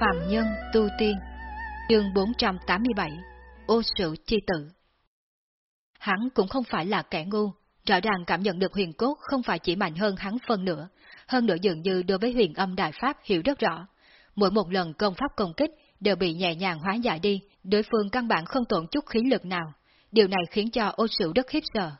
Phạm Nhân Tu Tiên Chương 487 Ô Sự Chi Tử Hắn cũng không phải là kẻ ngu, rõ ràng cảm nhận được huyền cốt không phải chỉ mạnh hơn hắn phân nữa, hơn nữa dường như đối với huyền âm đại pháp hiểu rất rõ. Mỗi một lần công pháp công kích đều bị nhẹ nhàng hóa giải đi, đối phương căn bản không tổn chút khí lực nào. Điều này khiến cho ô sửu rất khiếp sợ.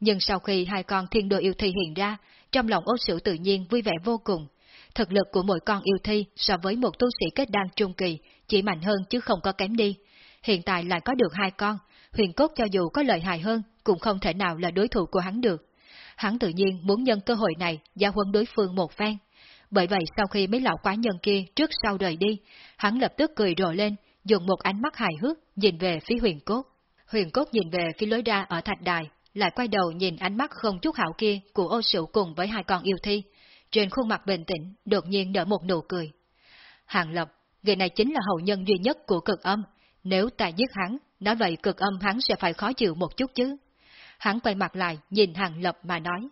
Nhưng sau khi hai con thiên đồ yêu thi hiện ra, trong lòng ô sửu tự nhiên vui vẻ vô cùng, thực lực của mỗi con yêu thi so với một tu sĩ kết đan trung kỳ chỉ mạnh hơn chứ không có kém đi. Hiện tại lại có được hai con, huyền cốt cho dù có lợi hại hơn cũng không thể nào là đối thủ của hắn được. Hắn tự nhiên muốn nhân cơ hội này giao huấn đối phương một phen. Bởi vậy sau khi mấy lão quái nhân kia trước sau rời đi, hắn lập tức cười rộ lên, dùng một ánh mắt hài hước nhìn về phía huyền cốt. Huyền cốt nhìn về phía lối ra ở thạch đài, lại quay đầu nhìn ánh mắt không chút hảo kia của ô sửu cùng với hai con yêu thi, trên khuôn mặt bình tĩnh, đột nhiên nở một nụ cười. Hàng Lập, người này chính là hậu nhân duy nhất của cực âm, nếu ta giết hắn, nói vậy cực âm hắn sẽ phải khó chịu một chút chứ. Hắn quay mặt lại, nhìn Hàng Lập mà nói.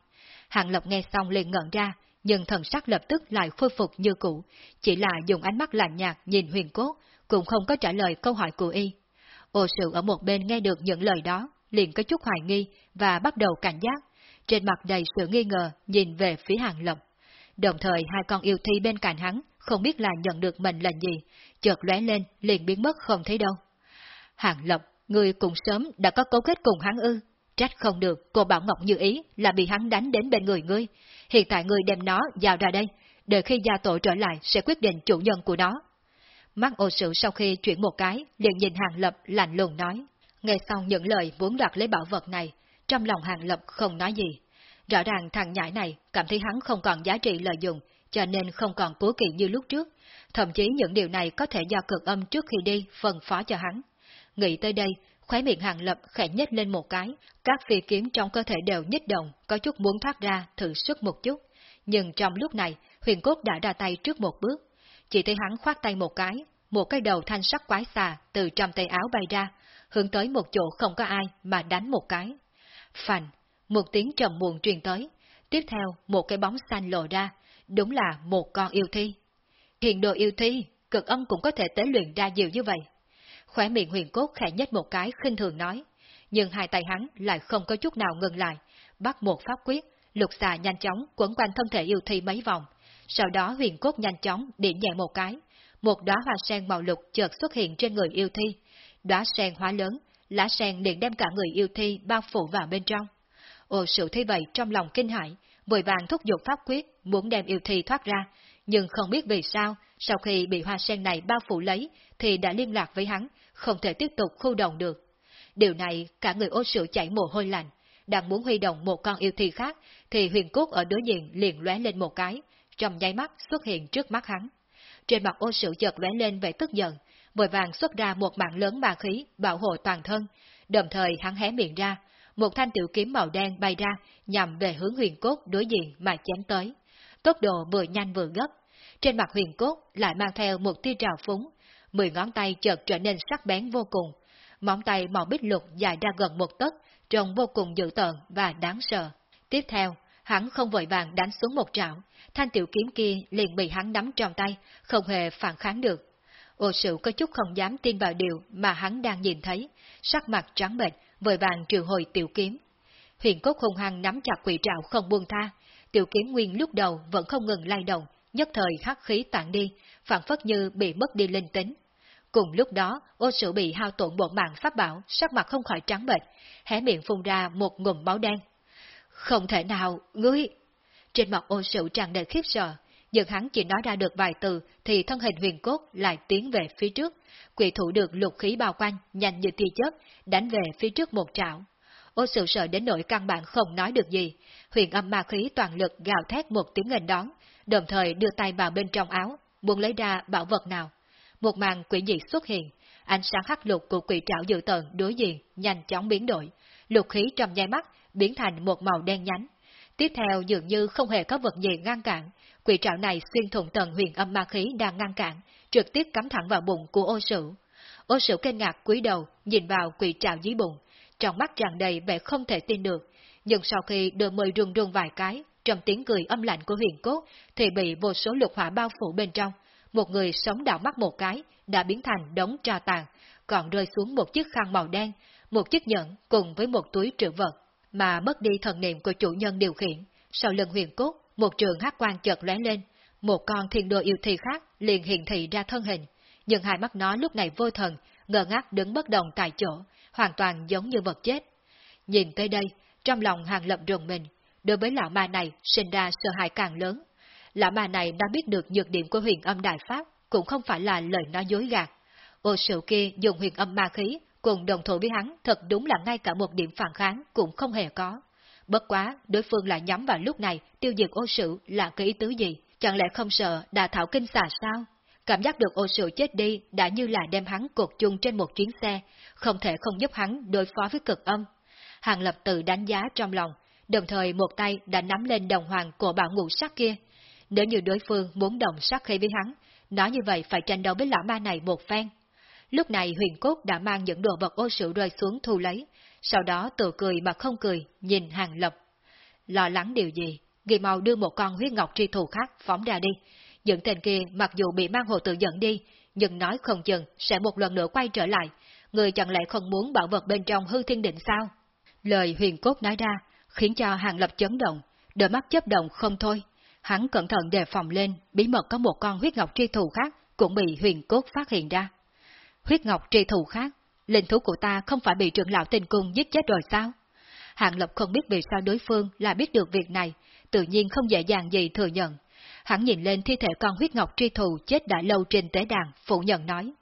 Hàng Lập nghe xong liền ngẩn ra, nhưng thần sắc lập tức lại khôi phục như cũ, chỉ là dùng ánh mắt lạnh nhạt nhìn huyền cốt, cũng không có trả lời câu hỏi của y. Ô sự ở một bên nghe được những lời đó, liền có chút hoài nghi và bắt đầu cảnh giác, trên mặt đầy sự nghi ngờ nhìn về phía Hàng Lập. Đồng thời hai con yêu thi bên cạnh hắn không biết là nhận được mệnh lệnh gì, chợt lóe lên liền biến mất không thấy đâu. Hàng Lập, người cùng sớm đã có cấu kết cùng hắn ư, trách không được, cô Bảo Ngọc như ý là bị hắn đánh đến bên người ngươi, hiện tại ngươi đem nó giao ra đây, đợi khi gia tổ trở lại sẽ quyết định chủ nhân của nó. Mắt ô sự sau khi chuyển một cái, liền nhìn Hàng Lập lạnh lùng nói. Nghe xong những lời muốn đoạt lấy bảo vật này, trong lòng Hàng Lập không nói gì, Rõ ràng thằng nhãi này cảm thấy hắn không còn giá trị lợi dụng, cho nên không còn cố kỵ như lúc trước. Thậm chí những điều này có thể do cực âm trước khi đi phân phó cho hắn. Nghĩ tới đây, khóe miệng hàng lập khẽ nhếch lên một cái, các phi kiếm trong cơ thể đều nhích động, có chút muốn thoát ra, thử sức một chút. Nhưng trong lúc này, huyền cốt đã ra tay trước một bước. Chỉ thấy hắn khoát tay một cái, một cái đầu thanh sắc quái xà từ trong tay áo bay ra, hướng tới một chỗ không có ai mà đánh một cái. Phành, một tiếng trầm muộn truyền tới, tiếp theo một cái bóng xanh lộ ra, đúng là một con yêu thi. Hiện đồ yêu thi, cực âm cũng có thể tế luyện ra nhiều như vậy. Khỏe miệng huyền cốt khẽ nhất một cái khinh thường nói, nhưng hai tay hắn lại không có chút nào ngừng lại, bắt một pháp quyết, lục xà nhanh chóng quấn quanh thân thể yêu thi mấy vòng, sau đó huyền cốt nhanh chóng điểm nhẹ một cái, một đóa hoa sen màu lục chợt xuất hiện trên người yêu thi, đóa sen hóa lớn, lá sen liền đem cả người yêu thi bao phủ vào bên trong. Ô sự thấy vậy trong lòng kinh hãi, vội vàng thúc giục pháp quyết, muốn đem yêu thi thoát ra, nhưng không biết vì sao, sau khi bị hoa sen này bao phủ lấy, thì đã liên lạc với hắn, không thể tiếp tục khu động được. Điều này, cả người ô sự chảy mồ hôi lạnh, đang muốn huy động một con yêu thi khác, thì huyền cốt ở đối diện liền lóe lên một cái, trong nháy mắt xuất hiện trước mắt hắn. Trên mặt ô sự chợt lóe lên vẻ tức giận, vội vàng xuất ra một mạng lớn ma khí bảo hộ toàn thân, đồng thời hắn hé miệng ra, một thanh tiểu kiếm màu đen bay ra, nhằm về hướng huyền cốt đối diện mà chém tới. Tốc độ vừa nhanh vừa gấp. Trên mặt huyền cốt lại mang theo một tia trào phúng, mười ngón tay chợt trở nên sắc bén vô cùng. Móng tay màu bích lục dài ra gần một tấc, trông vô cùng dữ tợn và đáng sợ. Tiếp theo, hắn không vội vàng đánh xuống một trảo, thanh tiểu kiếm kia liền bị hắn nắm trong tay, không hề phản kháng được. Ô sự có chút không dám tin vào điều mà hắn đang nhìn thấy, sắc mặt trắng bệch, vội vàng triệu hồi tiểu kiếm. Huyền cốt hung hăng nắm chặt quỷ trạo không buông tha, tiểu kiếm nguyên lúc đầu vẫn không ngừng lay động, nhất thời khắc khí tản đi, phản phất như bị mất đi linh tính. Cùng lúc đó, ô sử bị hao tổn bộ mạng pháp bảo, sắc mặt không khỏi trắng bệch, hé miệng phun ra một ngụm máu đen. Không thể nào, ngươi! Trên mặt ô sử tràn đầy khiếp sợ, nhưng hắn chỉ nói ra được vài từ thì thân hình huyền cốt lại tiến về phía trước, quỷ thủ được lục khí bao quanh, nhanh như tia chớp, đánh về phía trước một trảo. Ô sự sợ đến nỗi căn bản không nói được gì, huyền âm ma khí toàn lực gào thét một tiếng nghênh đón, đồng thời đưa tay vào bên trong áo, muốn lấy ra bảo vật nào. Một màn quỷ dị xuất hiện, ánh sáng hắc lục của quỷ trảo dự tợn đối diện nhanh chóng biến đổi, lục khí trong nháy mắt biến thành một màu đen nhánh. Tiếp theo dường như không hề có vật gì ngăn cản, quỷ trảo này xuyên thủng tầng huyền âm ma khí đang ngăn cản, trực tiếp cắm thẳng vào bụng của ô sử. Ô sử kinh ngạc cúi đầu, nhìn vào quỷ trảo dưới bụng, trong mắt tràn đầy vẻ không thể tin được, nhưng sau khi đưa mời rung rung vài cái, trong tiếng cười âm lạnh của huyền cốt, thì bị vô số lục hỏa bao phủ bên trong, một người sống đảo mắt một cái, đã biến thành đống tro tàn, còn rơi xuống một chiếc khăn màu đen, một chiếc nhẫn cùng với một túi trữ vật, mà mất đi thần niệm của chủ nhân điều khiển. Sau lưng huyền cốt, một trường hắc quang chợt lóe lên, một con thiên đô yêu thi khác liền hiện thị ra thân hình, nhưng hai mắt nó lúc này vô thần, ngơ ngác đứng bất động tại chỗ, hoàn toàn giống như vật chết. Nhìn tới đây, trong lòng hàng lập rùng mình, đối với lão ma này sinh ra sợ hãi càng lớn. Lão ma này đã biết được nhược điểm của huyền âm đại pháp, cũng không phải là lời nói dối gạt. Ô sự kia dùng huyền âm ma khí, cùng đồng thủ với hắn thật đúng là ngay cả một điểm phản kháng cũng không hề có. Bất quá, đối phương lại nhắm vào lúc này tiêu diệt ô sự là cái ý tứ gì? Chẳng lẽ không sợ đà thảo kinh xà sao? Cảm giác được ô sự chết đi đã như là đem hắn cột chung trên một chuyến xe, không thể không giúp hắn đối phó với cực âm. Hàng lập tự đánh giá trong lòng, đồng thời một tay đã nắm lên đồng hoàng của bảo ngũ sắc kia. Nếu như đối phương muốn đồng sát khí với hắn, nói như vậy phải tranh đấu với lão ma này một phen. Lúc này huyền cốt đã mang những đồ vật ô sự rơi xuống thu lấy, sau đó tự cười mà không cười, nhìn hàng lập. Lo lắng điều gì, ghi mau đưa một con huyết ngọc tri thù khác phóng ra đi. Những tên kia mặc dù bị mang hồ tự dẫn đi, nhưng nói không chừng sẽ một lần nữa quay trở lại. Người chẳng lẽ không muốn bảo vật bên trong hư thiên định sao? Lời huyền cốt nói ra, khiến cho hàng lập chấn động, đôi mắt chấp động không thôi. Hắn cẩn thận đề phòng lên, bí mật có một con huyết ngọc tri thù khác cũng bị huyền cốt phát hiện ra. Huyết ngọc tri thù khác, linh thú của ta không phải bị trưởng lão tình cung giết chết rồi sao? Hạng lập không biết vì sao đối phương là biết được việc này, tự nhiên không dễ dàng gì thừa nhận. Hắn nhìn lên thi thể con huyết ngọc tri thù chết đã lâu trên tế đàn, phủ nhận nói.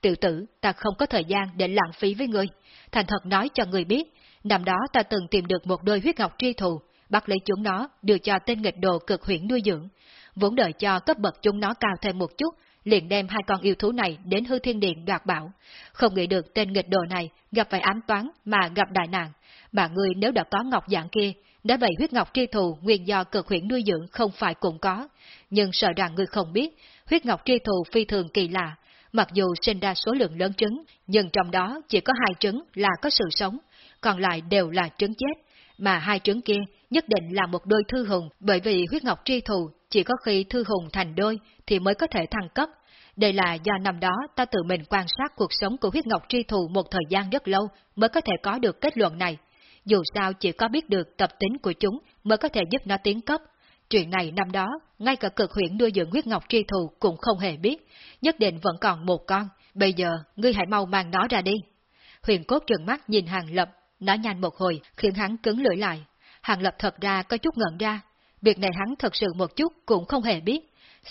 Tiểu tử, ta không có thời gian để lãng phí với ngươi. Thành thật nói cho ngươi biết, năm đó ta từng tìm được một đôi huyết ngọc tri thù, bắt lấy chúng nó, đưa cho tên nghịch đồ cực huyển nuôi dưỡng. Vốn đợi cho cấp bậc chúng nó cao thêm một chút, liền đem hai con yêu thú này đến hư thiên điện đoạt bảo. Không nghĩ được tên nghịch đồ này gặp phải ám toán mà gặp đại nạn, mà ngươi nếu đã có ngọc dạng kia, đã vậy huyết ngọc tri thù nguyên do cực huyển nuôi dưỡng không phải cũng có, nhưng sợ rằng ngươi không biết, huyết ngọc tri thù phi thường kỳ lạ, mặc dù sinh ra số lượng lớn trứng, nhưng trong đó chỉ có hai trứng là có sự sống, còn lại đều là trứng chết, mà hai trứng kia nhất định là một đôi thư hùng bởi vì huyết ngọc tri thù chỉ có khi thư hùng thành đôi thì mới có thể thăng cấp. Đây là do năm đó ta tự mình quan sát cuộc sống của huyết ngọc tri thù một thời gian rất lâu mới có thể có được kết luận này. Dù sao chỉ có biết được tập tính của chúng mới có thể giúp nó tiến cấp. Chuyện này năm đó, ngay cả cực huyện nuôi dưỡng huyết ngọc tri thù cũng không hề biết, nhất định vẫn còn một con, bây giờ ngươi hãy mau mang nó ra đi. Huyền cốt trừng mắt nhìn hàng lập, nói nhanh một hồi khiến hắn cứng lưỡi lại. Hàng lập thật ra có chút ngẩn ra, việc này hắn thật sự một chút cũng không hề biết.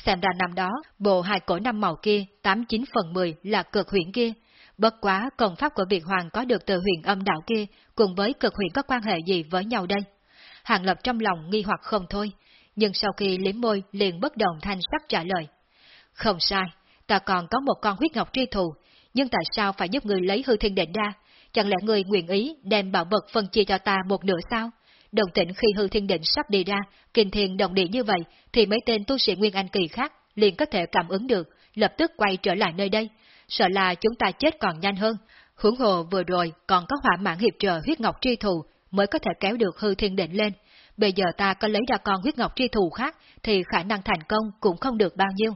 Xem ra năm đó, bộ hai cổ năm màu kia, 89 phần 10 là cực huyện kia, Bất quá công pháp của Việt Hoàng có được từ huyền âm đạo kia, cùng với cực huyền có quan hệ gì với nhau đây? Hàng Lập trong lòng nghi hoặc không thôi, nhưng sau khi liếm môi liền bất đồng thanh sắc trả lời. Không sai, ta còn có một con huyết ngọc truy thù, nhưng tại sao phải giúp người lấy hư thiên định ra? Chẳng lẽ người nguyện ý đem bảo vật phân chia cho ta một nửa sao? Đồng tĩnh khi hư thiên định sắp đi ra, kinh thiền đồng địa như vậy, thì mấy tên tu sĩ Nguyên Anh Kỳ khác liền có thể cảm ứng được, lập tức quay trở lại nơi đây, sợ là chúng ta chết còn nhanh hơn. Hưởng hồ vừa rồi còn có hỏa mãn hiệp trợ huyết ngọc tri thù mới có thể kéo được hư thiên định lên. Bây giờ ta có lấy ra con huyết ngọc tri thù khác thì khả năng thành công cũng không được bao nhiêu.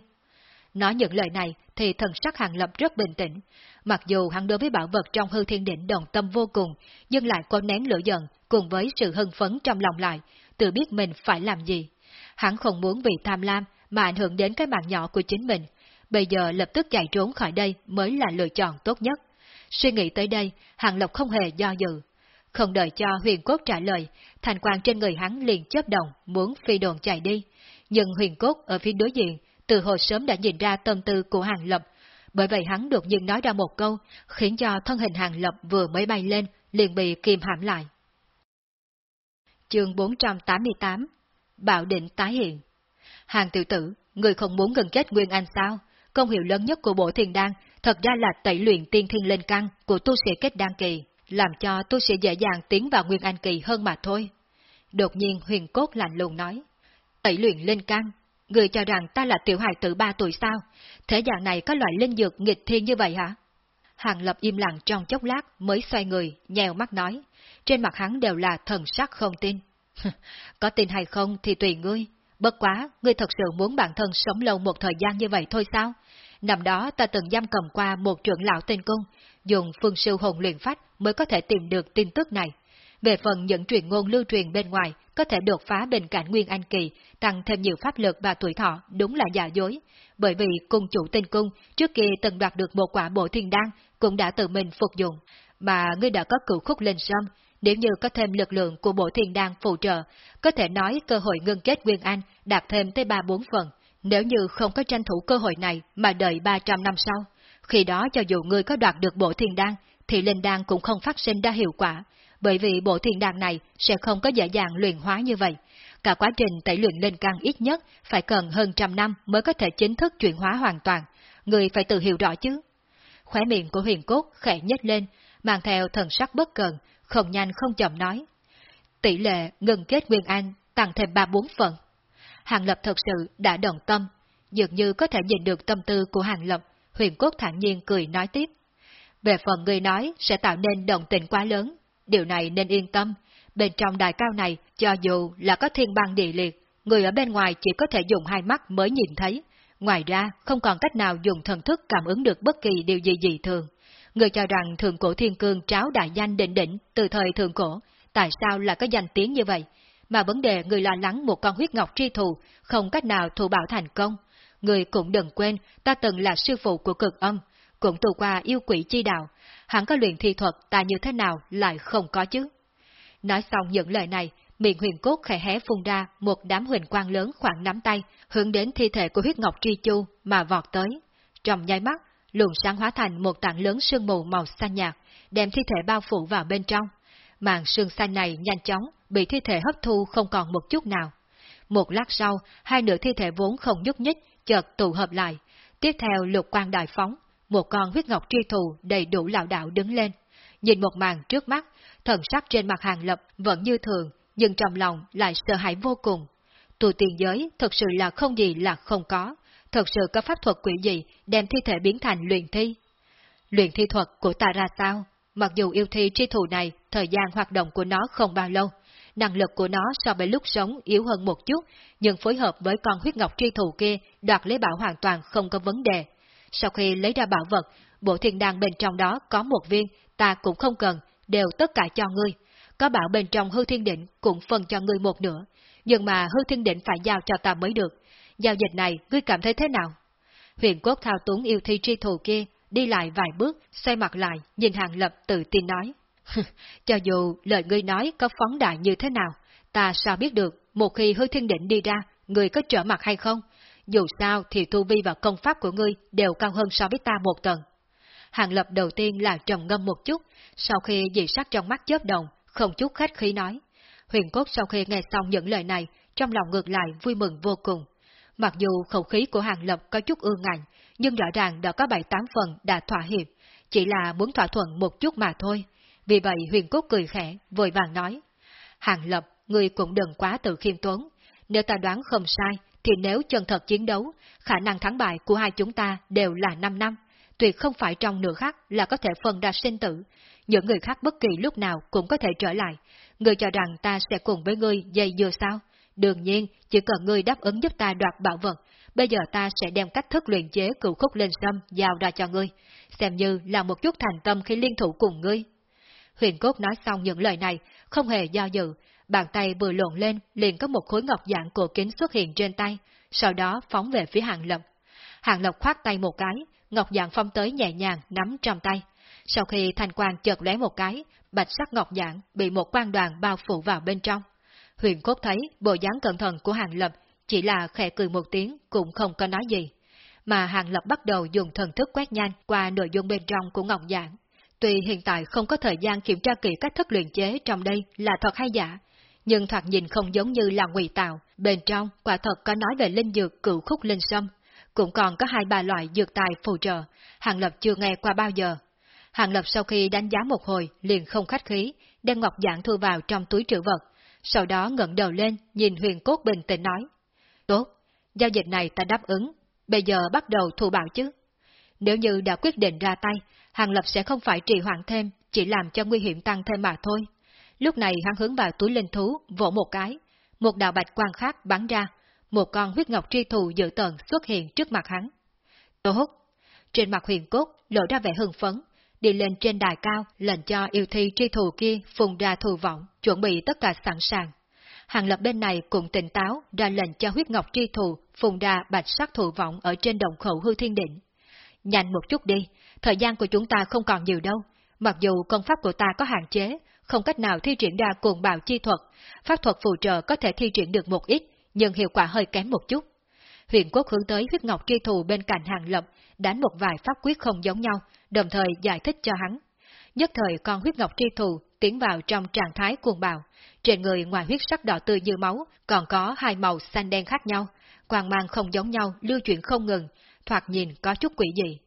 Nói những lời này thì thần sắc hàng lập rất bình tĩnh. Mặc dù hắn đối với bảo vật trong hư thiên đỉnh đồng tâm vô cùng, nhưng lại cố nén lửa giận cùng với sự hưng phấn trong lòng lại, tự biết mình phải làm gì. Hắn không muốn vì tham lam mà ảnh hưởng đến cái mạng nhỏ của chính mình, bây giờ lập tức chạy trốn khỏi đây mới là lựa chọn tốt nhất. Suy nghĩ tới đây, Hàng Lộc không hề do dự. Không đợi cho huyền cốt trả lời, thành quang trên người hắn liền chớp động, muốn phi đồn chạy đi. Nhưng huyền cốt ở phía đối diện, từ hồi sớm đã nhìn ra tâm tư của Hàng Lập, bởi vậy hắn đột nhiên nói ra một câu, khiến cho thân hình Hàng Lập vừa mới bay lên, liền bị kìm hãm lại. Chương 488 Bảo định tái hiện Hàng tiểu tử, người không muốn gần chết Nguyên Anh sao? công hiệu lớn nhất của bộ thiền đan thật ra là tẩy luyện tiên thiên lên căn của tu sĩ kết đan kỳ, làm cho tu sĩ dễ dàng tiến vào nguyên anh kỳ hơn mà thôi. Đột nhiên huyền cốt lạnh lùng nói, tẩy luyện lên căn, người cho rằng ta là tiểu hài tử ba tuổi sao? Thế dạng này có loại linh dược nghịch thiên như vậy hả? Hàng lập im lặng trong chốc lát mới xoay người, nhèo mắt nói, trên mặt hắn đều là thần sắc không tin. có tin hay không thì tùy ngươi, Bất quá, ngươi thật sự muốn bản thân sống lâu một thời gian như vậy thôi sao? Năm đó ta từng giam cầm qua một trưởng lão tên cung, dùng phương sư hồn luyện phách mới có thể tìm được tin tức này. Về phần những truyền ngôn lưu truyền bên ngoài, có thể đột phá bên cạnh Nguyên Anh Kỳ, tăng thêm nhiều pháp lực và tuổi thọ, đúng là giả dối. Bởi vì cung chủ tinh cung trước kia từng đoạt được một quả bộ thiên đan, cũng đã tự mình phục dụng, mà ngươi đã có cửu khúc lên sâm, nếu như có thêm lực lượng của bộ thiên đan phụ trợ, có thể nói cơ hội ngưng kết Nguyên Anh đạt thêm tới 3-4 phần. Nếu như không có tranh thủ cơ hội này mà đợi 300 năm sau, khi đó cho dù ngươi có đoạt được bộ thiên đan, thì linh đan cũng không phát sinh ra hiệu quả, bởi vì bộ thiên đàn này sẽ không có dễ dàng luyện hóa như vậy. Cả quá trình tẩy luyện lên căn ít nhất phải cần hơn trăm năm mới có thể chính thức chuyển hóa hoàn toàn, người phải tự hiểu rõ chứ. Khóe miệng của huyền cốt khẽ nhếch lên, mang theo thần sắc bất cần, không nhanh không chậm nói. Tỷ lệ ngừng kết Nguyên Anh tăng thêm ba bốn phần. Hàng Lập thật sự đã đồng tâm, dường như có thể nhìn được tâm tư của Hàng Lập, huyền cốt thản nhiên cười nói tiếp. Về phần người nói sẽ tạo nên đồng tình quá lớn, điều này nên yên tâm, bên trong đài cao này cho dù là có thiên băng địa liệt, người ở bên ngoài chỉ có thể dùng hai mắt mới nhìn thấy, ngoài ra không còn cách nào dùng thần thức cảm ứng được bất kỳ điều gì dị thường. Người cho rằng thượng cổ thiên cương tráo đại danh định đỉnh từ thời thượng cổ, tại sao lại có danh tiếng như vậy? Mà vấn đề người lo lắng một con huyết ngọc tri thù, không cách nào thù bảo thành công. Người cũng đừng quên, ta từng là sư phụ của cực âm, cũng tu qua yêu quỷ chi đạo, hắn có luyện thi thuật ta như thế nào lại không có chứ. Nói xong những lời này, miệng huyền cốt khẽ hé phun ra một đám huyền quang lớn khoảng nắm tay, hướng đến thi thể của huyết ngọc tri chu mà vọt tới. Trong nháy mắt, luồng sáng hóa thành một tảng lớn sương mù màu xanh nhạt, đem thi thể bao phủ vào bên trong. Màn sương xanh này nhanh chóng bị thi thể hấp thu không còn một chút nào. Một lát sau, hai nửa thi thể vốn không nhúc nhích, chợt tụ hợp lại. Tiếp theo lục quang đại phóng, một con huyết ngọc tri thù đầy đủ lão đạo đứng lên. Nhìn một màn trước mắt, thần sắc trên mặt hàng lập vẫn như thường, nhưng trong lòng lại sợ hãi vô cùng. Tù tiền giới thật sự là không gì là không có, thật sự có pháp thuật quỷ gì đem thi thể biến thành luyện thi. Luyện thi thuật của ta ra sao? Mặc dù yêu thi tri thù này, thời gian hoạt động của nó không bao lâu, năng lực của nó so với lúc sống yếu hơn một chút, nhưng phối hợp với con huyết ngọc tri thù kia đoạt lấy bảo hoàn toàn không có vấn đề. Sau khi lấy ra bảo vật, bộ thiên đan bên trong đó có một viên, ta cũng không cần, đều tất cả cho ngươi. Có bảo bên trong hư thiên định cũng phân cho ngươi một nửa, nhưng mà hư thiên định phải giao cho ta mới được. Giao dịch này ngươi cảm thấy thế nào? Huyền quốc thao túng yêu thi tri thù kia, đi lại vài bước, xoay mặt lại, nhìn hàng lập tự tin nói. cho dù lời ngươi nói có phóng đại như thế nào, ta sao biết được một khi hư thiên định đi ra, ngươi có trở mặt hay không? Dù sao thì tu vi và công pháp của ngươi đều cao hơn so với ta một tầng. Hàng lập đầu tiên là trầm ngâm một chút, sau khi dị sắc trong mắt chớp đồng, không chút khách khí nói. Huyền cốt sau khi nghe xong những lời này, trong lòng ngược lại vui mừng vô cùng. Mặc dù khẩu khí của Hàng Lập có chút ương ngạnh, nhưng rõ ràng đã có bảy tám phần đã thỏa hiệp, chỉ là muốn thỏa thuận một chút mà thôi. Vì vậy huyền cốt cười khẽ, vội vàng nói. Hàng Lập, ngươi cũng đừng quá tự khiêm tốn. Nếu ta đoán không sai, thì nếu chân thật chiến đấu, khả năng thắng bại của hai chúng ta đều là 5 năm, tuyệt không phải trong nửa khắc là có thể phân ra sinh tử. Những người khác bất kỳ lúc nào cũng có thể trở lại. Người cho rằng ta sẽ cùng với ngươi dây dưa sao? Đương nhiên, chỉ cần ngươi đáp ứng giúp ta đoạt bảo vật, bây giờ ta sẽ đem cách thức luyện chế cựu khúc lên sâm giao ra cho ngươi, xem như là một chút thành tâm khi liên thủ cùng ngươi. Huyền Cốt nói xong những lời này, không hề do dự, bàn tay vừa lộn lên liền có một khối ngọc dạng cổ kính xuất hiện trên tay, sau đó phóng về phía Hàng Lập. Hàng Lập khoát tay một cái, ngọc dạng phong tới nhẹ nhàng nắm trong tay. Sau khi thành quang chợt lóe một cái, bạch sắc ngọc dạng bị một quan đoàn bao phủ vào bên trong. Huyền Cốt thấy bộ dáng cẩn thận của Hàng Lập chỉ là khẽ cười một tiếng cũng không có nói gì. Mà Hàng Lập bắt đầu dùng thần thức quét nhanh qua nội dung bên trong của Ngọc Giảng. Tuy hiện tại không có thời gian kiểm tra kỹ cách thức luyện chế trong đây là thật hay giả, nhưng thoạt nhìn không giống như là ngụy tạo, bên trong quả thật có nói về linh dược cựu khúc linh sâm, cũng còn có hai ba loại dược tài phù trợ, Hàng Lập chưa nghe qua bao giờ. Hàng Lập sau khi đánh giá một hồi liền không khách khí, đem ngọc giản thu vào trong túi trữ vật, sau đó ngẩng đầu lên nhìn huyền cốt bình tĩnh nói. Tốt, giao dịch này ta đáp ứng, bây giờ bắt đầu thu bảo chứ. Nếu như đã quyết định ra tay, Hàng Lập sẽ không phải trì hoãn thêm, chỉ làm cho nguy hiểm tăng thêm mà thôi. Lúc này hắn hướng vào túi linh thú, vỗ một cái, một đạo bạch quang khác bắn ra, một con huyết ngọc tri thù dự tần xuất hiện trước mặt hắn. Tốt! Trên mặt huyền cốt lộ ra vẻ hưng phấn, đi lên trên đài cao lệnh cho yêu thi tri thù kia phùng ra thù vọng, chuẩn bị tất cả sẵn sàng. Hàng lập bên này cũng tỉnh táo ra lệnh cho huyết ngọc tri thù phùng ra bạch sắc thù vọng ở trên đồng khẩu hư thiên đỉnh. Nhanh một chút đi, thời gian của chúng ta không còn nhiều đâu. Mặc dù công pháp của ta có hạn chế, không cách nào thi triển ra cuồng bạo chi thuật, pháp thuật phù trợ có thể thi triển được một ít, nhưng hiệu quả hơi kém một chút. Huyền quốc hướng tới huyết ngọc tri thù bên cạnh hàng lập, đánh một vài pháp quyết không giống nhau, đồng thời giải thích cho hắn. Nhất thời con huyết ngọc tri thù tiến vào trong trạng thái cuồng bạo, trên người ngoài huyết sắc đỏ tươi như máu, còn có hai màu xanh đen khác nhau, quang mang không giống nhau lưu chuyển không ngừng, thoạt nhìn có chút quỷ dị.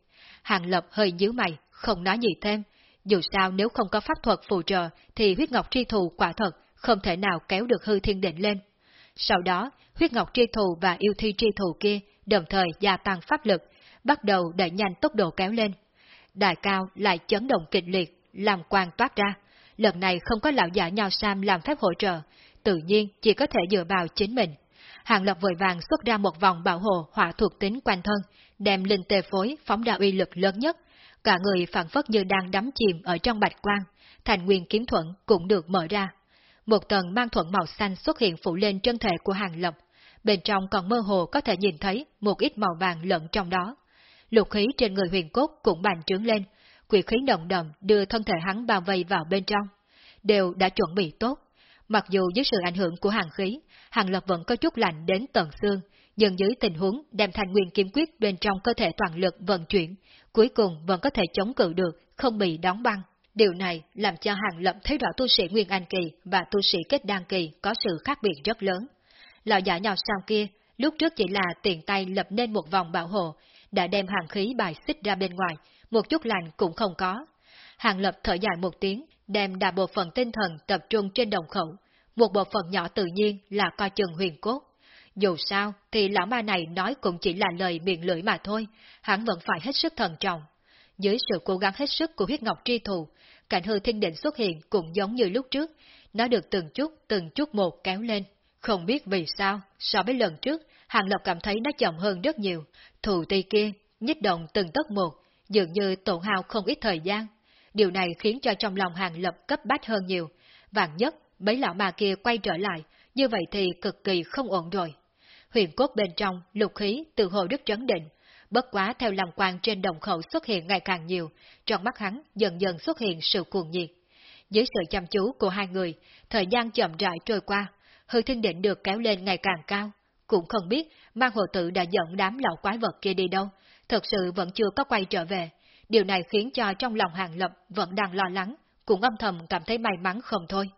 Hàng lập hơi nhíu mày, không nói gì thêm. Dù sao nếu không có pháp thuật phù trợ thì huyết ngọc tri thù quả thật không thể nào kéo được hư thiên định lên. Sau đó, huyết ngọc tri thù và yêu thi tri thù kia đồng thời gia tăng pháp lực, bắt đầu đẩy nhanh tốc độ kéo lên. đài cao lại chấn động kịch liệt, làm quang toát ra. Lần này không có lão giả nho sam làm phép hỗ trợ, tự nhiên chỉ có thể dựa vào chính mình. Hàng Lập vội vàng xuất ra một vòng bảo hộ hỏa thuộc tính quanh thân, đem linh tề phối phóng ra uy lực lớn nhất. Cả người phản phất như đang đắm chìm ở trong bạch quang, thành nguyên kiếm thuận cũng được mở ra. Một tầng mang thuận màu xanh xuất hiện phủ lên chân thể của Hàng Lập, bên trong còn mơ hồ có thể nhìn thấy một ít màu vàng lẫn trong đó. Lục khí trên người huyền cốt cũng bành trướng lên, quỷ khí nồng đậm đưa thân thể hắn bao vây vào bên trong. Đều đã chuẩn bị tốt. Mặc dù dưới sự ảnh hưởng của hàng khí, hàng lập vẫn có chút lạnh đến tận xương, nhưng dưới tình huống đem thành nguyên kiếm quyết bên trong cơ thể toàn lực vận chuyển, cuối cùng vẫn có thể chống cự được, không bị đóng băng. Điều này làm cho hàng lập thấy rõ tu sĩ Nguyên Anh Kỳ và tu sĩ Kết Đan Kỳ có sự khác biệt rất lớn. Lão giả nhỏ sau kia, lúc trước chỉ là tiền tay lập nên một vòng bảo hộ, đã đem hàng khí bài xích ra bên ngoài, một chút lành cũng không có. Hàng lập thở dài một tiếng, đem đa bộ phận tinh thần tập trung trên đồng khẩu, một bộ phận nhỏ tự nhiên là coi chừng huyền cốt. Dù sao, thì lão ma này nói cũng chỉ là lời miệng lưỡi mà thôi, hắn vẫn phải hết sức thần trọng. Dưới sự cố gắng hết sức của huyết ngọc tri thù, cảnh hư thiên định xuất hiện cũng giống như lúc trước, nó được từng chút, từng chút một kéo lên. Không biết vì sao, so với lần trước, Hàng Lập cảm thấy nó chậm hơn rất nhiều. Thù ti kia, nhích động từng tấc một, dường như tổn hao không ít thời gian. Điều này khiến cho trong lòng Hàng Lập cấp bách hơn nhiều. Vạn nhất, mấy lão ma kia quay trở lại, như vậy thì cực kỳ không ổn rồi. Huyền cốt bên trong, lục khí từ hồ đức trấn định, bất quá theo lòng quan trên đồng khẩu xuất hiện ngày càng nhiều, trong mắt hắn dần dần xuất hiện sự cuồng nhiệt. Dưới sự chăm chú của hai người, thời gian chậm rãi trôi qua, hư thiên định được kéo lên ngày càng cao. Cũng không biết mang hồ tự đã dẫn đám lão quái vật kia đi đâu, thật sự vẫn chưa có quay trở về. Điều này khiến cho trong lòng hàng lập vẫn đang lo lắng, cũng âm thầm cảm thấy may mắn không thôi.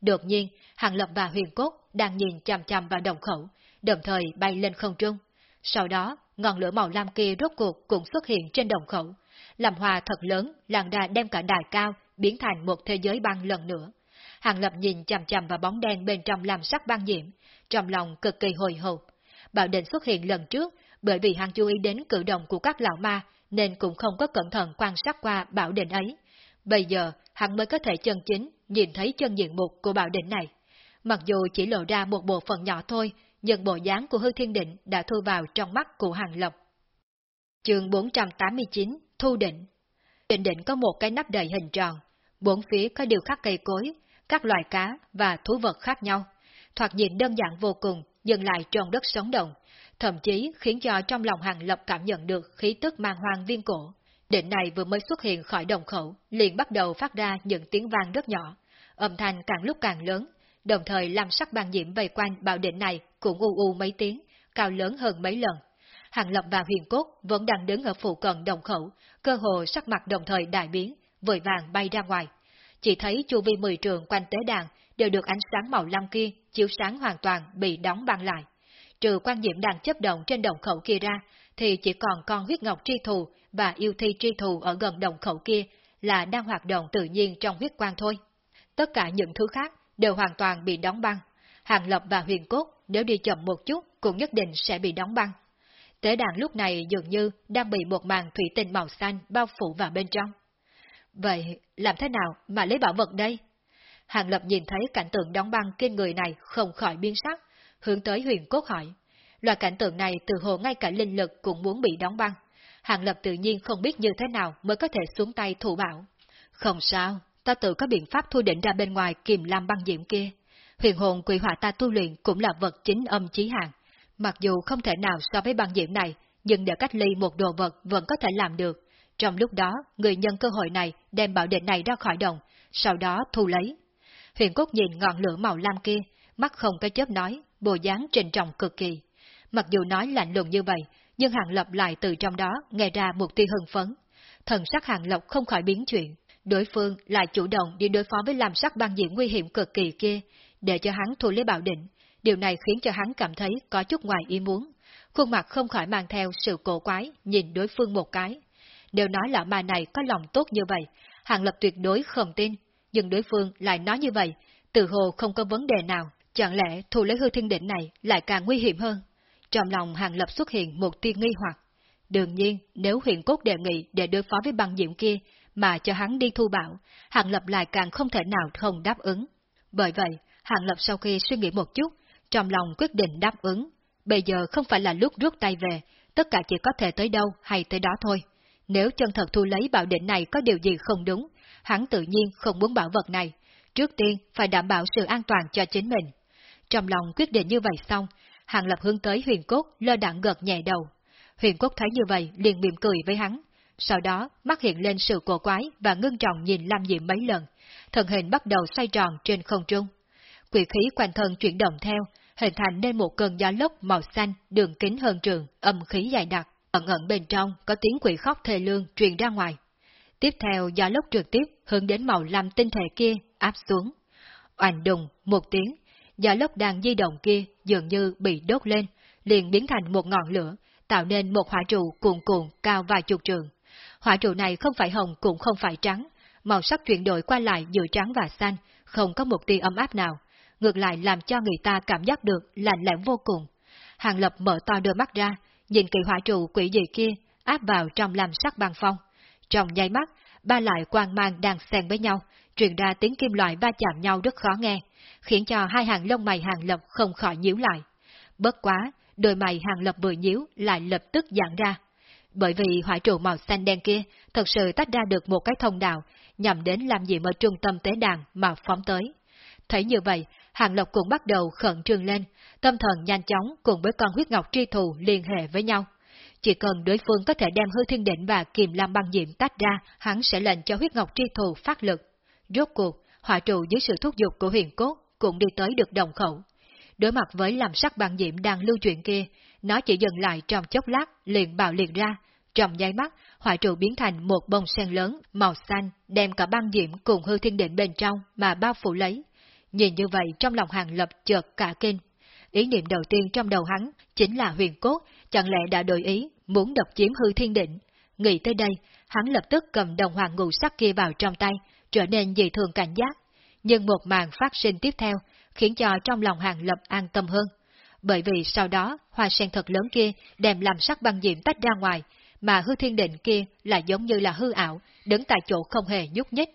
Đột nhiên, Hàng Lập và Huyền Cốt đang nhìn chằm chằm vào đồng khẩu, đồng thời bay lên không trung. Sau đó, ngọn lửa màu lam kia rốt cuộc cũng xuất hiện trên đồng khẩu. Làm hòa thật lớn, làng đà đem cả đài cao, biến thành một thế giới băng lần nữa. Hàng Lập nhìn chằm chằm vào bóng đen bên trong làm sắc băng nhiễm, trong lòng cực kỳ hồi hộp. Bảo định xuất hiện lần trước, bởi vì hàng chú ý đến cử động của các lão ma, nên cũng không có cẩn thận quan sát qua bảo định ấy. Bây giờ, hắn mới có thể chân chính nhìn thấy chân diện mục của bảo định này. Mặc dù chỉ lộ ra một bộ phận nhỏ thôi, nhưng bộ dáng của hư thiên định đã thu vào trong mắt của hàng lộc. Chương 489 Thu định Định định có một cái nắp đầy hình tròn, bốn phía có điều khắc cây cối, các loài cá và thú vật khác nhau. Thoạt nhìn đơn giản vô cùng, dừng lại trong đất sống động, thậm chí khiến cho trong lòng hàng lập cảm nhận được khí tức mang hoang viên cổ. Định này vừa mới xuất hiện khỏi đồng khẩu, liền bắt đầu phát ra những tiếng vang rất nhỏ, âm thanh càng lúc càng lớn, đồng thời làm sắc băng diễm vây quanh bảo đỉnh này cũng u u mấy tiếng, cao lớn hơn mấy lần. Hàng Lập và Huyền Cốt vẫn đang đứng ở phụ cận đồng khẩu, cơ hồ sắc mặt đồng thời đại biến, vội vàng bay ra ngoài. Chỉ thấy chu vi mười trường quanh tế đàn đều được ánh sáng màu lam kia chiếu sáng hoàn toàn bị đóng băng lại. Trừ quan diễm đang chấp động trên đồng khẩu kia ra, thì chỉ còn con huyết ngọc tri thù và yêu thi tri thù ở gần đồng khẩu kia là đang hoạt động tự nhiên trong huyết quang thôi. Tất cả những thứ khác đều hoàn toàn bị đóng băng. Hàng Lập và Huyền Cốt nếu đi chậm một chút cũng nhất định sẽ bị đóng băng. Tế đàn lúc này dường như đang bị một màn thủy tinh màu xanh bao phủ vào bên trong. Vậy làm thế nào mà lấy bảo vật đây? Hàng Lập nhìn thấy cảnh tượng đóng băng trên người này không khỏi biến sắc, hướng tới huyền cốt hỏi. Loại cảnh tượng này từ hồ ngay cả linh lực cũng muốn bị đóng băng. Hàng Lập tự nhiên không biết như thế nào mới có thể xuống tay thủ bảo. Không sao, ta tự có biện pháp thu định ra bên ngoài kiềm lam băng diễm kia. Huyền hồn quỷ hỏa ta tu luyện cũng là vật chính âm chí hàng. Mặc dù không thể nào so với băng diễm này, nhưng để cách ly một đồ vật vẫn có thể làm được. Trong lúc đó, người nhân cơ hội này đem bảo định này ra khỏi đồng, sau đó thu lấy. Huyền cốt nhìn ngọn lửa màu lam kia, mắt không cái chớp nói, bộ dáng trình trọng cực kỳ. Mặc dù nói lạnh lùng như vậy, nhưng Hàng Lập lại từ trong đó nghe ra một tia hưng phấn. Thần sắc Hàng Lập không khỏi biến chuyện, đối phương lại chủ động đi đối phó với làm sắc băng diện nguy hiểm cực kỳ kia, để cho hắn thu lấy bảo định. Điều này khiến cho hắn cảm thấy có chút ngoài ý muốn. Khuôn mặt không khỏi mang theo sự cổ quái, nhìn đối phương một cái. Nếu nói là ma này có lòng tốt như vậy, Hàng Lập tuyệt đối không tin, nhưng đối phương lại nói như vậy, từ hồ không có vấn đề nào, chẳng lẽ thu lấy hư thiên đỉnh này lại càng nguy hiểm hơn? Trong lòng Hàng Lập xuất hiện một tiên nghi hoặc. Đương nhiên, nếu huyền cốt đề nghị để đối phó với băng diệm kia, mà cho hắn đi thu bảo, Hàng Lập lại càng không thể nào không đáp ứng. Bởi vậy, Hàng Lập sau khi suy nghĩ một chút, trong lòng quyết định đáp ứng. Bây giờ không phải là lúc rút tay về, tất cả chỉ có thể tới đâu hay tới đó thôi. Nếu chân thật thu lấy bảo định này có điều gì không đúng, hắn tự nhiên không muốn bảo vật này. Trước tiên phải đảm bảo sự an toàn cho chính mình. Trong lòng quyết định như vậy xong, Hàng Lập hướng tới huyền cốt lơ đạn gật nhẹ đầu. Huyền cốt thấy như vậy liền mỉm cười với hắn. Sau đó, mắt hiện lên sự cổ quái và ngưng trọng nhìn Lam Diệm mấy lần. Thần hình bắt đầu xoay tròn trên không trung. Quỷ khí quanh thân chuyển động theo, hình thành nên một cơn gió lốc màu xanh, đường kính hơn trường, âm khí dài đặc. Ẩn ẩn bên trong có tiếng quỷ khóc thê lương truyền ra ngoài. Tiếp theo gió lốc trực tiếp hướng đến màu lam tinh thể kia áp xuống. oành đùng, một tiếng, gió lốc đang di động kia dường như bị đốt lên, liền biến thành một ngọn lửa, tạo nên một hỏa trụ cuồn cuộn cao vài chục trường. Hỏa trụ này không phải hồng cũng không phải trắng, màu sắc chuyển đổi qua lại giữa trắng và xanh, không có một tia ấm áp nào, ngược lại làm cho người ta cảm giác được lạnh lẽo vô cùng. Hàng Lập mở to đôi mắt ra, nhìn kỳ hỏa trụ quỷ dị kia áp vào trong làm sắc băng phong. Trong nháy mắt, ba loại quang mang đang xen với nhau, truyền ra tiếng kim loại va chạm nhau rất khó nghe, khiến cho hai hàng lông mày hàng lập không khỏi nhíu lại. Bất quá, đôi mày hàng lập vừa nhíu lại lập tức giãn ra. Bởi vì hỏa trụ màu xanh đen kia thật sự tách ra được một cái thông đạo nhằm đến làm gì ở trung tâm tế đàn mà phóng tới. Thấy như vậy, Hàng lộc cũng bắt đầu khẩn trương lên, tâm thần nhanh chóng cùng với con huyết ngọc tri thù liên hệ với nhau. Chỉ cần đối phương có thể đem hư thiên định và kiềm lam băng diệm tách ra, hắn sẽ lệnh cho huyết ngọc tri thù phát lực. Rốt cuộc, hỏa trụ dưới sự thúc giục của huyền cốt cũng đi tới được đồng khẩu. Đối mặt với làm sắc băng diệm đang lưu chuyển kia, nó chỉ dừng lại trong chốc lát liền bạo liệt ra. Trong nháy mắt, hỏa trụ biến thành một bông sen lớn, màu xanh, đem cả băng diệm cùng hư thiên định bên trong mà bao phủ lấy. Nhìn như vậy trong lòng hàng lập chợt cả kinh. Ý niệm đầu tiên trong đầu hắn chính là huyền cốt, chẳng lẽ đã đổi ý, muốn độc chiếm hư thiên định. Nghĩ tới đây, hắn lập tức cầm đồng hoàng ngũ sắc kia vào trong tay, trở nên dị thường cảnh giác. Nhưng một màn phát sinh tiếp theo, khiến cho trong lòng hàng lập an tâm hơn. Bởi vì sau đó, hoa sen thật lớn kia đem làm sắc băng diệm tách ra ngoài, mà hư thiên định kia là giống như là hư ảo, đứng tại chỗ không hề nhúc nhích.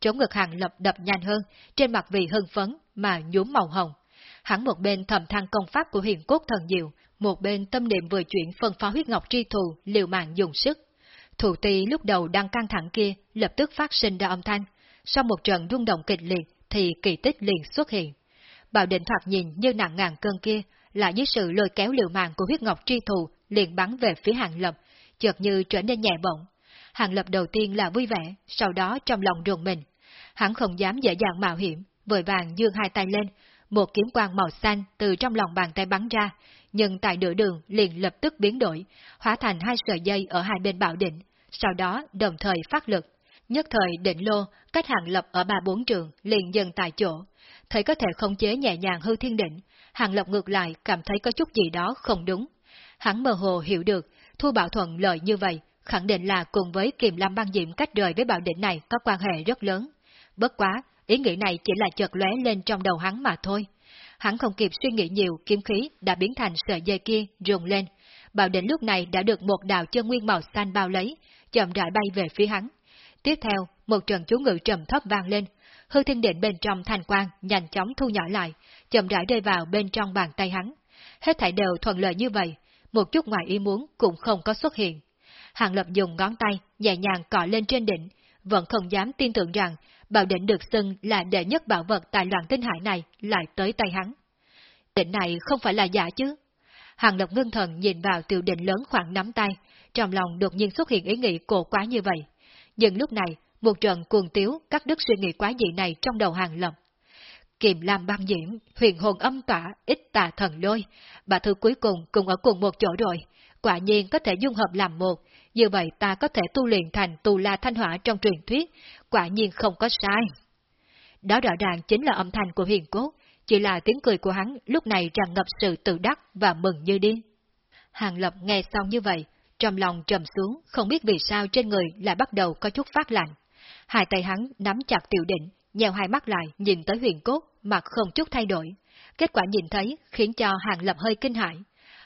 Chống ngực hàng lập đập nhanh hơn, trên mặt vì hưng phấn mà nhuốm màu hồng. Hắn một bên thầm thăng công pháp của hiền cốt thần diệu, một bên tâm niệm vừa chuyển phân phó huyết ngọc tri thù liều mạng dùng sức. Thủ ti lúc đầu đang căng thẳng kia lập tức phát sinh ra âm thanh, sau một trận rung động kịch liệt thì kỳ tích liền xuất hiện. Bảo định thoạt nhìn như nặng ngàn cơn kia, là dưới sự lôi kéo liều mạng của huyết ngọc tri thù liền bắn về phía hàng lập, chợt như trở nên nhẹ bỗng. Hàng lập đầu tiên là vui vẻ, sau đó trong lòng rùng mình. Hắn không dám dễ dàng mạo hiểm, vội vàng dương hai tay lên, một kiếm quang màu xanh từ trong lòng bàn tay bắn ra, nhưng tại nửa đường liền lập tức biến đổi, hóa thành hai sợi dây ở hai bên bảo định, sau đó đồng thời phát lực. Nhất thời định lô, cách hàng lập ở ba bốn trường, liền dần tại chỗ. Thấy có thể không chế nhẹ nhàng hư thiên định, hàng lập ngược lại cảm thấy có chút gì đó không đúng. Hắn mơ hồ hiểu được, thu bảo thuận lợi như vậy, khẳng định là cùng với kiềm lam băng diệm cách rời với bảo định này có quan hệ rất lớn. Bất quá, ý nghĩ này chỉ là chợt lóe lên trong đầu hắn mà thôi. Hắn không kịp suy nghĩ nhiều, kiếm khí đã biến thành sợi dây kia, rùng lên. Bảo định lúc này đã được một đạo chân nguyên màu xanh bao lấy, chậm rãi bay về phía hắn. Tiếp theo, một trận chú ngự trầm thấp vang lên, hư thiên định bên trong thành quang nhanh chóng thu nhỏ lại, chậm rãi rơi vào bên trong bàn tay hắn. Hết thảy đều thuận lợi như vậy, một chút ngoài ý muốn cũng không có xuất hiện. Hàng Lập dùng ngón tay nhẹ nhàng cọ lên trên đỉnh, vẫn không dám tin tưởng rằng bảo đỉnh được xưng là đệ nhất bảo vật tại loạn tinh hải này lại tới tay hắn. Đỉnh này không phải là giả chứ? Hàng Lập ngưng thần nhìn vào tiểu đỉnh lớn khoảng nắm tay, trong lòng đột nhiên xuất hiện ý nghĩ cổ quá như vậy. Nhưng lúc này, một trận cuồng tiếu cắt đứt suy nghĩ quá dị này trong đầu Hàng Lập. Kiềm Lam băng diễm, huyền hồn âm tỏa, ít tà thần lôi, bà thư cuối cùng cùng ở cùng một chỗ rồi, quả nhiên có thể dung hợp làm một, như vậy ta có thể tu luyện thành tù la thanh hỏa trong truyền thuyết, quả nhiên không có sai. Đó rõ ràng chính là âm thanh của huyền cốt, chỉ là tiếng cười của hắn lúc này tràn ngập sự tự đắc và mừng như điên. Hàng Lập nghe xong như vậy, trong lòng trầm xuống, không biết vì sao trên người lại bắt đầu có chút phát lạnh. Hai tay hắn nắm chặt tiểu định, nhèo hai mắt lại nhìn tới huyền cốt, mặt không chút thay đổi. Kết quả nhìn thấy khiến cho Hàng Lập hơi kinh hãi.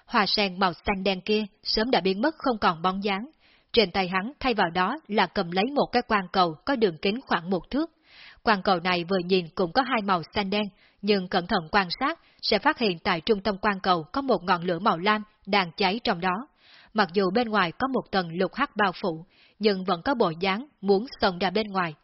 Hoa sen màu xanh đen kia sớm đã biến mất không còn bóng dáng. Trên tay hắn thay vào đó là cầm lấy một cái quan cầu có đường kính khoảng một thước. Quan cầu này vừa nhìn cũng có hai màu xanh đen, nhưng cẩn thận quan sát sẽ phát hiện tại trung tâm quan cầu có một ngọn lửa màu lam đang cháy trong đó. Mặc dù bên ngoài có một tầng lục hắc bao phủ, nhưng vẫn có bộ dáng muốn xông ra bên ngoài.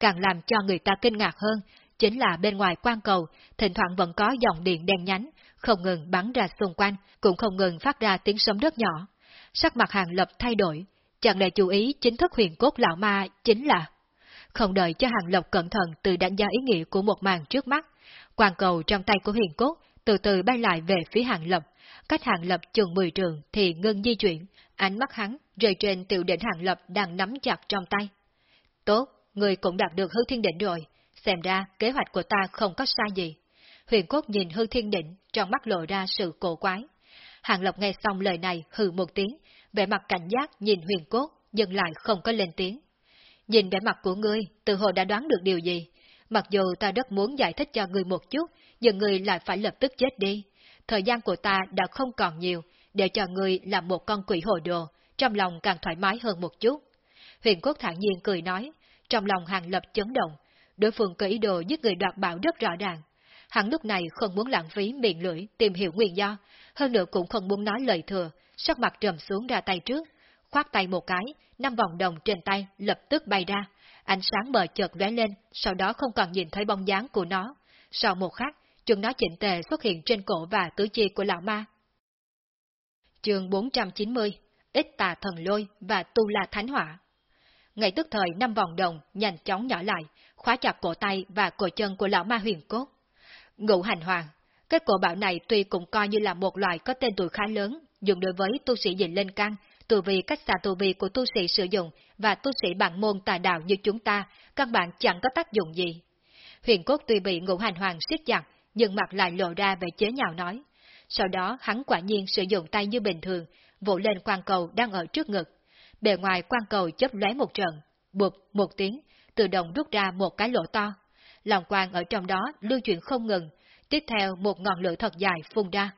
Càng làm cho người ta kinh ngạc hơn, chính là bên ngoài quan cầu, thỉnh thoảng vẫn có dòng điện đen nhánh, không ngừng bắn ra xung quanh, cũng không ngừng phát ra tiếng sấm rất nhỏ. Sắc mặt hàng lập thay đổi, chẳng lẽ chú ý chính thức huyền cốt lão ma chính là... Không đợi cho hàng lập cẩn thận từ đánh giá ý nghĩa của một màn trước mắt, quan cầu trong tay của huyền cốt từ từ bay lại về phía hàng lập, cách hàng lập chừng 10 trường thì ngưng di chuyển, ánh mắt hắn rơi trên tiểu đỉnh hàng lập đang nắm chặt trong tay. Tốt, người cũng đạt được hư thiên định rồi, xem ra kế hoạch của ta không có sai gì. Huyền quốc nhìn hư thiên định, trong mắt lộ ra sự cổ quái. Hàng lộc nghe xong lời này hừ một tiếng, vẻ mặt cảnh giác nhìn huyền cốt, nhưng lại không có lên tiếng. Nhìn vẻ mặt của ngươi, từ hồ đã đoán được điều gì. Mặc dù ta rất muốn giải thích cho ngươi một chút, nhưng ngươi lại phải lập tức chết đi. Thời gian của ta đã không còn nhiều, để cho ngươi làm một con quỷ hồi đồ, trong lòng càng thoải mái hơn một chút. Huyền quốc thản nhiên cười nói, trong lòng Hàng Lập chấn động, đối phương có ý đồ giết người đoạt bảo rất rõ ràng. Hắn lúc này không muốn lãng phí miệng lưỡi tìm hiểu nguyên do, hơn nữa cũng không muốn nói lời thừa, sắc mặt trầm xuống ra tay trước, khoát tay một cái, năm vòng đồng trên tay lập tức bay ra, ánh sáng mờ chợt lóe lên, sau đó không còn nhìn thấy bóng dáng của nó. Sau một khắc, chúng nó chỉnh tề xuất hiện trên cổ và tứ chi của lão ma. Chương 490 Ít tà thần lôi và tu la thánh hỏa ngay tức thời năm vòng đồng nhanh chóng nhỏ lại, khóa chặt cổ tay và cổ chân của lão ma huyền cốt. Ngũ hành hoàng, cái cổ bảo này tuy cũng coi như là một loại có tên tuổi khá lớn, dùng đối với tu sĩ dịnh lên căn, từ vì cách xa tu vi của tu sĩ sử dụng và tu sĩ bản môn tà đạo như chúng ta, căn bản chẳng có tác dụng gì. Huyền cốt tuy bị ngũ hành hoàng siết chặt, nhưng mặt lại lộ ra về chế nhạo nói. Sau đó hắn quả nhiên sử dụng tay như bình thường, vỗ lên quan cầu đang ở trước ngực. Bề ngoài quan cầu chớp lóe một trận, bụp một tiếng, tự động rút ra một cái lỗ to. Lòng quang ở trong đó lưu chuyển không ngừng, tiếp theo một ngọn lửa thật dài phun ra.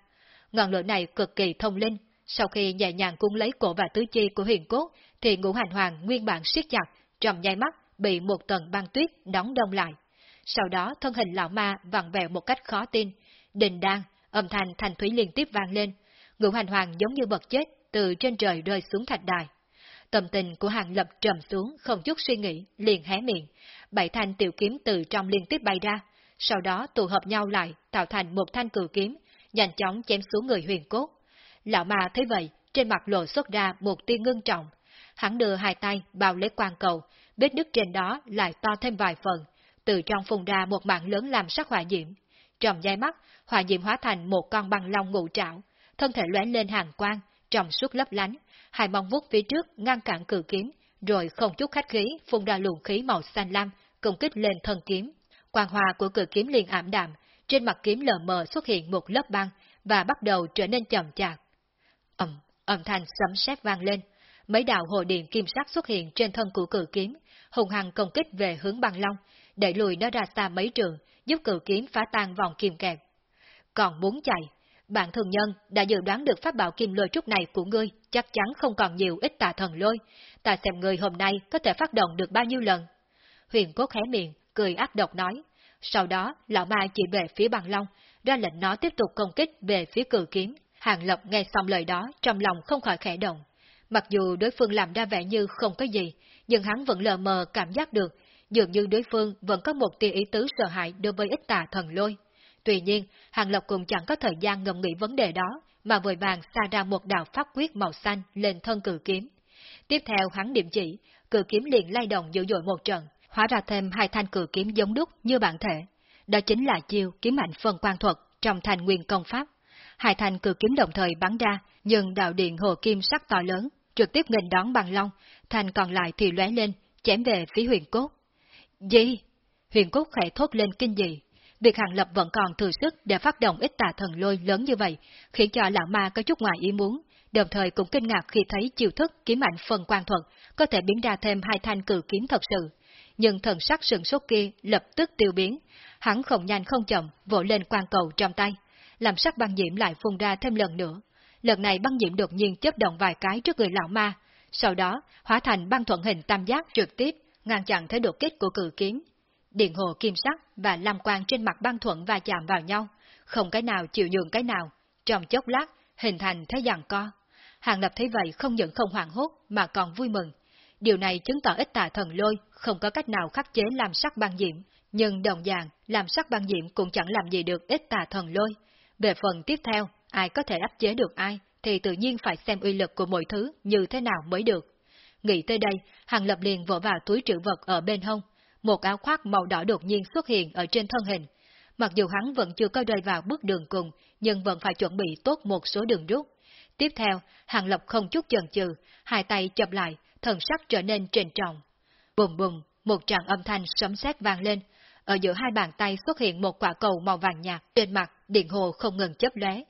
Ngọn lửa này cực kỳ thông linh, sau khi nhẹ nhàng cung lấy cổ và tứ chi của huyền cốt, thì ngũ hành hoàng nguyên bản siết chặt, trong nháy mắt bị một tầng băng tuyết đóng đông lại. Sau đó thân hình lão ma vặn vẹo một cách khó tin, đình đan, âm thanh thành thủy liên tiếp vang lên, ngũ hành hoàng giống như bật chết từ trên trời rơi xuống thạch đài. Tâm tình của hàng lập trầm xuống, không chút suy nghĩ, liền hé miệng, bảy thanh tiểu kiếm từ trong liên tiếp bay ra, sau đó tụ hợp nhau lại, tạo thành một thanh cử kiếm, nhanh chóng chém xuống người huyền cốt. Lão ma thấy vậy, trên mặt lộ xuất ra một tia ngưng trọng. Hắn đưa hai tay bao lấy quan cầu, vết đứt trên đó lại to thêm vài phần, từ trong phun ra một mạng lớn làm sắc hỏa diễm. Trong giai mắt, hỏa diễm hóa thành một con băng long ngụ trảo, thân thể lóe lên hàng quang, trong suốt lấp lánh, hai mong vuốt phía trước ngăn cản cử kiếm, rồi không chút khách khí phun ra luồng khí màu xanh lam, công kích lên thân kiếm. Quang hòa của cử kiếm liền ảm đạm, trên mặt kiếm lờ mờ xuất hiện một lớp băng và bắt đầu trở nên chậm chạp. ầm, âm thanh sấm sét vang lên, mấy đạo hồ điện kim sắc xuất hiện trên thân của cử kiếm, hùng Hằng công kích về hướng băng long, đẩy lùi nó ra xa mấy trường, giúp cử kiếm phá tan vòng kim kẹp. Còn muốn chạy, bạn thường nhân đã dự đoán được pháp bảo kim lôi trúc này của ngươi chắc chắn không còn nhiều ít tà thần lôi, ta xem ngươi hôm nay có thể phát động được bao nhiêu lần. Huyền cốt khẽ miệng, cười ác độc nói, Sau đó, lão ma chỉ về phía bằng long, ra lệnh nó tiếp tục công kích về phía cử kiếm. Hàng Lập nghe xong lời đó, trong lòng không khỏi khẽ động. Mặc dù đối phương làm ra vẻ như không có gì, nhưng hắn vẫn lờ mờ cảm giác được, dường như đối phương vẫn có một tia ý tứ sợ hãi đối với ít tà thần lôi. Tuy nhiên, Hàng Lập cũng chẳng có thời gian ngầm nghĩ vấn đề đó, mà vội vàng xa ra một đạo pháp quyết màu xanh lên thân cử kiếm. Tiếp theo hắn điểm chỉ, cử kiếm liền lay động dữ dội một trận, hóa ra thêm hai thanh cử kiếm giống đúc như bản thể. Đó chính là chiêu kiếm mạnh phân quan thuật trong thành nguyên công pháp. Hai thanh cử kiếm đồng thời bắn ra, nhưng đạo điện hồ kim sắc to lớn, trực tiếp nghênh đón bằng long, thành còn lại thì lóe lên, chém về phía huyền cốt. Gì? Huyền cốt khẽ thốt lên kinh dị. Việc hàng lập vẫn còn thừa sức để phát động ít tà thần lôi lớn như vậy, khiến cho lão ma có chút ngoài ý muốn, đồng thời cũng kinh ngạc khi thấy chiêu thức kiếm mạnh phần quan thuật có thể biến ra thêm hai thanh cử kiếm thật sự. Nhưng thần sắc sừng sốt kia lập tức tiêu biến, hắn không nhanh không chậm vỗ lên quan cầu trong tay, làm sắc băng diễm lại phun ra thêm lần nữa. Lần này băng diễm đột nhiên chấp động vài cái trước người lão ma, sau đó hóa thành băng thuận hình tam giác trực tiếp ngăn chặn thế đột kích của cử kiếm. Điện hồ kim sắc và lam quang trên mặt băng thuận va chạm vào nhau, không cái nào chịu nhường cái nào, trong chốc lát hình thành thế giằng co. Hàng Lập thấy vậy không những không hoảng hốt mà còn vui mừng. Điều này chứng tỏ ít tà thần lôi không có cách nào khắc chế làm sắc băng diễm, nhưng đồng dạng làm sắc băng diễm cũng chẳng làm gì được ít tà thần lôi. Về phần tiếp theo, ai có thể áp chế được ai thì tự nhiên phải xem uy lực của mọi thứ như thế nào mới được. Nghĩ tới đây, Hàng Lập liền vỗ vào túi trữ vật ở bên hông. Một áo khoác màu đỏ đột nhiên xuất hiện ở trên thân hình. Mặc dù hắn vẫn chưa có rơi vào bước đường cùng, nhưng vẫn phải chuẩn bị tốt một số đường rút. Tiếp theo, Hàng Lập không chút chần chừ, hai tay chập lại, thần sắc trở nên trền trọng. Bùm bùm, một tràng âm thanh sấm sét vang lên. Ở giữa hai bàn tay xuất hiện một quả cầu màu vàng nhạt, trên mặt điện hồ không ngừng chấp lóe.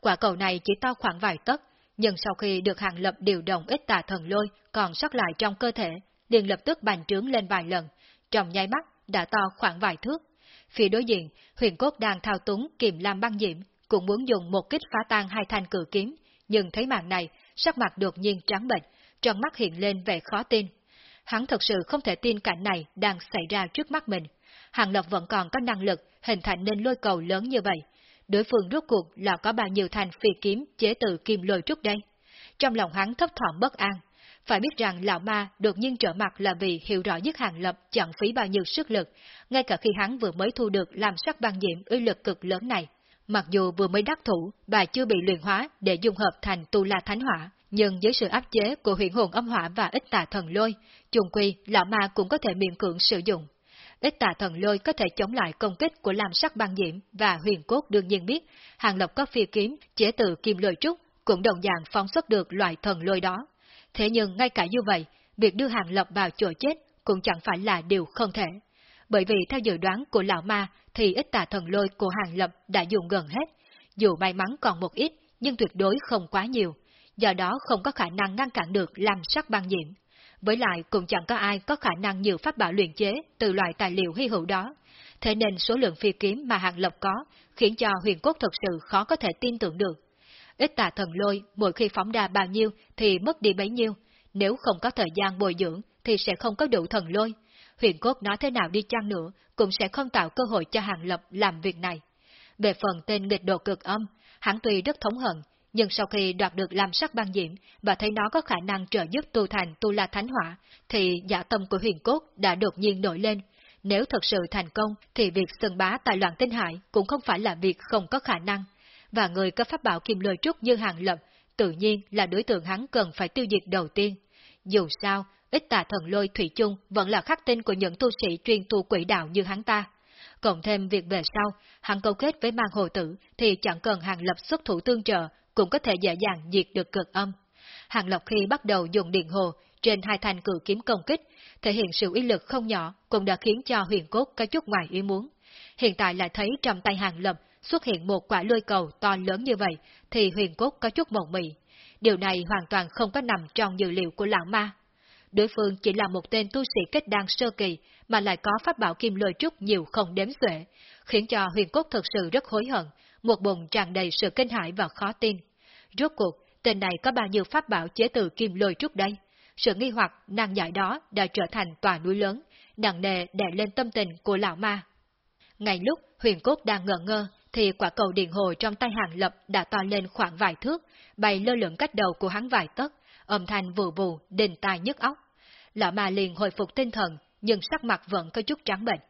Quả cầu này chỉ to khoảng vài tấc, nhưng sau khi được Hàng Lập điều động ít tà thần lôi còn sót lại trong cơ thể, liền lập tức bành trướng lên vài lần, trong nháy mắt đã to khoảng vài thước. Phía đối diện, huyền cốt đang thao túng kiềm lam băng diễm, cũng muốn dùng một kích phá tan hai thanh cử kiếm, nhưng thấy màn này, sắc mặt đột nhiên trắng bệnh, trong mắt hiện lên vẻ khó tin. Hắn thật sự không thể tin cảnh này đang xảy ra trước mắt mình. Hàng Lập vẫn còn có năng lực hình thành nên lôi cầu lớn như vậy. Đối phương rốt cuộc là có bao nhiêu thanh phi kiếm chế từ kim lôi trúc đây? Trong lòng hắn thấp thỏm bất an. Phải biết rằng lão ma đột nhiên trở mặt là vì hiểu rõ nhất Hàng Lập chẳng phí bao nhiêu sức lực, ngay cả khi hắn vừa mới thu được làm sắc băng diễm uy lực cực lớn này. Mặc dù vừa mới đắc thủ, bà chưa bị luyện hóa để dung hợp thành tu la thánh hỏa, nhưng dưới sự áp chế của huyện hồn âm hỏa và ít tà thần lôi, trùng quy lão ma cũng có thể miễn cưỡng sử dụng. Ít tà thần lôi có thể chống lại công kích của làm sắc băng diễm và huyền cốt đương nhiên biết, hàng lộc có phi kiếm chế từ kim lôi trúc cũng đồng dạng phóng xuất được loại thần lôi đó. Thế nhưng ngay cả như vậy, việc đưa hàng lộc vào chỗ chết cũng chẳng phải là điều không thể. Bởi vì theo dự đoán của lão ma thì ít tà thần lôi của hàng lập đã dùng gần hết, dù may mắn còn một ít nhưng tuyệt đối không quá nhiều, do đó không có khả năng ngăn cản được làm sắc băng diễm. Với lại cũng chẳng có ai có khả năng nhiều pháp bảo luyện chế từ loại tài liệu hy hữu đó, thế nên số lượng phi kiếm mà hàng lập có khiến cho huyền cốt thật sự khó có thể tin tưởng được. Ít tà thần lôi mỗi khi phóng ra bao nhiêu thì mất đi bấy nhiêu, nếu không có thời gian bồi dưỡng thì sẽ không có đủ thần lôi. Huyền cốt nói thế nào đi chăng nữa cũng sẽ không tạo cơ hội cho hàng lập làm việc này. Về phần tên nghịch độ cực âm, hắn tuy rất thống hận, nhưng sau khi đoạt được làm sắc băng diễm và thấy nó có khả năng trợ giúp tu thành tu la thánh hỏa, thì giả tâm của huyền cốt đã đột nhiên nổi lên. Nếu thật sự thành công, thì việc sừng bá tại loạn tinh hải cũng không phải là việc không có khả năng. Và người có pháp bảo kim lôi trúc như hàng lập, tự nhiên là đối tượng hắn cần phải tiêu diệt đầu tiên. Dù sao, ít tà thần lôi thủy chung vẫn là khắc tinh của những tu sĩ chuyên tu quỷ đạo như hắn ta. Cộng thêm việc về sau, hắn câu kết với mang hồ tử thì chẳng cần hàng lập xuất thủ tương trợ cũng có thể dễ dàng diệt được cực âm. Hàng Lộc khi bắt đầu dùng điện hồ trên hai thanh cử kiếm công kích, thể hiện sự uy lực không nhỏ cũng đã khiến cho huyền cốt có chút ngoài ý muốn. Hiện tại lại thấy trong tay Hàng Lập xuất hiện một quả lôi cầu to lớn như vậy, thì huyền cốt có chút mộng mị. Điều này hoàn toàn không có nằm trong dữ liệu của lão ma. Đối phương chỉ là một tên tu sĩ kết đan sơ kỳ, mà lại có pháp bảo kim lôi trúc nhiều không đếm xuể, khiến cho huyền cốt thực sự rất hối hận, một bụng tràn đầy sự kinh hãi và khó tin. Rốt cuộc, tên này có bao nhiêu pháp bảo chế từ kim lôi trúc đây? Sự nghi hoặc năng giải đó đã trở thành tòa núi lớn, nặng nề đè lên tâm tình của lão ma. Ngay lúc huyền cốt đang ngờ ngơ, thì quả cầu điện hồi trong tay hàng lập đã to lên khoảng vài thước, bay lơ lửng cách đầu của hắn vài tấc, âm thanh vù vù, đình tai nhức óc. Lão ma liền hồi phục tinh thần, nhưng sắc mặt vẫn có chút trắng bệnh.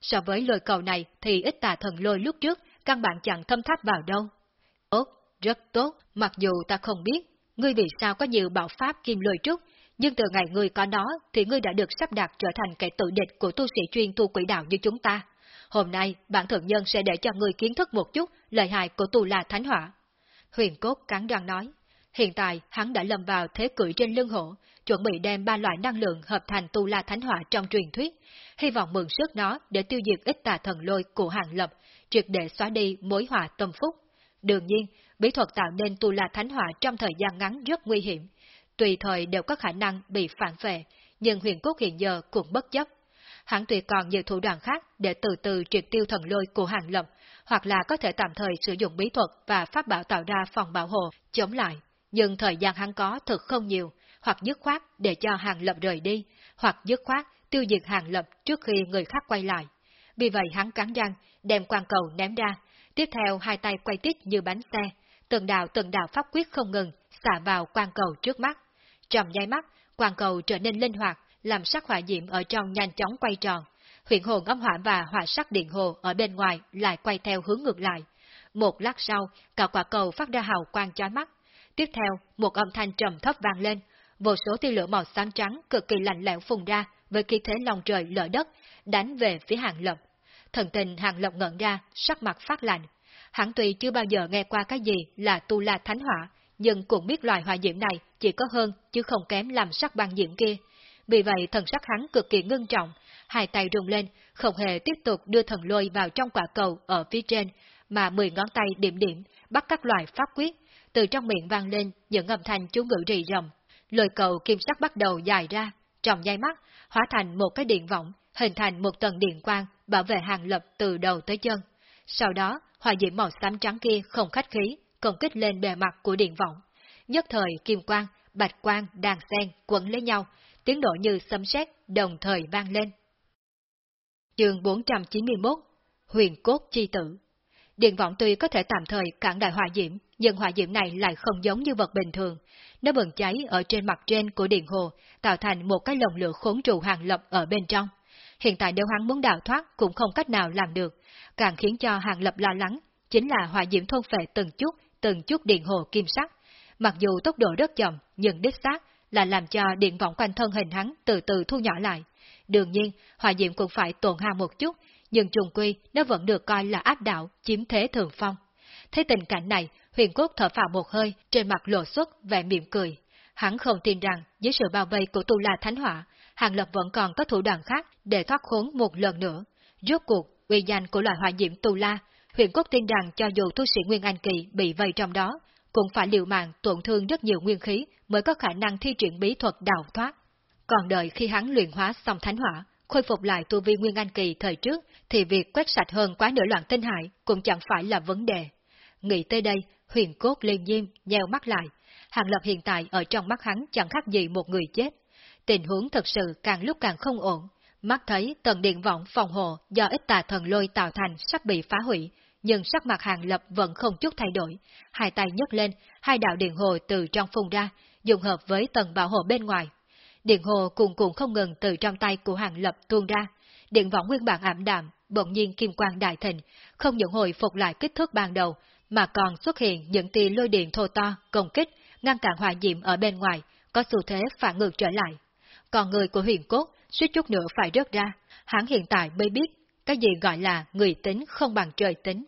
So với lôi cầu này thì ít tà thần lôi lúc trước, căn bản chẳng thâm tháp vào đâu. Tốt, rất tốt, mặc dù ta không biết, ngươi vì sao có nhiều bảo pháp kim lôi trúc, nhưng từ ngày ngươi có nó thì ngươi đã được sắp đặt trở thành kẻ tự địch của tu sĩ chuyên tu quỷ đạo như chúng ta. Hôm nay, bản thượng nhân sẽ để cho người kiến thức một chút lợi hại của tu la thánh hỏa. Huyền cốt cắn răng nói. Hiện tại, hắn đã lâm vào thế cưỡi trên lưng hổ, chuẩn bị đem ba loại năng lượng hợp thành tu la thánh hỏa trong truyền thuyết, hy vọng mượn sức nó để tiêu diệt ít tà thần lôi của hàng lập, triệt để xóa đi mối họa tâm phúc. Đương nhiên, bí thuật tạo nên tu la thánh hỏa trong thời gian ngắn rất nguy hiểm, tùy thời đều có khả năng bị phản vệ, nhưng huyền cốt hiện giờ cũng bất chấp. Hắn tuyệt còn nhiều thủ đoạn khác để từ từ triệt tiêu thần lôi của hàng lập, hoặc là có thể tạm thời sử dụng bí thuật và pháp bảo tạo ra phòng bảo hộ, chống lại. Nhưng thời gian hắn có thực không nhiều, hoặc dứt khoát để cho hàng lập rời đi, hoặc dứt khoát tiêu diệt hàng lập trước khi người khác quay lại. Vì vậy hắn cắn răng, đem quan cầu ném ra, tiếp theo hai tay quay tít như bánh xe, từng đạo từng đạo pháp quyết không ngừng xả vào quan cầu trước mắt. Trong nháy mắt, quan cầu trở nên linh hoạt, làm sắc hỏa diệm ở trong nhanh chóng quay tròn. Huyện hồn âm hỏa và hỏa sắc điện hồ ở bên ngoài lại quay theo hướng ngược lại. Một lát sau, cả quả cầu phát ra hào quang chói mắt. Tiếp theo, một âm thanh trầm thấp vang lên, vô số tia lửa màu xám trắng cực kỳ lạnh lẽo phùng ra với khí thế lòng trời lở đất, đánh về phía hàng lập. Thần tình hàng lập ngẩn ra, sắc mặt phát lạnh. Hắn tuy chưa bao giờ nghe qua cái gì là tu la thánh hỏa, nhưng cũng biết loài hỏa diễm này chỉ có hơn chứ không kém làm sắc băng diễm kia. Vì vậy thần sắc hắn cực kỳ ngưng trọng, hai tay rung lên, không hề tiếp tục đưa thần lôi vào trong quả cầu ở phía trên, mà mười ngón tay điểm điểm, bắt các loại pháp quyết, từ trong miệng vang lên những âm thanh chú ngữ rì rầm. Lôi cầu kim sắc bắt đầu dài ra, trong nháy mắt, hóa thành một cái điện võng, hình thành một tầng điện quang bảo vệ hàng lập từ đầu tới chân. Sau đó, hỏa diễm màu xám trắng kia không khách khí, công kích lên bề mặt của điện võng. Nhất thời kim quang, bạch quang, đàn sen quấn lấy nhau, tiếng nổ như sấm sét đồng thời vang lên. Chương 491 Huyền cốt chi tử Điện vọng tuy có thể tạm thời cản đại hỏa diễm, nhưng hỏa diễm này lại không giống như vật bình thường. Nó bừng cháy ở trên mặt trên của điện hồ, tạo thành một cái lồng lửa khốn trụ hàng lập ở bên trong. Hiện tại nếu hắn muốn đào thoát cũng không cách nào làm được, càng khiến cho hàng lập lo lắng, chính là hỏa diễm thôn phệ từng chút, từng chút điện hồ kim sắc. Mặc dù tốc độ rất chậm, nhưng đích xác là làm cho điện vọng quanh thân hình hắn từ từ thu nhỏ lại. Đương nhiên, hỏa diệm cũng phải tổn hao một chút, nhưng trùng quy nó vẫn được coi là áp đảo, chiếm thế thường phong. Thấy tình cảnh này, huyền cốt thở phào một hơi, trên mặt lộ xuất vẻ mỉm cười. Hắn không tin rằng, dưới sự bao vây của Tu La Thánh Hỏa, Hàng Lập vẫn còn có thủ đoạn khác để thoát khốn một lần nữa. Rốt cuộc, uy danh của loại hỏa diễm Tu La, huyền cốt tin rằng cho dù tu sĩ Nguyên Anh Kỳ bị vây trong đó, cũng phải liều mạng tổn thương rất nhiều nguyên khí mới có khả năng thi triển bí thuật đào thoát. Còn đợi khi hắn luyện hóa xong thánh hỏa, khôi phục lại tu vi nguyên anh kỳ thời trước, thì việc quét sạch hơn quá nửa loạn tinh hải cũng chẳng phải là vấn đề. Nghĩ tới đây, huyền cốt liên diêm, nheo mắt lại. Hàng lập hiện tại ở trong mắt hắn chẳng khác gì một người chết. Tình huống thật sự càng lúc càng không ổn. Mắt thấy tầng điện vọng phòng hộ do ít tà thần lôi tạo thành sắp bị phá hủy, nhưng sắc mặt hàng lập vẫn không chút thay đổi. Hai tay nhấc lên, hai đạo điện hồ từ trong phun ra, dùng hợp với tầng bảo hộ bên ngoài. Điện hồ cuồn cuộn không ngừng từ trong tay của hàng lập tuôn ra. Điện võng nguyên bản ảm đạm, bỗng nhiên kim quang đại thịnh, không những hồi phục lại kích thước ban đầu, mà còn xuất hiện những tia lôi điện thô to, công kích, ngăn cản hỏa diệm ở bên ngoài, có xu thế phản ngược trở lại. Còn người của huyền cốt, suýt chút nữa phải rớt ra, hắn hiện tại mới biết, cái gì gọi là người tính không bằng trời tính.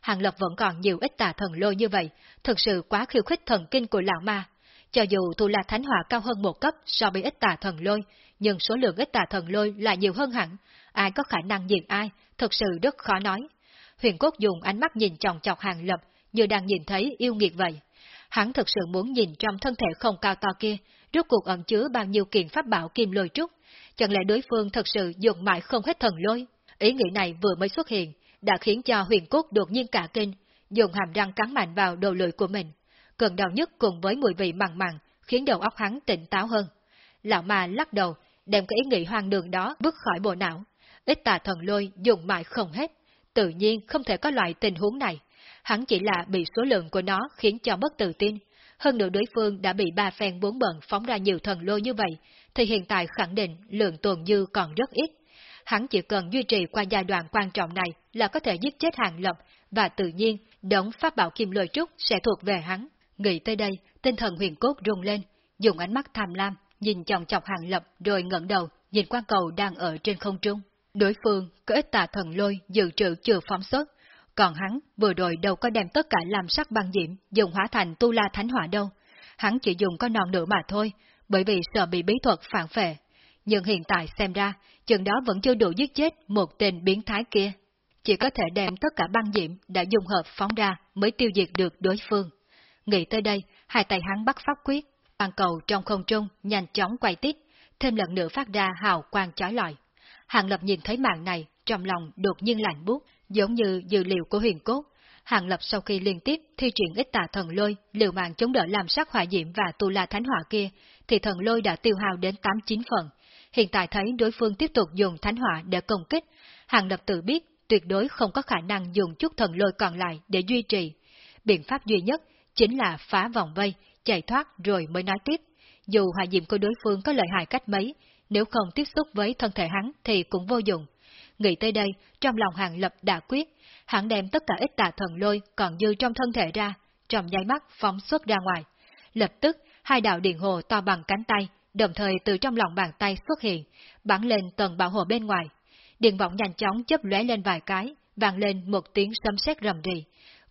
Hàng Lập vẫn còn nhiều ít tà thần lôi như vậy, thực sự quá khiêu khích thần kinh của lão ma. Cho dù Thu la thánh hỏa cao hơn một cấp so với ít tà thần lôi, nhưng số lượng ít tà thần lôi là nhiều hơn hẳn, ai có khả năng diệt ai, thật sự rất khó nói. Huyền Cốt dùng ánh mắt nhìn chòng chọc Hàng Lập, như đang nhìn thấy yêu nghiệt vậy. Hắn thực sự muốn nhìn trong thân thể không cao to kia, rốt cuộc ẩn chứa bao nhiêu kiện pháp bảo kim lôi trúc. Chẳng lẽ đối phương thật sự dùng mãi không hết thần lôi? Ý nghĩ này vừa mới xuất hiện, đã khiến cho huyền cốt đột nhiên cả kinh, dùng hàm răng cắn mạnh vào đầu lưỡi của mình. Cơn đau nhất cùng với mùi vị mặn mặn khiến đầu óc hắn tỉnh táo hơn. Lão ma lắc đầu, đem cái ý nghĩ hoang đường đó bước khỏi bộ não. Ít tà thần lôi dùng mãi không hết. tự nhiên không thể có loại tình huống này. Hắn chỉ là bị số lượng của nó khiến cho mất tự tin. Hơn nữa đối phương đã bị ba phen bốn bận phóng ra nhiều thần lôi như vậy, thì hiện tại khẳng định lượng tồn dư còn rất ít. Hắn chỉ cần duy trì qua giai đoạn quan trọng này là có thể giết chết hàng lập, và tự nhiên, đống pháp bảo kim lôi trúc sẽ thuộc về hắn. Nghĩ tới đây, tinh thần huyền cốt rung lên, dùng ánh mắt tham lam, nhìn chòng chọc hàng lập rồi ngẩng đầu, nhìn quan cầu đang ở trên không trung. Đối phương có ít tà thần lôi dự trữ chưa phóng xuất, còn hắn vừa rồi đâu có đem tất cả làm sắc băng diễm dùng hóa thành tu la thánh hỏa đâu. Hắn chỉ dùng có non nữa mà thôi, bởi vì sợ bị bí thuật phản phệ. Nhưng hiện tại xem ra, chừng đó vẫn chưa đủ giết chết một tên biến thái kia. Chỉ có thể đem tất cả băng diễm đã dùng hợp phóng ra mới tiêu diệt được đối phương. Nghĩ tới đây, hai tay hắn bắt pháp quyết, bàn cầu trong không trung nhanh chóng quay tít, thêm lần nữa phát ra hào quang chói lọi. Hàng Lập nhìn thấy màn này, trong lòng đột nhiên lạnh buốt giống như dữ liệu của huyền cốt. Hàng Lập sau khi liên tiếp thi triển ít tà thần lôi, liều mạng chống đỡ làm sắc hỏa diễm và tu la thánh hỏa kia, thì thần lôi đã tiêu hao đến 8-9 phần. Hiện tại thấy đối phương tiếp tục dùng thánh hỏa để công kích, Hàng Lập tự biết tuyệt đối không có khả năng dùng chút thần lôi còn lại để duy trì. Biện pháp duy nhất chính là phá vòng vây, chạy thoát rồi mới nói tiếp. Dù hỏa diệm của đối phương có lợi hại cách mấy, nếu không tiếp xúc với thân thể hắn thì cũng vô dụng. Nghĩ tới đây, trong lòng hàng lập đã quyết, hắn đem tất cả ít tà thần lôi còn dư trong thân thể ra, trong nháy mắt phóng xuất ra ngoài. Lập tức, hai đạo điện hồ to bằng cánh tay, đồng thời từ trong lòng bàn tay xuất hiện, bắn lên tầng bảo hộ bên ngoài. Điện vọng nhanh chóng chớp lóe lên vài cái, vang lên một tiếng sấm sét rầm rì.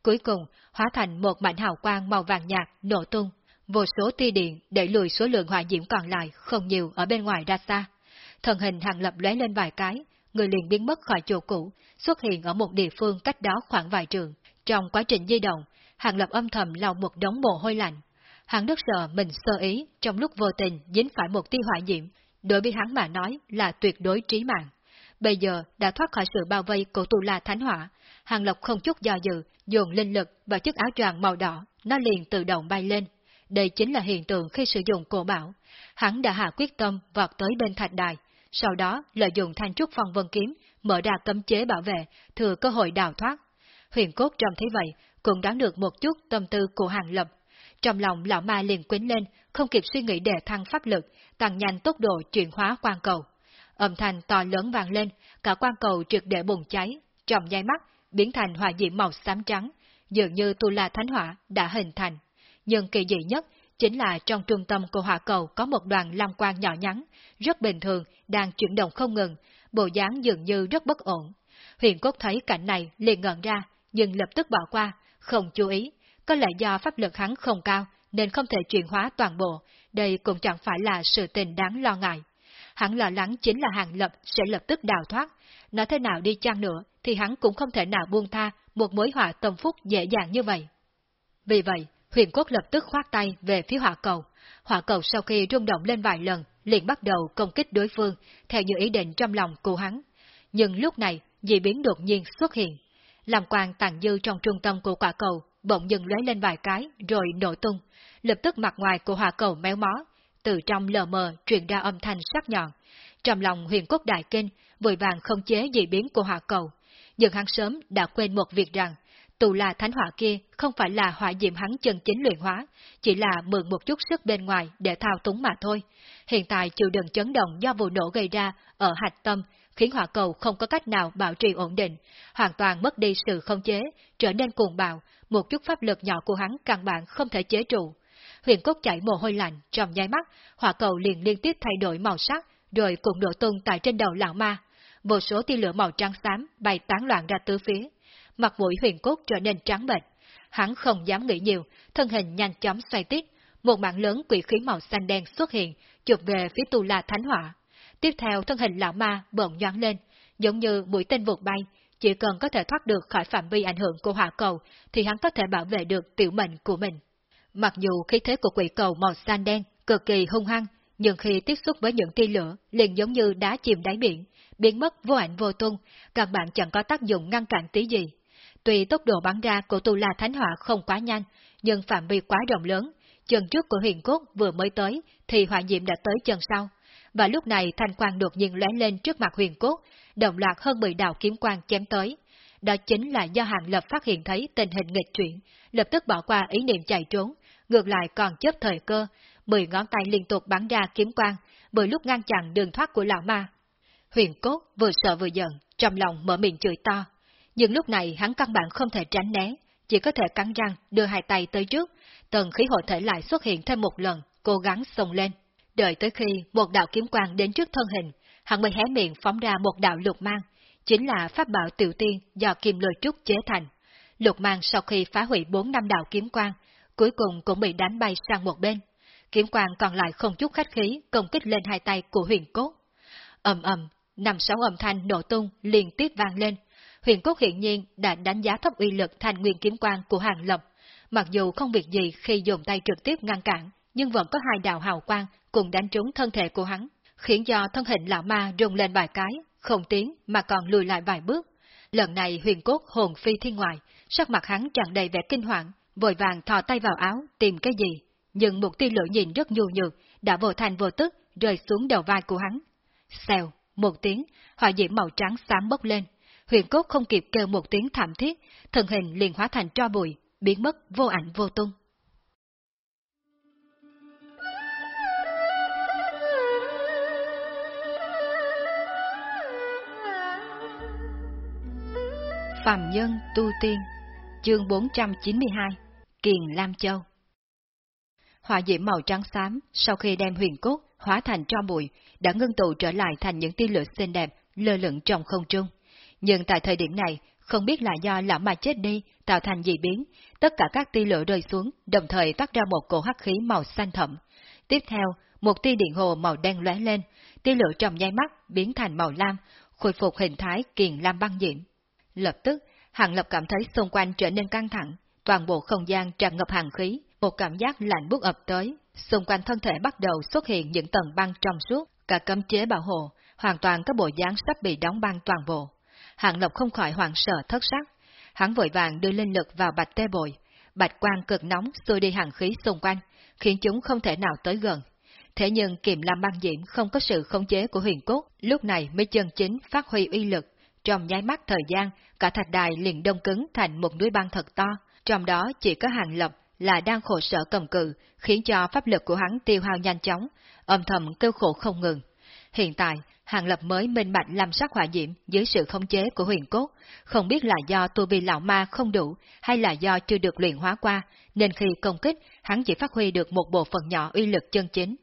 Cuối cùng, hóa thành một mảnh hào quang màu vàng nhạt nổ tung, vô số tia điện để lùi số lượng hỏa diễm còn lại không nhiều ở bên ngoài ra xa. Thần hình hàng lập lóe lên vài cái, người liền biến mất khỏi chỗ cũ, xuất hiện ở một địa phương cách đó khoảng vài trường. Trong quá trình di động, hàng lập âm thầm lau một đống mồ hôi lạnh. Hắn rất sợ mình sơ ý trong lúc vô tình dính phải một tia hỏa diễm, đối với hắn mà nói là tuyệt đối trí mạng. Bây giờ đã thoát khỏi sự bao vây của tù la thánh hỏa, hàng lập không chút do dự, dồn linh lực vào chiếc áo choàng màu đỏ, nó liền tự động bay lên. Đây chính là hiện tượng khi sử dụng cổ bảo. Hắn đã hạ quyết tâm vọt tới bên thạch đài, sau đó lợi dụng thanh trúc phong vân kiếm, mở ra cấm chế bảo vệ, thừa cơ hội đào thoát. Huyền cốt trông thấy vậy, cũng đoán được một chút tâm tư của hàng lập. Trong lòng lão ma liền quýnh lên, không kịp suy nghĩ để thăng pháp lực, tăng nhanh tốc độ chuyển hóa quan cầu. Âm thanh to lớn vang lên, cả quan cầu trực để bùng cháy, trong nháy mắt, biến thành hỏa diễm màu xám trắng, dường như tu la thánh hỏa đã hình thành. Nhưng kỳ dị nhất chính là trong trung tâm của hỏa cầu có một đoàn lam quang nhỏ nhắn, rất bình thường, đang chuyển động không ngừng, bộ dáng dường như rất bất ổn. Huyền Cốt thấy cảnh này liền ngẩn ra, nhưng lập tức bỏ qua, không chú ý. Có lẽ do pháp lực hắn không cao, nên không thể chuyển hóa toàn bộ, đây cũng chẳng phải là sự tình đáng lo ngại. Hắn lo lắng chính là hàng lập sẽ lập tức đào thoát, nói thế nào đi chăng nữa thì hắn cũng không thể nào buông tha một mối họa tâm phúc dễ dàng như vậy. Vì vậy, huyền cốt lập tức khoát tay về phía hỏa cầu. Hỏa cầu sau khi rung động lên vài lần, liền bắt đầu công kích đối phương, theo như ý định trong lòng của hắn. Nhưng lúc này, dị biến đột nhiên xuất hiện. Làm quang tàn dư trong trung tâm của quả cầu, bỗng dừng lóe lên vài cái, rồi nổ tung. Lập tức mặt ngoài của hỏa cầu méo mó, từ trong lờ mờ truyền ra âm thanh sắc nhọn. Trong lòng huyền Quốc đại kinh, vội vàng không chế dị biến của hỏa cầu. Nhưng hắn sớm đã quên một việc rằng, tù là thánh hỏa kia không phải là hỏa diệm hắn chân chính luyện hóa, chỉ là mượn một chút sức bên ngoài để thao túng mà thôi. Hiện tại chịu đựng chấn động do vụ nổ gây ra ở hạch tâm, khiến hỏa cầu không có cách nào bảo trì ổn định, hoàn toàn mất đi sự không chế, trở nên cuồng bạo, một chút pháp lực nhỏ của hắn căn bản không thể chế trụ. Huyền cốt chảy mồ hôi lạnh, trong nháy mắt, hỏa cầu liền liên tiếp thay đổi màu sắc, rồi cùng nổ tung tại trên đầu lão ma. Một số tia lửa màu trắng xám bay tán loạn ra tứ phía. Mặt mũi huyền cốt trở nên trắng bệch. Hắn không dám nghĩ nhiều, thân hình nhanh chóng xoay tít, một mạng lớn quỷ khí màu xanh đen xuất hiện, chụp về phía tu la thánh hỏa. Tiếp theo thân hình lão ma bỗng nhoáng lên, giống như mũi tên vụt bay, chỉ cần có thể thoát được khỏi phạm vi ảnh hưởng của hỏa cầu, thì hắn có thể bảo vệ được tiểu mệnh của mình. Mặc dù khí thế của quỷ cầu màu xanh đen cực kỳ hung hăng, nhưng khi tiếp xúc với những tia lửa, liền giống như đá chìm đáy biển, biến mất vô ảnh vô tung, các bạn chẳng có tác dụng ngăn cản tí gì. Tuy tốc độ bắn ra của tu la thánh hỏa không quá nhanh, nhưng phạm vi quá rộng lớn, chân trước của huyền cốt vừa mới tới, thì hỏa diệm đã tới chân sau. Và lúc này thanh quang đột nhiên lóe lên trước mặt huyền cốt, đồng loạt hơn 10 đạo kiếm quang chém tới. đó chính là do Hàng Lập phát hiện thấy tình hình nghịch chuyển, lập tức bỏ qua ý niệm chạy trốn, ngược lại còn chấp thời cơ, mười ngón tay liên tục bắn ra kiếm quang, bởi lúc ngăn chặn đường thoát của lão ma. Huyền cốt vừa sợ vừa giận, trong lòng mở miệng chửi to. Nhưng lúc này hắn căn bản không thể tránh né, chỉ có thể cắn răng đưa hai tay tới trước, tần khí hộ thể lại xuất hiện thêm một lần, cố gắng xông lên. Đợi tới khi một đạo kiếm quang đến trước thân hình, hắn mới hé miệng phóng ra một đạo lục mang, chính là pháp bảo tiểu tiên do kim lôi trúc chế thành. Lục mang sau khi phá hủy bốn năm đạo kiếm quang, cuối cùng cũng bị đánh bay sang một bên. Kiếm quang còn lại không chút khách khí công kích lên hai tay của huyền cốt. ầm ầm, năm sáu âm thanh nổ tung liên tiếp vang lên. Huyền cốt hiện nhiên đã đánh giá thấp uy lực thành nguyên kiếm quang của hàng lập. Mặc dù không việc gì khi dùng tay trực tiếp ngăn cản, nhưng vẫn có hai đạo hào quang cùng đánh trúng thân thể của hắn, khiến cho thân hình lão ma rung lên vài cái, không tiến mà còn lùi lại vài bước. Lần này huyền cốt hồn phi thiên ngoại, sắc mặt hắn tràn đầy vẻ kinh hoàng, vội vàng thò tay vào áo tìm cái gì, nhưng một tia lửa nhìn rất nhu nhược, đã vô thành vô tức rơi xuống đầu vai của hắn. Xèo, một tiếng, hỏa diễm màu trắng xám bốc lên, huyền cốt không kịp kêu một tiếng thảm thiết, thân hình liền hóa thành tro bụi, biến mất vô ảnh vô tung. Phạm Nhân Tu Tiên Chương 492 Kiền Lam Châu Hỏa diễm màu trắng xám sau khi đem huyền cốt hóa thành cho bụi đã ngưng tụ trở lại thành những tia lửa xinh đẹp lơ lửng trong không trung. Nhưng tại thời điểm này, không biết là do lão ma chết đi tạo thành dị biến, tất cả các tia lửa rơi xuống đồng thời toát ra một cổ hắc khí màu xanh thẫm. Tiếp theo, một tia điện hồ màu đen lóe lên, tia lửa trong nháy mắt biến thành màu lam, khôi phục hình thái kiền lam băng diễm. Lập tức, Hàng Lập cảm thấy xung quanh trở nên căng thẳng, toàn bộ không gian tràn ngập hàng khí, một cảm giác lạnh buốt ập tới, xung quanh thân thể bắt đầu xuất hiện những tầng băng trong suốt, cả cấm chế bảo hộ, hoàn toàn các bộ dáng sắp bị đóng băng toàn bộ. hạng lộc không khỏi hoảng sợ thất sắc, hắn vội vàng đưa linh lực vào bạch tê bồi, bạch quang cực nóng xua đi hàng khí xung quanh, khiến chúng không thể nào tới gần. Thế nhưng kiềm lam băng diễm không có sự khống chế của huyền cốt, lúc này mới chân chính phát huy uy lực, trong nháy mắt thời gian, cả thạch đài liền đông cứng thành một núi băng thật to, trong đó chỉ có hàng lập là đang khổ sở cầm cự, khiến cho pháp lực của hắn tiêu hao nhanh chóng, âm thầm kêu khổ không ngừng. Hiện tại, hàng lập mới minh bạch làm sắc hỏa diễm dưới sự khống chế của huyền cốt, không biết là do tu vi lão ma không đủ hay là do chưa được luyện hóa qua, nên khi công kích, hắn chỉ phát huy được một bộ phận nhỏ uy lực chân chính.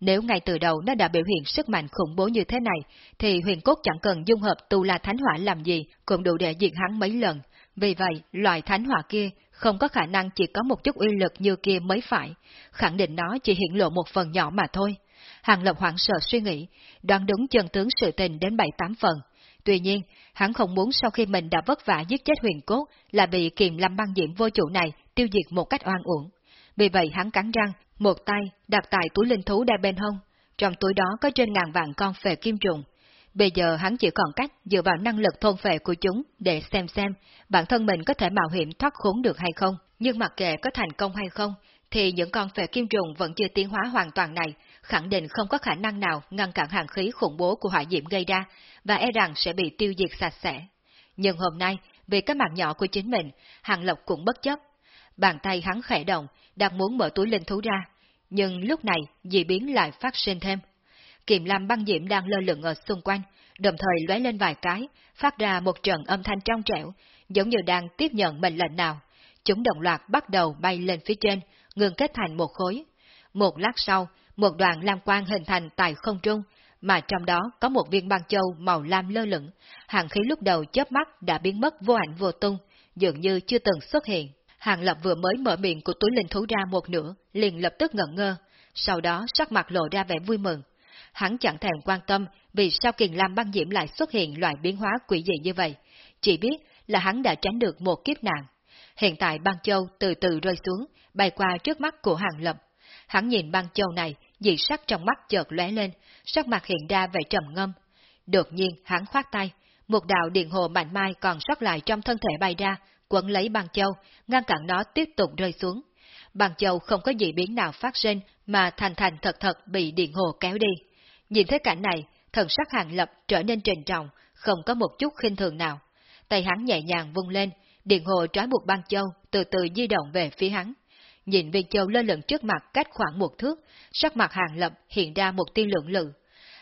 Nếu ngay từ đầu nó đã biểu hiện sức mạnh khủng bố như thế này, thì huyền cốt chẳng cần dung hợp tu la thánh hỏa làm gì, cũng đủ để diệt hắn mấy lần. Vì vậy, loại thánh hỏa kia không có khả năng chỉ có một chút uy lực như kia mới phải, khẳng định nó chỉ hiện lộ một phần nhỏ mà thôi. Hàng Lập hoảng sợ suy nghĩ, đoán đúng chân tướng sự tình đến bảy tám phần. Tuy nhiên, hắn không muốn sau khi mình đã vất vả giết chết huyền cốt là bị kiềm lâm băng diễm vô chủ này tiêu diệt một cách oan uổng. Vì vậy hắn cắn răng, một tay đặt tại túi linh thú đeo bên hông, trong túi đó có trên ngàn vạn con phệ kim trùng. Bây giờ hắn chỉ còn cách dựa vào năng lực thôn phệ của chúng để xem xem bản thân mình có thể mạo hiểm thoát khốn được hay không. Nhưng mặc kệ có thành công hay không, thì những con phệ kim trùng vẫn chưa tiến hóa hoàn toàn này, khẳng định không có khả năng nào ngăn cản hàng khí khủng bố của hỏa diễm gây ra, và e rằng sẽ bị tiêu diệt sạch sẽ. Nhưng hôm nay, vì cái mạng nhỏ của chính mình, Hàng Lộc cũng bất chấp. Bàn tay hắn khẽ động, đang muốn mở túi linh thú ra, nhưng lúc này dị biến lại phát sinh thêm. Kiềm Lam băng diễm đang lơ lửng ở xung quanh, đồng thời lóe lên vài cái, phát ra một trận âm thanh trong trẻo, giống như đang tiếp nhận mệnh lệnh nào. Chúng đồng loạt bắt đầu bay lên phía trên, ngừng kết thành một khối. Một lát sau, một đoàn lam quang hình thành tại không trung, mà trong đó có một viên băng châu màu lam lơ lửng, hàng khí lúc đầu chớp mắt đã biến mất vô ảnh vô tung, dường như chưa từng xuất hiện. Hàng Lập vừa mới mở miệng của túi linh thú ra một nửa, liền lập tức ngẩn ngơ, sau đó sắc mặt lộ ra vẻ vui mừng. Hắn chẳng thèm quan tâm vì sao kiền lam băng diễm lại xuất hiện loại biến hóa quỷ dị như vậy, chỉ biết là hắn đã tránh được một kiếp nạn. Hiện tại băng châu từ từ rơi xuống, bay qua trước mắt của Hàng Lập. Hắn nhìn băng châu này, dị sắc trong mắt chợt lóe lên, sắc mặt hiện ra vẻ trầm ngâm. Đột nhiên hắn khoát tay, một đạo điện hồ mạnh mai còn sót lại trong thân thể bay ra, quấn lấy băng châu, ngăn cản nó tiếp tục rơi xuống. Băng châu không có dị biến nào phát sinh, mà thành thành thật thật bị điện hồ kéo đi. Nhìn thấy cảnh này, thần sắc hàng lập trở nên trình trọng, không có một chút khinh thường nào. tay hắn nhẹ nhàng vung lên, điện hồ trói buộc băng châu từ từ di động về phía hắn. Nhìn viên châu lơ lửng trước mặt cách khoảng một thước, sắc mặt hàng lập hiện ra một tia lượng lự.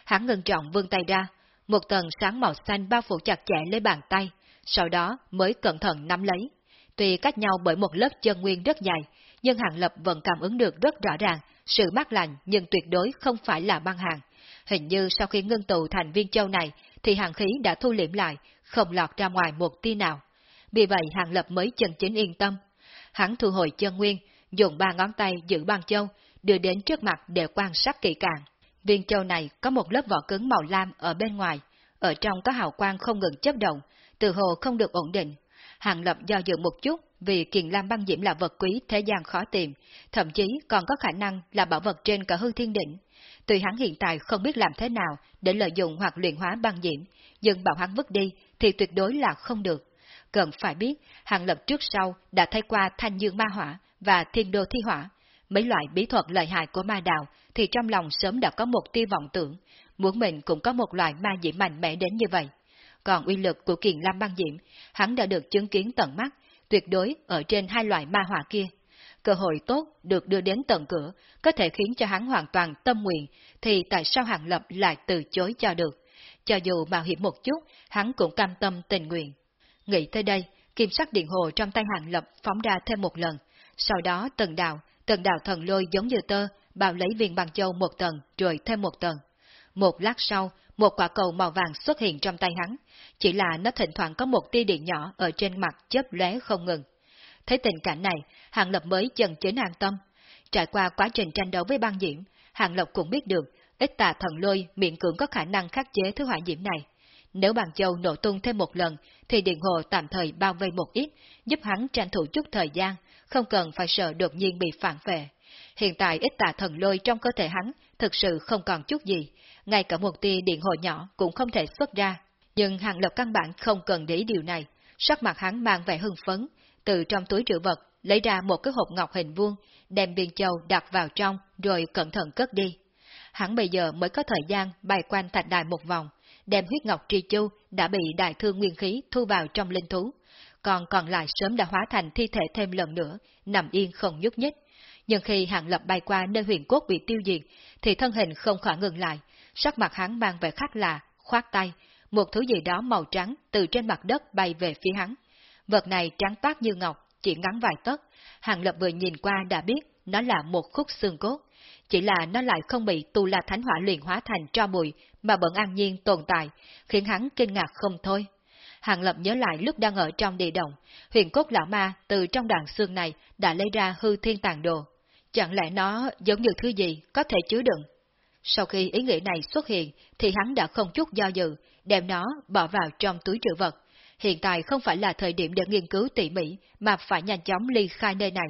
Hắn ngưng trọng vươn tay ra, một tầng sáng màu xanh bao phủ chặt chẽ lấy bàn tay, sau đó mới cẩn thận nắm lấy. Tuy cách nhau bởi một lớp chân nguyên rất dài, nhưng Hàng Lập vẫn cảm ứng được rất rõ ràng, sự mát lạnh nhưng tuyệt đối không phải là băng hàng. Hình như sau khi ngưng tụ thành viên châu này, thì hàng khí đã thu liễm lại, không lọt ra ngoài một tia nào. Vì vậy Hàng Lập mới chân chính yên tâm. Hắn thu hồi chân nguyên, dùng ba ngón tay giữ băng châu, đưa đến trước mặt để quan sát kỹ càng. Viên châu này có một lớp vỏ cứng màu lam ở bên ngoài, ở trong có hào quang không ngừng chấp động, từ hồ không được ổn định. Hàng Lập do dự một chút vì kiền lam băng diễm là vật quý thế gian khó tìm, thậm chí còn có khả năng là bảo vật trên cả hư thiên đỉnh. Tuy hắn hiện tại không biết làm thế nào để lợi dụng hoặc luyện hóa băng diễm, nhưng bảo hắn vứt đi thì tuyệt đối là không được. Cần phải biết, Hàng Lập trước sau đã thay qua thanh dương ma hỏa và thiên đô thi hỏa. Mấy loại bí thuật lợi hại của ma đạo thì trong lòng sớm đã có một tia vọng tưởng, muốn mình cũng có một loại ma diễm mạnh mẽ đến như vậy. Còn uy lực của kiền lam băng diễm, hắn đã được chứng kiến tận mắt, tuyệt đối ở trên hai loại ma hỏa kia. Cơ hội tốt được đưa đến tận cửa, có thể khiến cho hắn hoàn toàn tâm nguyện, thì tại sao Hàng Lập lại từ chối cho được? Cho dù mạo hiểm một chút, hắn cũng cam tâm tình nguyện. Nghĩ tới đây, kim sắc điện hồ trong tay Hàng Lập phóng ra thêm một lần, sau đó từng đạo, từng đạo thần lôi giống như tơ, bào lấy viên bằng châu một tầng, rồi thêm một tầng. Một lát sau, một quả cầu màu vàng xuất hiện trong tay hắn, chỉ là nó thỉnh thoảng có một tia điện nhỏ ở trên mặt chớp lóe không ngừng. Thấy tình cảnh này, Hàng Lập mới dần chính an tâm. Trải qua quá trình tranh đấu với băng diễm, Hàng Lập cũng biết được, ít tà thần lôi miệng cưỡng có khả năng khắc chế thứ hỏa diễm này. Nếu bàn châu nổ tung thêm một lần, thì điện hồ tạm thời bao vây một ít, giúp hắn tranh thủ chút thời gian, không cần phải sợ đột nhiên bị phản vệ. Hiện tại ít tà thần lôi trong cơ thể hắn thực sự không còn chút gì, ngay cả một tia điện hồ nhỏ cũng không thể xuất ra. Nhưng Hàng Lập căn bản không cần để ý điều này, sắc mặt hắn mang vẻ hưng phấn, từ trong túi trữ vật lấy ra một cái hộp ngọc hình vuông, đem viên châu đặt vào trong rồi cẩn thận cất đi. Hắn bây giờ mới có thời gian bay quanh thạch đài một vòng, đem huyết ngọc tri chu đã bị đại thương nguyên khí thu vào trong linh thú, còn còn lại sớm đã hóa thành thi thể thêm lần nữa, nằm yên không nhúc nhích. Nhưng khi hạng lập bay qua nơi huyền cốt bị tiêu diệt, thì thân hình không khỏi ngừng lại, sắc mặt hắn mang vẻ khác lạ, khoát tay, một thứ gì đó màu trắng từ trên mặt đất bay về phía hắn. Vật này trắng toát như ngọc, chỉ ngắn vài tấc, hàng lập vừa nhìn qua đã biết nó là một khúc xương cốt, chỉ là nó lại không bị tu la thánh hỏa luyện hóa thành tro bụi mà vẫn an nhiên tồn tại, khiến hắn kinh ngạc không thôi. Hàng Lập nhớ lại lúc đang ở trong địa động, huyền cốt lão ma từ trong đàn xương này đã lấy ra hư thiên tàng đồ. Chẳng lẽ nó giống như thứ gì có thể chứa đựng? Sau khi ý nghĩ này xuất hiện, thì hắn đã không chút do dự, đem nó bỏ vào trong túi trữ vật. Hiện tại không phải là thời điểm để nghiên cứu tỉ mỉ, mà phải nhanh chóng ly khai nơi này.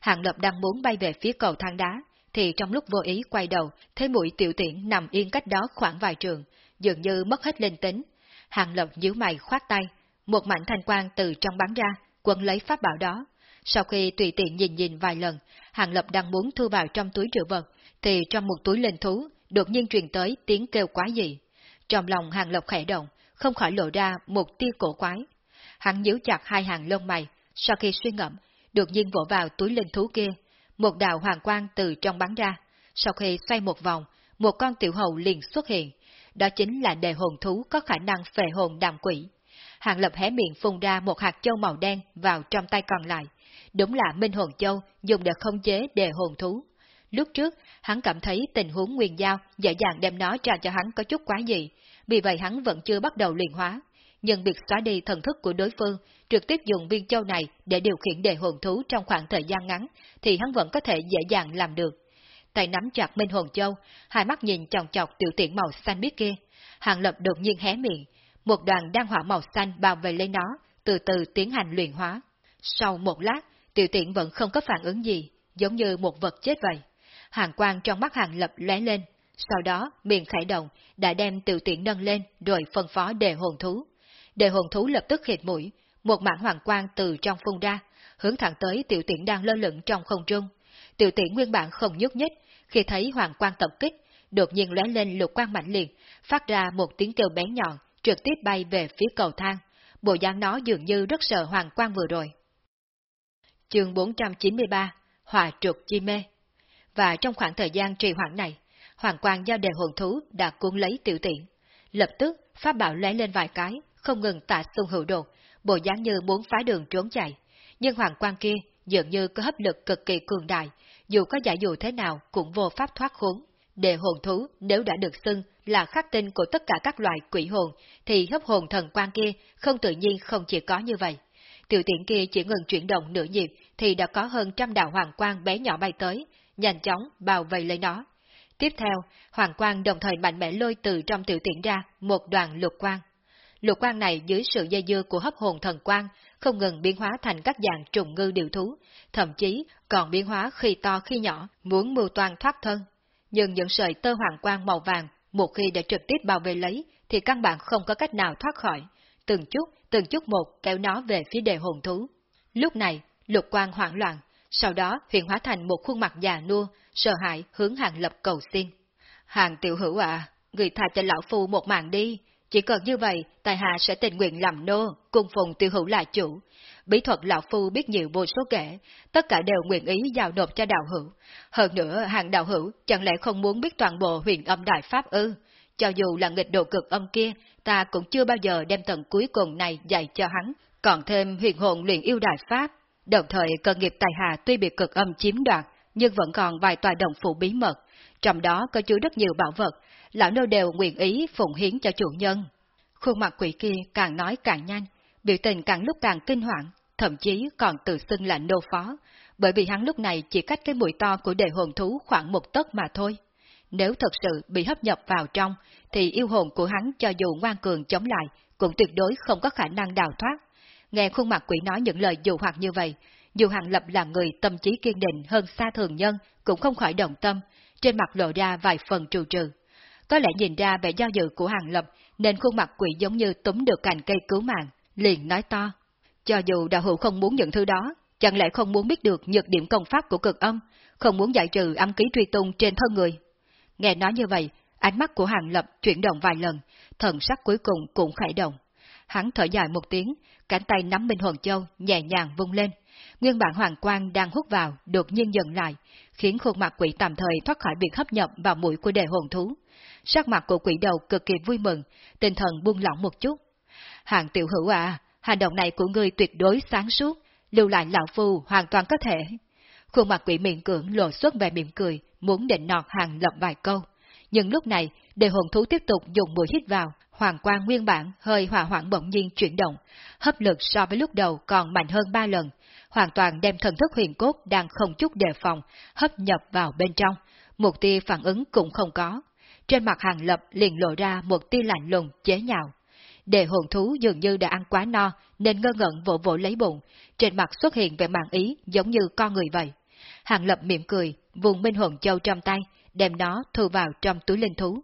Hàng Lập đang muốn bay về phía cầu thang đá, thì trong lúc vô ý quay đầu, thấy mũi tiểu tiễn nằm yên cách đó khoảng vài trường, dường như mất hết linh tính. Hàng Lập nhíu mày khoát tay, một mảnh thanh quang từ trong bắn ra, quấn lấy pháp bảo đó. Sau khi tùy tiện nhìn nhìn vài lần, Hàng Lập đang muốn thu vào trong túi trữ vật, thì trong một túi linh thú, đột nhiên truyền tới tiếng kêu quá dị. Trong lòng Hàng Lập khẽ động, không khỏi lộ ra một tia cổ quái. Hắn nhíu chặt hai hàng lông mày, sau khi suy ngẫm, đột nhiên vỗ vào túi linh thú kia, một đạo hoàng quang từ trong bắn ra. Sau khi xoay một vòng, một con tiểu hầu liền xuất hiện. Đó chính là đề hồn thú có khả năng phệ hồn đàm quỷ. Hàng lập hé miệng phun ra một hạt châu màu đen vào trong tay còn lại. Đúng là Minh Hồn Châu dùng để không chế đề hồn thú. Lúc trước, hắn cảm thấy tình huống nguyên giao dễ dàng đem nó ra cho hắn có chút quá dị vì vậy hắn vẫn chưa bắt đầu luyện hóa. Nhưng việc xóa đi thần thức của đối phương, trực tiếp dùng viên châu này để điều khiển đề hồn thú trong khoảng thời gian ngắn, thì hắn vẫn có thể dễ dàng làm được. Tay nắm chặt Minh Hồn Châu, hai mắt nhìn chòng chọc tiểu tiện màu xanh biết kia. Hàng Lập đột nhiên hé miệng, một đoàn đan hỏa màu xanh bao vây lấy nó, từ từ tiến hành luyện hóa. Sau một lát, tiểu tiện vẫn không có phản ứng gì, giống như một vật chết vậy. Hàng quang trong mắt Hàng Lập lóe lên, sau đó miệng khải động, đã đem tiểu tiện nâng lên rồi phân phó đề hồn thú. Đề hồn thú lập tức khịt mũi, một mảng hoàng quang từ trong phun ra, hướng thẳng tới tiểu tiện đang lơ lửng trong không trung. Tiểu tiện nguyên bản không nhúc nhích, khi thấy hoàng quang tập kích, đột nhiên lóe lên lục quang mạnh liệt, phát ra một tiếng kêu bén nhọn, trực tiếp bay về phía cầu thang. bộ dáng nó dường như rất sợ hoàng quang vừa rồi. Chương 493 Hòa trục chi mê Và trong khoảng thời gian trì hoãn này, hoàng quang do đề hồn thú đã cuốn lấy tiểu tiện. Lập tức, pháp bảo lấy lên vài cái, không ngừng tạ xung hữu đột, bộ dáng như muốn phá đường trốn chạy. Nhưng hoàng quang kia dường như có hấp lực cực kỳ cường đại, dù có giải dù thế nào cũng vô pháp thoát khốn. Đề hồn thú nếu đã được xưng là khắc tinh của tất cả các loại quỷ hồn, thì hấp hồn thần quan kia không tự nhiên không chỉ có như vậy. Tiểu tiện kia chỉ ngừng chuyển động nửa nhịp thì đã có hơn trăm đạo hoàng quang bé nhỏ bay tới, nhanh chóng bao vây lấy nó. Tiếp theo, hoàng quang đồng thời mạnh mẽ lôi từ trong tiểu tiễn ra một đoàn lục quang. Lục quang này dưới sự dây dưa của hấp hồn thần quang không ngừng biến hóa thành các dạng trùng ngư điều thú, thậm chí còn biến hóa khi to khi nhỏ, muốn mưu toan thoát thân. Nhưng những sợi tơ hoàng quang màu vàng, một khi đã trực tiếp bảo vệ lấy, thì căn bản không có cách nào thoát khỏi. Từng chút, từng chút một kéo nó về phía đề hồn thú. Lúc này, lục quang hoảng loạn, sau đó hiện hóa thành một khuôn mặt già nua, sợ hãi hướng hàng lập cầu xin. Hàng tiểu hữu à, người tha cho lão phu một mạng đi, chỉ cần như vậy, tài hạ sẽ tình nguyện làm nô, cung phùng tiêu hữu là chủ. Bí thuật lão phu biết nhiều vô số kể, tất cả đều nguyện ý giao nộp cho đạo hữu. Hơn nữa, hàng đạo hữu chẳng lẽ không muốn biết toàn bộ huyền âm đại pháp ư? Cho dù là nghịch độ cực âm kia, ta cũng chưa bao giờ đem tầng cuối cùng này dạy cho hắn, còn thêm huyền hồn luyện yêu đại pháp. Đồng thời cơ nghiệp tài hạ tuy bị cực âm chiếm đoạt, nhưng vẫn còn vài tòa đồng phụ bí mật, trong đó có chứa rất nhiều bảo vật, lão nô đều nguyện ý phụng hiến cho chủ nhân. Khuôn mặt quỷ kia càng nói càng nhanh, biểu tình càng lúc càng kinh hoàng, thậm chí còn tự xưng là nô phó, bởi vì hắn lúc này chỉ cách cái mũi to của đề hồn thú khoảng một tấc mà thôi. Nếu thật sự bị hấp nhập vào trong, thì yêu hồn của hắn cho dù ngoan cường chống lại, cũng tuyệt đối không có khả năng đào thoát. Nghe khuôn mặt quỷ nói những lời dù hoặc như vậy, dù Hàng Lập là người tâm trí kiên định hơn xa thường nhân, cũng không khỏi động tâm, trên mặt lộ ra vài phần trù trừ. Có lẽ nhìn ra vẻ do dự của Hàng Lập, nên khuôn mặt quỷ giống như túm được cành cây cứu mạng, liền nói to. Cho dù đạo hữu không muốn những thứ đó, chẳng lẽ không muốn biết được nhược điểm công pháp của cực âm, không muốn giải trừ âm ký truy tung trên thân người. Nghe nói như vậy, ánh mắt của Hàng Lập chuyển động vài lần, thần sắc cuối cùng cũng khởi động. Hắn thở dài một tiếng, cánh tay nắm Minh Hồn Châu nhẹ nhàng vung lên. Nguyên bản hoàng quang đang hút vào đột nhiên dần lại, khiến khuôn mặt quỷ tạm thời thoát khỏi việc hấp nhập vào mũi của đề hồn thú. Sắc mặt của quỷ đầu cực kỳ vui mừng, tinh thần buông lỏng một chút. Hàng tiểu hữu à, hành động này của ngươi tuyệt đối sáng suốt, lưu lại lão phu hoàn toàn có thể. Khuôn mặt quỷ miệng cưỡng lộ xuất về mỉm cười, muốn định nọt hàng lập vài câu. Nhưng lúc này, đề hồn thú tiếp tục dùng mũi hít vào, hoàng quang nguyên bản hơi hòa hoãn bỗng nhiên chuyển động, hấp lực so với lúc đầu còn mạnh hơn ba lần, hoàn toàn đem thần thức huyền cốt đang không chút đề phòng, hấp nhập vào bên trong, một tia phản ứng cũng không có. Trên mặt hàng lập liền lộ ra một tia lạnh lùng, chế nhạo. Đề hồn thú dường như đã ăn quá no, nên ngơ ngẩn vỗ vỗ lấy bụng, trên mặt xuất hiện vẻ mạng ý giống như con người vậy. Hàng lập mỉm cười, vùng minh hồn châu trong tay, đem nó thu vào trong túi linh thú.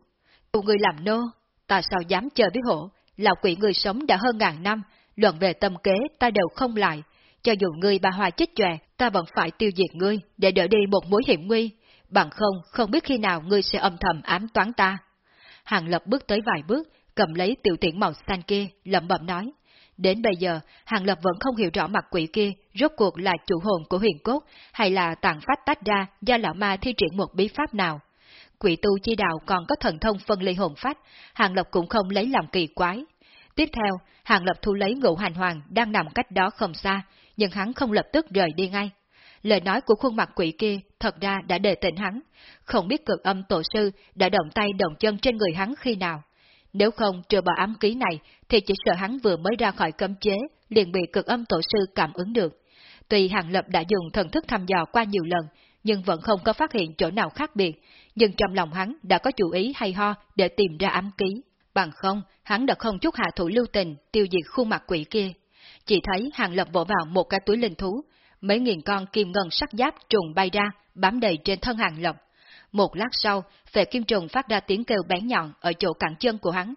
Cụ người làm nô, ta sao dám chơi với hổ, lão quỷ người sống đã hơn ngàn năm, luận về tâm kế ta đều không lại, cho dù ngươi bà hoa chết chòe, ta vẫn phải tiêu diệt ngươi để đỡ đi một mối hiểm nguy, bằng không không biết khi nào ngươi sẽ âm thầm ám toán ta. Hàng Lập bước tới vài bước, cầm lấy tiểu tiễn màu xanh kia, lẩm bẩm nói. Đến bây giờ, Hàng Lập vẫn không hiểu rõ mặt quỷ kia rốt cuộc là chủ hồn của huyền cốt hay là tàn phát tách ra do lão ma thi triển một bí pháp nào. Quỷ tu chi đạo còn có thần thông phân ly hồn phách, Hàng Lập cũng không lấy làm kỳ quái. Tiếp theo, Hàng Lập thu lấy ngũ hành hoàng đang nằm cách đó không xa, nhưng hắn không lập tức rời đi ngay. Lời nói của khuôn mặt quỷ kia thật ra đã đề tỉnh hắn, không biết cực âm tổ sư đã động tay động chân trên người hắn khi nào. Nếu không trừ bỏ ám ký này, thì chỉ sợ hắn vừa mới ra khỏi cấm chế, liền bị cực âm tổ sư cảm ứng được. Tuy Hàng Lập đã dùng thần thức thăm dò qua nhiều lần, nhưng vẫn không có phát hiện chỗ nào khác biệt, nhưng trong lòng hắn đã có chủ ý hay ho để tìm ra ám ký. Bằng không, hắn đã không chút hạ thủ lưu tình tiêu diệt khuôn mặt quỷ kia. Chỉ thấy Hàng Lập vỗ vào một cái túi linh thú, mấy nghìn con kim ngân sắc giáp trùng bay ra, bám đầy trên thân Hàng Lập. Một lát sau, phệ kim trùng phát ra tiếng kêu bén nhọn ở chỗ cẳng chân của hắn.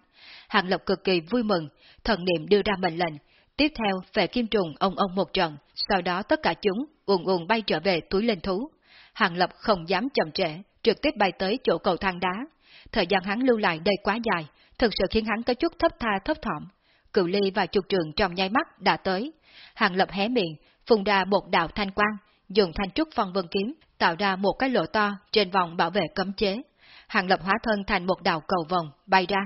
Hàng Lập cực kỳ vui mừng, thần niệm đưa ra mệnh lệnh. Tiếp theo, phệ kim trùng ông ông một trận, sau đó tất cả chúng ùn ùn bay trở về túi linh thú. Hàng Lập không dám chậm trễ, trực tiếp bay tới chỗ cầu thang đá. Thời gian hắn lưu lại đây quá dài, thực sự khiến hắn có chút thấp tha thấp thỏm cự ly và trục trường trong nháy mắt đã tới. Hàng lập hé miệng, phùng ra một đạo thanh quang, dùng thanh trúc phong vân kiếm, tạo ra một cái lỗ to trên vòng bảo vệ cấm chế. Hàng lập hóa thân thành một đạo cầu vòng, bay ra.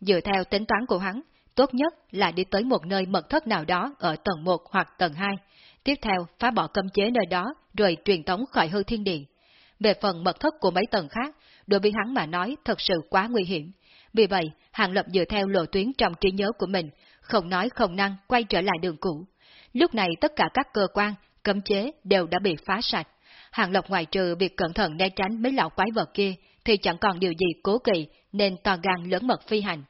Dựa theo tính toán của hắn, tốt nhất là đi tới một nơi mật thất nào đó ở tầng 1 hoặc tầng 2. Tiếp theo, phá bỏ cấm chế nơi đó, rồi truyền tống khỏi hư thiên điện. Về phần mật thất của mấy tầng khác, đối với hắn mà nói thật sự quá nguy hiểm. Vì vậy, Hàng Lập dựa theo lộ tuyến trong trí nhớ của mình, không nói không năng quay trở lại đường cũ. Lúc này tất cả các cơ quan, cấm chế đều đã bị phá sạch. Hàng Lập ngoài trừ việc cẩn thận né tránh mấy lão quái vật kia, thì chẳng còn điều gì cố kỵ nên to gan lớn mật phi hành.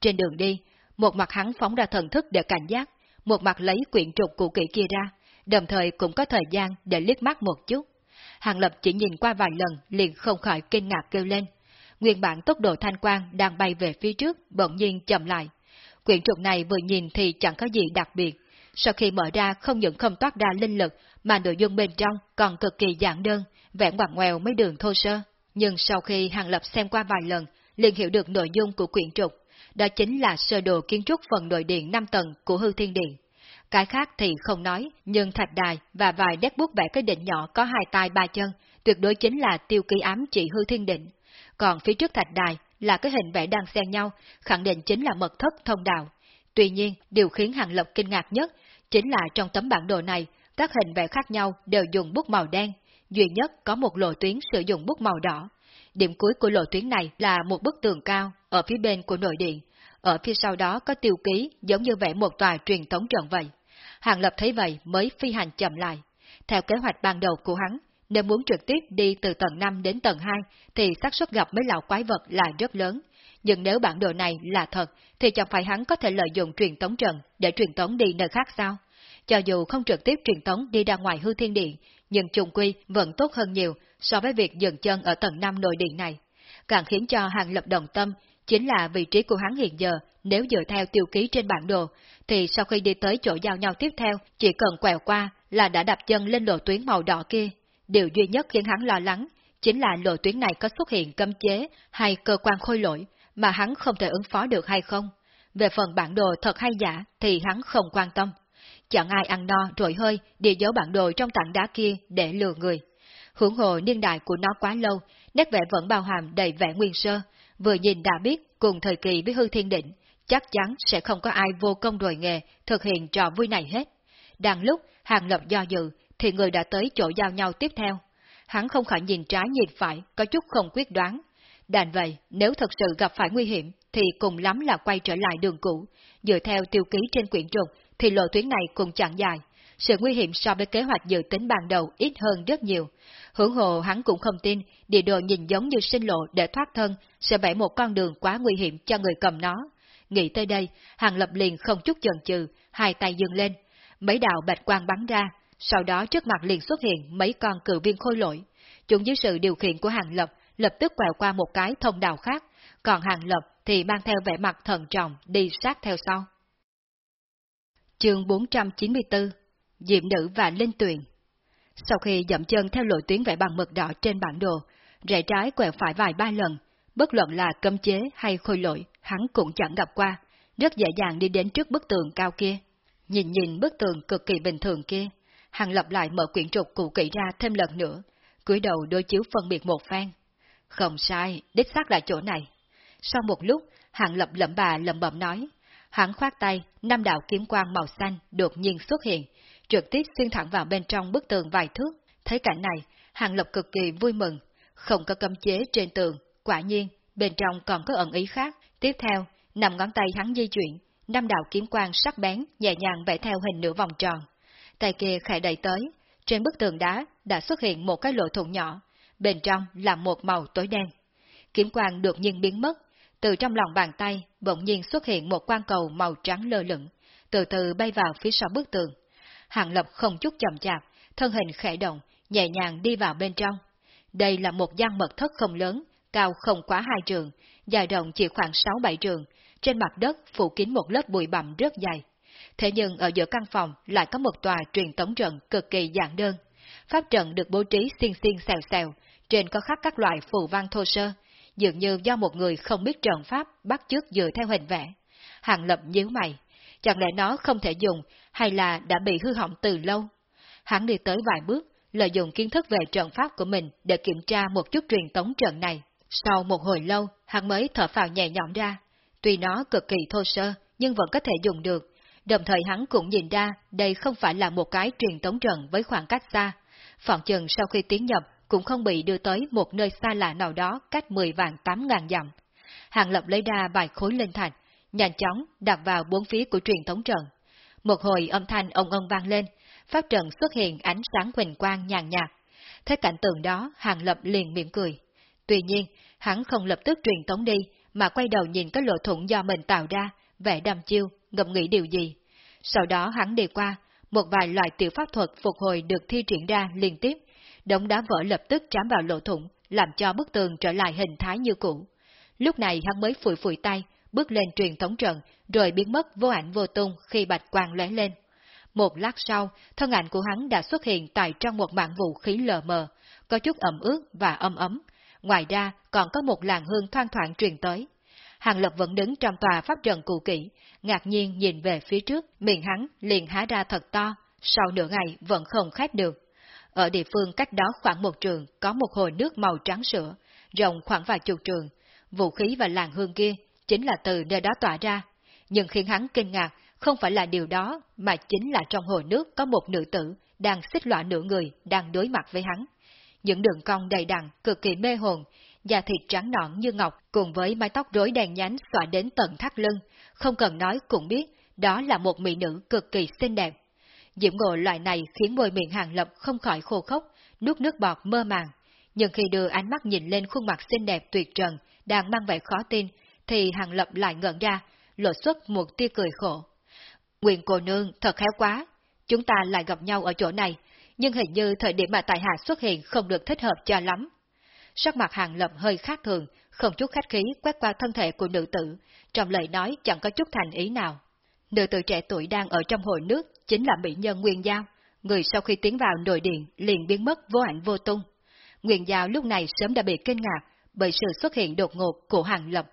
Trên đường đi, một mặt hắn phóng ra thần thức để cảnh giác, một mặt lấy quyển trục cũ kỹ kia ra, đồng thời cũng có thời gian để liếc mắt một chút. Hàng Lập chỉ nhìn qua vài lần liền không khỏi kinh ngạc kêu lên. Nguyên bản tốc độ thanh quang đang bay về phía trước bỗng nhiên chậm lại. Quyển trục này vừa nhìn thì chẳng có gì đặc biệt. Sau khi mở ra không những không toát ra linh lực mà nội dung bên trong còn cực kỳ giản đơn, vẽ ngoặt ngoèo mấy đường thô sơ. Nhưng sau khi Hàng Lập xem qua vài lần, liền hiểu được nội dung của quyển trục. Đó chính là sơ đồ kiến trúc phần nội điện 5 tầng của hư thiên điện. Cái khác thì không nói, nhưng thạch đài và vài nét bút vẽ cái đỉnh nhỏ có hai tay ba chân, tuyệt đối chính là tiêu ký ám chỉ hư thiên định. Còn phía trước thạch đài là cái hình vẽ đang xen nhau, khẳng định chính là mật thất thông đạo. Tuy nhiên, điều khiến Hàng Lập kinh ngạc nhất chính là trong tấm bản đồ này, các hình vẽ khác nhau đều dùng bút màu đen, duy nhất có một lộ tuyến sử dụng bút màu đỏ. Điểm cuối của lộ tuyến này là một bức tường cao ở phía bên của nội điện, ở phía sau đó có tiêu ký giống như vẽ một tòa truyền thống trận vậy. Hàng Lập thấy vậy mới phi hành chậm lại. Theo kế hoạch ban đầu của hắn, nếu muốn trực tiếp đi từ tầng 5 đến tầng 2 thì xác suất gặp mấy lão quái vật là rất lớn. Nhưng nếu bản đồ này là thật thì chẳng phải hắn có thể lợi dụng truyền tống trận để truyền tống đi nơi khác sao? Cho dù không trực tiếp truyền tống đi ra ngoài hư thiên điện, nhưng trùng quy vẫn tốt hơn nhiều so với việc dừng chân ở tầng 5 nội điện này. Càng khiến cho hàng lập đồng tâm chính là vị trí của hắn hiện giờ, nếu dựa theo tiêu ký trên bản đồ, thì sau khi đi tới chỗ giao nhau tiếp theo, chỉ cần quẹo qua là đã đạp chân lên lộ tuyến màu đỏ kia. Điều duy nhất khiến hắn lo lắng, chính là lộ tuyến này có xuất hiện cấm chế hay cơ quan khôi lỗi, mà hắn không thể ứng phó được hay không. Về phần bản đồ thật hay giả thì hắn không quan tâm. Chẳng ai ăn no rồi hơi địa dấu bản đồ trong tảng đá kia để lừa người. Hưởng hồ niên đại của nó quá lâu, nét vẽ vẫn bao hàm đầy vẻ nguyên sơ, vừa nhìn đã biết cùng thời kỳ với hư thiên định, chắc chắn sẽ không có ai vô công đồi nghề thực hiện trò vui này hết. Đang lúc hàng lập do dự, thì người đã tới chỗ giao nhau tiếp theo. Hắn không khỏi nhìn trái nhìn phải, có chút không quyết đoán. Đành vậy, nếu thật sự gặp phải nguy hiểm, thì cùng lắm là quay trở lại đường cũ. Dựa theo tiêu ký trên quyển trục, thì lộ tuyến này cũng chẳng dài. Sự nguy hiểm so với kế hoạch dự tính ban đầu ít hơn rất nhiều. Hưởng hồ hắn cũng không tin, địa đồ nhìn giống như sinh lộ để thoát thân, sẽ vẽ một con đường quá nguy hiểm cho người cầm nó. Nghĩ tới đây, hàng lập liền không chút chần chừ, hai tay dừng lên. Mấy đạo bạch quang bắn ra, sau đó trước mặt liền xuất hiện mấy con cự viên khôi lỗi. Chúng dưới sự điều khiển của hàng lập, lập tức quẹo qua một cái thông đạo khác, còn hàng lập thì mang theo vẻ mặt thần trọng đi sát theo sau. Chương 494 Diệm nữ và Linh Tuyền Sau khi dậm chân theo lộ tuyến vẽ bằng mực đỏ trên bản đồ, rẽ trái quẹo phải vài ba lần, bất luận là cấm chế hay khôi lỗi, hắn cũng chẳng gặp qua, rất dễ dàng đi đến trước bức tường cao kia. Nhìn nhìn bức tường cực kỳ bình thường kia, Hàng lập lại mở quyển trục cụ kỹ ra thêm lần nữa, cúi đầu đối chiếu phân biệt một phen. Không sai, đích xác là chỗ này. Sau một lúc, Hàng lập lẩm bà lẩm bẩm nói, hắn khoát tay, năm đạo kiếm quang màu xanh đột nhiên xuất hiện, trực tiếp xuyên thẳng vào bên trong bức tường vài thước. Thấy cảnh này, Hàng lập cực kỳ vui mừng, không có cấm chế trên tường, quả nhiên, bên trong còn có ẩn ý khác. Tiếp theo, nằm ngón tay hắn di chuyển, năm đạo kiếm quang sắc bén nhẹ nhàng vẽ theo hình nửa vòng tròn tay kia khẽ đẩy tới, trên bức tường đá đã xuất hiện một cái lỗ thủng nhỏ, bên trong là một màu tối đen. Kiếm quang đột nhiên biến mất, từ trong lòng bàn tay bỗng nhiên xuất hiện một quan cầu màu trắng lơ lửng, từ từ bay vào phía sau bức tường. Hàng Lập không chút chậm chạp, thân hình khẽ động, nhẹ nhàng đi vào bên trong. Đây là một gian mật thất không lớn, cao không quá hai trường, dài rộng chỉ khoảng sáu bảy trường, trên mặt đất phủ kín một lớp bụi bặm rất dày. Thế nhưng ở giữa căn phòng lại có một tòa truyền tống trận cực kỳ giản đơn. Pháp trận được bố trí xiên xiên xèo xèo, trên có khắc các loại phù văn thô sơ, dường như do một người không biết trận pháp bắt chước dựa theo hình vẽ. Hàng lập nhíu mày, chẳng lẽ nó không thể dùng, hay là đã bị hư hỏng từ lâu? Hắn đi tới vài bước, lợi dụng kiến thức về trận pháp của mình để kiểm tra một chút truyền tống trận này. Sau một hồi lâu, hắn mới thở phào nhẹ nhõm ra. Tuy nó cực kỳ thô sơ, nhưng vẫn có thể dùng được. Đồng thời hắn cũng nhìn ra đây không phải là một cái truyền tống trận với khoảng cách xa. Phỏng chừng sau khi tiến nhập cũng không bị đưa tới một nơi xa lạ nào đó cách 10 vạn 8 ngàn dặm. Hàng lập lấy ra vài khối linh thạch, nhanh chóng đặt vào bốn phía của truyền thống trận. Một hồi âm thanh ông ông vang lên, pháp trận xuất hiện ánh sáng huỳnh quang nhàn nhạt. Thấy cảnh tượng đó, Hàng Lập liền mỉm cười. Tuy nhiên, hắn không lập tức truyền tống đi, mà quay đầu nhìn cái lỗ thủng do mình tạo ra, vẻ đăm chiêu, ngậm nghĩ điều gì. Sau đó hắn đi qua, một vài loại tiểu pháp thuật phục hồi được thi triển ra liên tiếp, đống đá vỡ lập tức trám vào lỗ thủng, làm cho bức tường trở lại hình thái như cũ. Lúc này hắn mới phủi phủi tay, bước lên truyền thống trận, rồi biến mất vô ảnh vô tung khi bạch quang lóe lên. Một lát sau, thân ảnh của hắn đã xuất hiện tại trong một mạng vũ khí lờ mờ, có chút ẩm ướt và âm ấm. Ngoài ra, còn có một làn hương thoang thoảng truyền tới. Hàng Lập vẫn đứng trong tòa pháp trận cụ kỹ, ngạc nhiên nhìn về phía trước, miệng hắn liền há ra thật to, sau nửa ngày vẫn không khép được. Ở địa phương cách đó khoảng một trường có một hồ nước màu trắng sữa, rộng khoảng vài chục trường. Vũ khí và làng hương kia chính là từ nơi đó tỏa ra. Nhưng khiến hắn kinh ngạc không phải là điều đó, mà chính là trong hồ nước có một nữ tử đang xích lõa nửa người đang đối mặt với hắn. Những đường cong đầy đặn, cực kỳ mê hồn, da thịt trắng nõn như ngọc cùng với mái tóc rối đèn nhánh xõa đến tận thắt lưng, không cần nói cũng biết đó là một mỹ nữ cực kỳ xinh đẹp. Diễm ngộ loại này khiến môi miệng hàng lập không khỏi khô khốc, nuốt nước bọt mơ màng. Nhưng khi đưa ánh mắt nhìn lên khuôn mặt xinh đẹp tuyệt trần, đang mang vẻ khó tin, thì hàng lập lại ngẩn ra, lộ xuất một tia cười khổ. Quyền cô nương thật khéo quá, chúng ta lại gặp nhau ở chỗ này, nhưng hình như thời điểm mà tại hạ xuất hiện không được thích hợp cho lắm. Sắc mặt hàng lập hơi khác thường, không chút khách khí quét qua thân thể của nữ tử, trong lời nói chẳng có chút thành ý nào. Nữ tử trẻ tuổi đang ở trong hồ nước chính là mỹ nhân Nguyên Giao, người sau khi tiến vào nội điện liền biến mất vô ảnh vô tung. Nguyên Giao lúc này sớm đã bị kinh ngạc bởi sự xuất hiện đột ngột của Hàng Lập.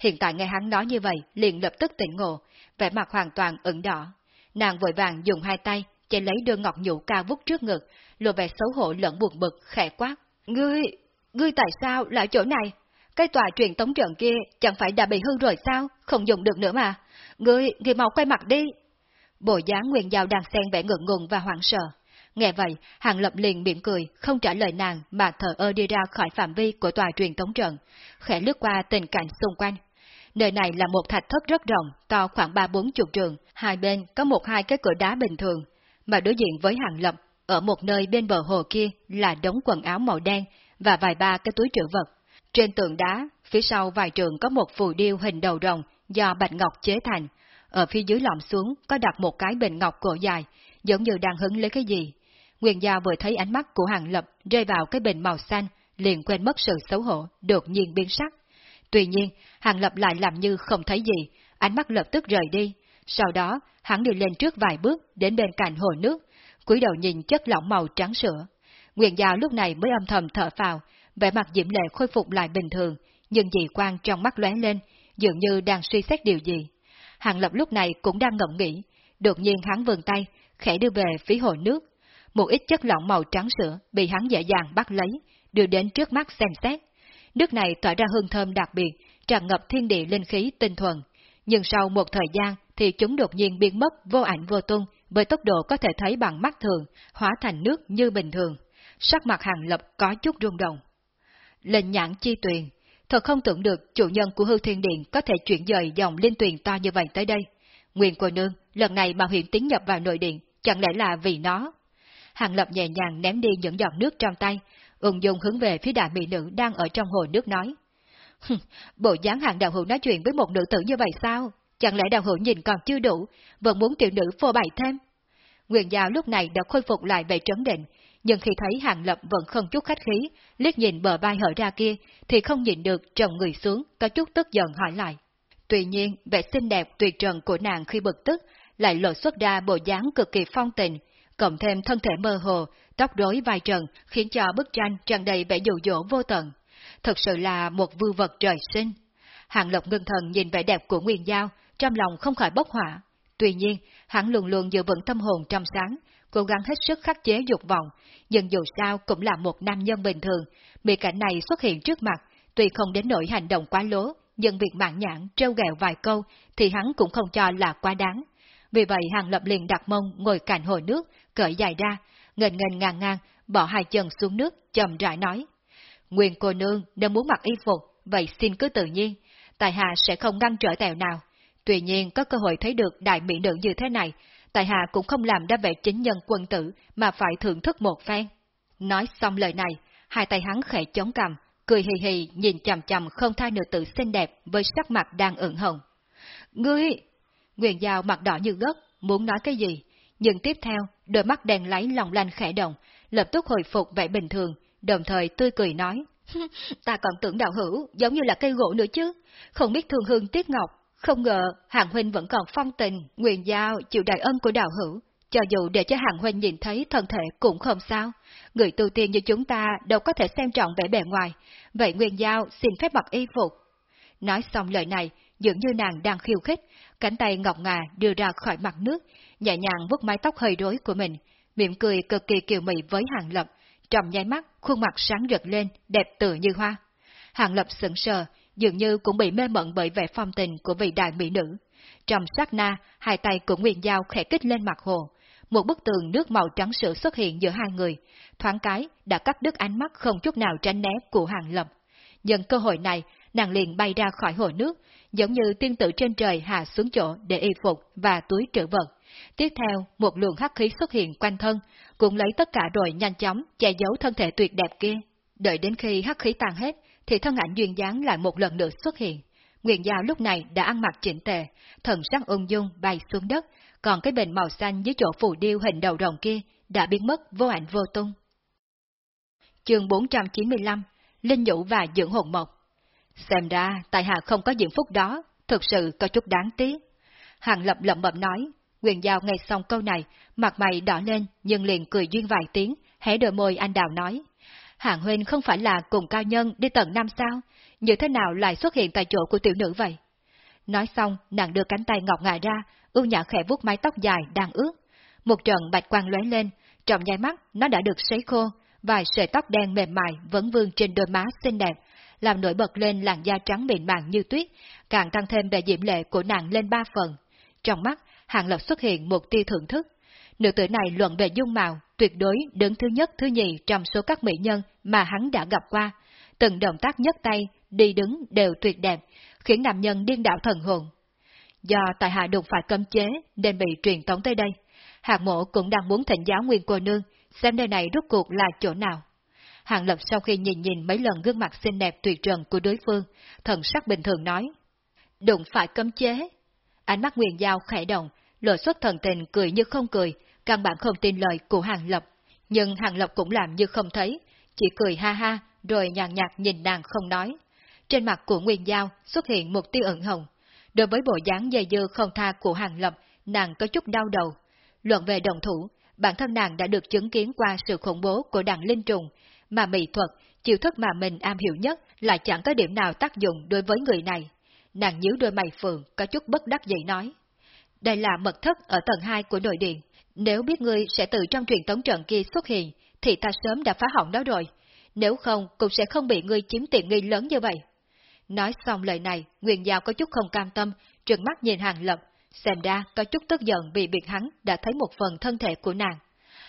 Hiện tại nghe hắn nói như vậy, liền lập tức tỉnh ngộ, vẻ mặt hoàn toàn ửng đỏ. Nàng vội vàng dùng hai tay, chạy lấy đưa ngọc nhũ cao vút trước ngực, lộ vẻ xấu hổ lẫn buồn bực, khẽ quát. Ngươi, ngươi tại sao lại chỗ này? Cái tòa truyền tống trận kia chẳng phải đã bị hư rồi sao? Không dùng được nữa mà. Ngươi, ngươi mau quay mặt đi. Bộ dáng Nguyên Giao đang xen vẻ ngượng ngùng và hoảng sợ. Nghe vậy, Hàng Lập liền mỉm cười, không trả lời nàng mà thở ơ đi ra khỏi phạm vi của tòa truyền tống trận, khẽ lướt qua tình cảnh xung quanh. Nơi này là một thạch thất rất rộng, to khoảng ba bốn chục trường, hai bên có một hai cái cửa đá bình thường, mà đối diện với Hàng Lập, ở một nơi bên bờ hồ kia là đống quần áo màu đen và vài ba cái túi trữ vật. Trên tượng đá, phía sau vài trường có một phù điêu hình đầu rồng do bạch ngọc chế thành, ở phía dưới lõm xuống có đặt một cái bình ngọc cổ dài, giống như đang hứng lấy cái gì. Nguyên Giao vừa thấy ánh mắt của Hàng Lập rơi vào cái bình màu xanh, liền quên mất sự xấu hổ, đột nhiên biến sắc. Tuy nhiên, Hàng Lập lại làm như không thấy gì, ánh mắt lập tức rời đi. Sau đó, hắn đi lên trước vài bước đến bên cạnh hồ nước, cúi đầu nhìn chất lỏng màu trắng sữa. Nguyện Giao lúc này mới âm thầm thở phào, vẻ mặt diễm lệ khôi phục lại bình thường, nhưng dị quan trong mắt lóe lên, dường như đang suy xét điều gì. Hàng Lập lúc này cũng đang ngẫm nghĩ, đột nhiên hắn vươn tay, khẽ đưa về phía hồ nước. Một ít chất lỏng màu trắng sữa bị hắn dễ dàng bắt lấy, đưa đến trước mắt xem xét. Nước này tỏa ra hương thơm đặc biệt, tràn ngập thiên địa linh khí tinh thuần. Nhưng sau một thời gian thì chúng đột nhiên biến mất vô ảnh vô tung, với tốc độ có thể thấy bằng mắt thường, hóa thành nước như bình thường. Sắc mặt hàng lập có chút rung động. Lệnh nhãn chi tuyền, Thật không tưởng được chủ nhân của hư thiên điện có thể chuyển dời dòng linh tuyền to như vậy tới đây. Nguyên cô nương, lần này mà huyện tiến nhập vào nội điện, chẳng lẽ là vì nó? Hàng lập nhẹ nhàng ném đi những giọt nước trong tay, ung dung hướng về phía đại mỹ nữ đang ở trong hồ nước nói. Bộ dáng hàng đạo hữu nói chuyện với một nữ tử như vậy sao? Chẳng lẽ đạo hữu nhìn còn chưa đủ, vẫn muốn tiểu nữ phô bày thêm? Nguyên Giao lúc này đã khôi phục lại vẻ trấn định, nhưng khi thấy Hàng Lập vẫn không chút khách khí, liếc nhìn bờ vai hở ra kia, thì không nhìn được trồng người xuống, có chút tức giận hỏi lại. Tuy nhiên, vẻ xinh đẹp tuyệt trần của nàng khi bực tức, lại lộ xuất ra bộ dáng cực kỳ phong tình, cộng thêm thân thể mơ hồ, tóc rối vai trần, khiến cho bức tranh tràn đầy vẻ dụ dỗ vô tận. Thật sự là một vư vật trời sinh. Hàng Lộc ngưng thần nhìn vẻ đẹp của Nguyên Giao, trong lòng không khỏi bốc hỏa. Tuy nhiên, hắn luôn luôn giữ vững tâm hồn trong sáng, cố gắng hết sức khắc chế dục vọng, nhưng dù sao cũng là một nam nhân bình thường, bị cảnh này xuất hiện trước mặt, tuy không đến nỗi hành động quá lố, nhưng việc mạng nhãn trêu ghẹo vài câu thì hắn cũng không cho là quá đáng. Vì vậy Hàng Lập liền đặt mông ngồi cạnh hồ nước, cởi dài ra, ngần ngần ngang ngang, bỏ hai chân xuống nước, chậm rãi nói. Nguyên cô nương nếu muốn mặc y phục, vậy xin cứ tự nhiên, Tại Hạ sẽ không ngăn trở tèo nào. Tuy nhiên có cơ hội thấy được đại mỹ nữ như thế này, Tài Hạ cũng không làm ra vẻ chính nhân quân tử mà phải thưởng thức một phen. Nói xong lời này, hai tay hắn khẽ chống cằm, cười hì hì nhìn chằm chằm không thai nữ tử xinh đẹp với sắc mặt đang ửng hồng. Ngươi! Nguyên Giao mặt đỏ như gốc, muốn nói cái gì, nhưng tiếp theo, đôi mắt đèn láy lòng lanh khẽ động, lập tức hồi phục vẻ bình thường, đồng thời tươi cười nói. Ta còn tưởng đạo hữu giống như là cây gỗ nữa chứ, không biết thương hương tiếc ngọc, không ngờ Hàng Huynh vẫn còn phong tình, nguyện giao chịu đại ân của đạo hữu, cho dù để cho Hàng Huynh nhìn thấy thân thể cũng không sao, người tu tiên như chúng ta đâu có thể xem trọng vẻ bề ngoài, vậy nguyện giao xin phép mặc y phục. Nói xong lời này, dường như nàng đang khiêu khích, cánh tay ngọc ngà đưa ra khỏi mặt nước, nhẹ nhàng vuốt mái tóc hơi rối của mình, miệng cười cực kỳ kiều mị với Hàng Lập, trong nháy mắt, khuôn mặt sáng rực lên, đẹp tự như hoa. Hàng Lập sững sờ, dường như cũng bị mê mẩn bởi vẻ phong tình của vị đại mỹ nữ. Trong sát na, hai tay của Nguyên Giao khẽ kích lên mặt hồ. Một bức tường nước màu trắng sữa xuất hiện giữa hai người, thoáng cái đã cắt đứt ánh mắt không chút nào tránh né của Hàng Lập. Nhân cơ hội này, nàng liền bay ra khỏi hồ nước, giống như tiên tử trên trời hạ xuống chỗ để y phục và túi trữ vật. Tiếp theo, một luồng hắc khí xuất hiện quanh thân, cũng lấy tất cả rồi nhanh chóng che giấu thân thể tuyệt đẹp kia. Đợi đến khi hắc khí tan hết, thì thân ảnh duyên dáng lại một lần nữa xuất hiện. Nguyện Giao lúc này đã ăn mặc chỉnh tề, thần sắc ung dung bay xuống đất, còn cái bình màu xanh dưới chỗ phù điêu hình đầu rồng kia đã biến mất vô ảnh vô tung. Chương 495 Linh Nhũ và Dưỡng Hồn Mộc Xem ra, tại hạ không có diện phúc đó, thực sự có chút đáng tiếc. Hàng lập lẩm bẩm nói, Quyền Giao nghe xong câu này, mặt mày đỏ lên nhưng liền cười duyên vài tiếng, hé đôi môi anh đào nói. Hạng huynh không phải là cùng cao nhân đi tận năm sao, như thế nào lại xuất hiện tại chỗ của tiểu nữ vậy? Nói xong, nàng đưa cánh tay ngọc ngại ra, ưu nhã khẽ vuốt mái tóc dài đang ướt. Một trận bạch quang lóe lên, trong nháy mắt nó đã được sấy khô, vài sợi tóc đen mềm mại vẫn vương trên đôi má xinh đẹp, làm nổi bật lên làn da trắng mịn màng như tuyết, càng tăng thêm vẻ diễm lệ của nàng lên ba phần. Trong mắt, Hàng Lập xuất hiện một tia thưởng thức. Nữ tử này luận về dung mạo, tuyệt đối đứng thứ nhất thứ nhì trong số các mỹ nhân mà hắn đã gặp qua. Từng động tác nhấc tay, đi đứng đều tuyệt đẹp, khiến nam nhân điên đảo thần hồn. Do tại hạ đụng phải cấm chế nên bị truyền tống tới đây. Hạng mộ cũng đang muốn thỉnh giáo nguyên cô nương, xem nơi này rốt cuộc là chỗ nào. hạng Lập sau khi nhìn nhìn mấy lần gương mặt xinh đẹp tuyệt trần của đối phương, thần sắc bình thường nói. Đụng phải cấm chế. Ánh mắt Nguyên Giao khẽ động, lộ xuất thần tình cười như không cười, căn bản không tin lời của Hàng Lập. Nhưng Hàng Lập cũng làm như không thấy, chỉ cười ha ha, rồi nhàn nhạt nhìn nàng không nói. Trên mặt của Nguyên Giao xuất hiện một tia ẩn hồng. Đối với bộ dáng dày dưa không tha của Hàng Lập, nàng có chút đau đầu. Luận về đồng thủ, bản thân nàng đã được chứng kiến qua sự khủng bố của đàn linh trùng, mà mỹ thuật, chiêu thức mà mình am hiểu nhất lại chẳng có điểm nào tác dụng đối với người này. Nàng nhíu đôi mày phượng, có chút bất đắc dĩ nói. Đây là mật thất ở tầng 2 của nội điện. Nếu biết ngươi sẽ từ trong truyền tống trận kia xuất hiện, thì ta sớm đã phá hỏng đó rồi. Nếu không, cũng sẽ không bị ngươi chiếm tiện nghi lớn như vậy. Nói xong lời này, Nguyên Giao có chút không cam tâm, trừng mắt nhìn Hàng Lập, xem ra có chút tức giận vì việc hắn đã thấy một phần thân thể của nàng.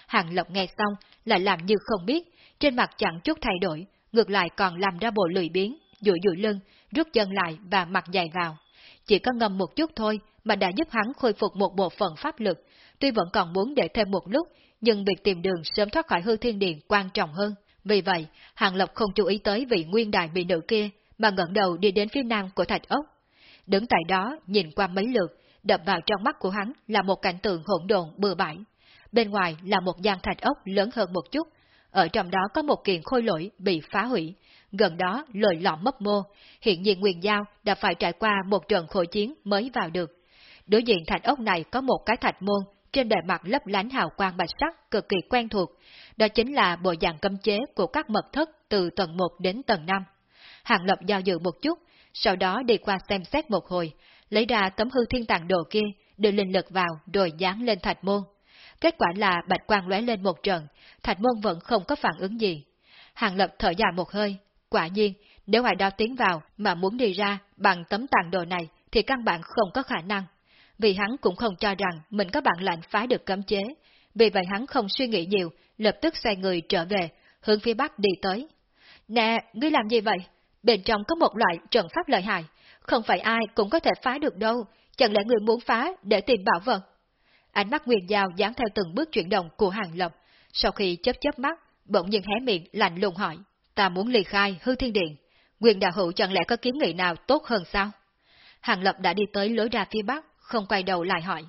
Hàng Lập nghe xong, lại làm như không biết, trên mặt chẳng chút thay đổi, ngược lại còn làm ra bộ lười biến, dụi dụi lưng, rút chân lại và mặt dài vào. Chỉ có ngầm một chút thôi mà đã giúp hắn khôi phục một bộ phận pháp lực, tuy vẫn còn muốn để thêm một lúc, nhưng việc tìm đường sớm thoát khỏi hư thiên điện quan trọng hơn. Vì vậy, Hàng Lập không chú ý tới vị nguyên đại bị nữ kia, mà ngẩng đầu đi đến phía nam của thạch ốc. Đứng tại đó, nhìn qua mấy lượt, đập vào trong mắt của hắn là một cảnh tượng hỗn độn bừa bãi. Bên ngoài là một gian thạch ốc lớn hơn một chút, ở trong đó có một kiện khôi lỗi bị phá hủy, gần đó lồi lõm mấp mô, hiện nhiên Nguyên Giao đã phải trải qua một trận khổ chiến mới vào được. Đối diện thạch ốc này có một cái thạch môn, trên bề mặt lấp lánh hào quang bạch sắc cực kỳ quen thuộc, đó chính là bộ dạng cấm chế của các mật thất từ tầng 1 đến tầng 5. Hàng Lập do dự một chút, sau đó đi qua xem xét một hồi, lấy ra tấm hư thiên tàng đồ kia, đưa linh lực vào rồi dán lên thạch môn. Kết quả là bạch quang lóe lên một trận, thạch môn vẫn không có phản ứng gì. Hàng lập thở dài một hơi, quả nhiên, nếu ai đao tiến vào mà muốn đi ra bằng tấm tàng đồ này thì căn bản không có khả năng. Vì hắn cũng không cho rằng mình có bản lệnh phá được cấm chế, vì vậy hắn không suy nghĩ nhiều, lập tức xoay người trở về, hướng phía bắc đi tới. Nè, ngươi làm gì vậy? Bên trong có một loại trận pháp lợi hại, không phải ai cũng có thể phá được đâu, chẳng lẽ người muốn phá để tìm bảo vật? Ánh mắt Nguyên Giao dán theo từng bước chuyển động của Hàng Lập, sau khi chớp chớp mắt, bỗng nhiên hé miệng lạnh lùng hỏi, ta muốn ly khai hư thiên điện, Nguyên Đạo Hữu chẳng lẽ có kiến nghị nào tốt hơn sao? Hàng Lập đã đi tới lối ra phía bắc, không quay đầu lại hỏi.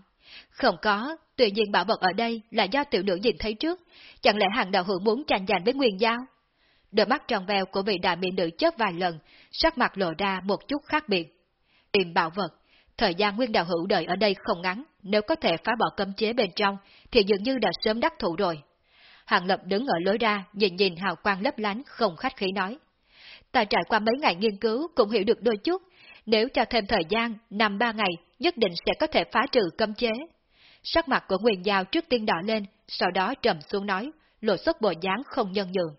Không có, tuy nhiên bảo vật ở đây là do tiểu nữ nhìn thấy trước, chẳng lẽ hàng đạo hữu muốn tranh giành với Nguyên Giao? Đôi mắt tròn veo của vị đại mỹ nữ chớp vài lần, sắc mặt lộ ra một chút khác biệt. Tìm bảo vật, thời gian Nguyên Đạo Hữu đợi ở đây không ngắn, nếu có thể phá bỏ cấm chế bên trong, thì dường như đã sớm đắc thủ rồi. Hàng Lập đứng ở lối ra, nhìn nhìn hào quang lấp lánh, không khách khí nói. Ta trải qua mấy ngày nghiên cứu cũng hiểu được đôi chút, nếu cho thêm thời gian, năm ba ngày, nhất định sẽ có thể phá trừ cấm chế. Sắc mặt của Nguyên Giao trước tiên đỏ lên, sau đó trầm xuống nói, lộ xuất bộ dáng không nhân nhượng.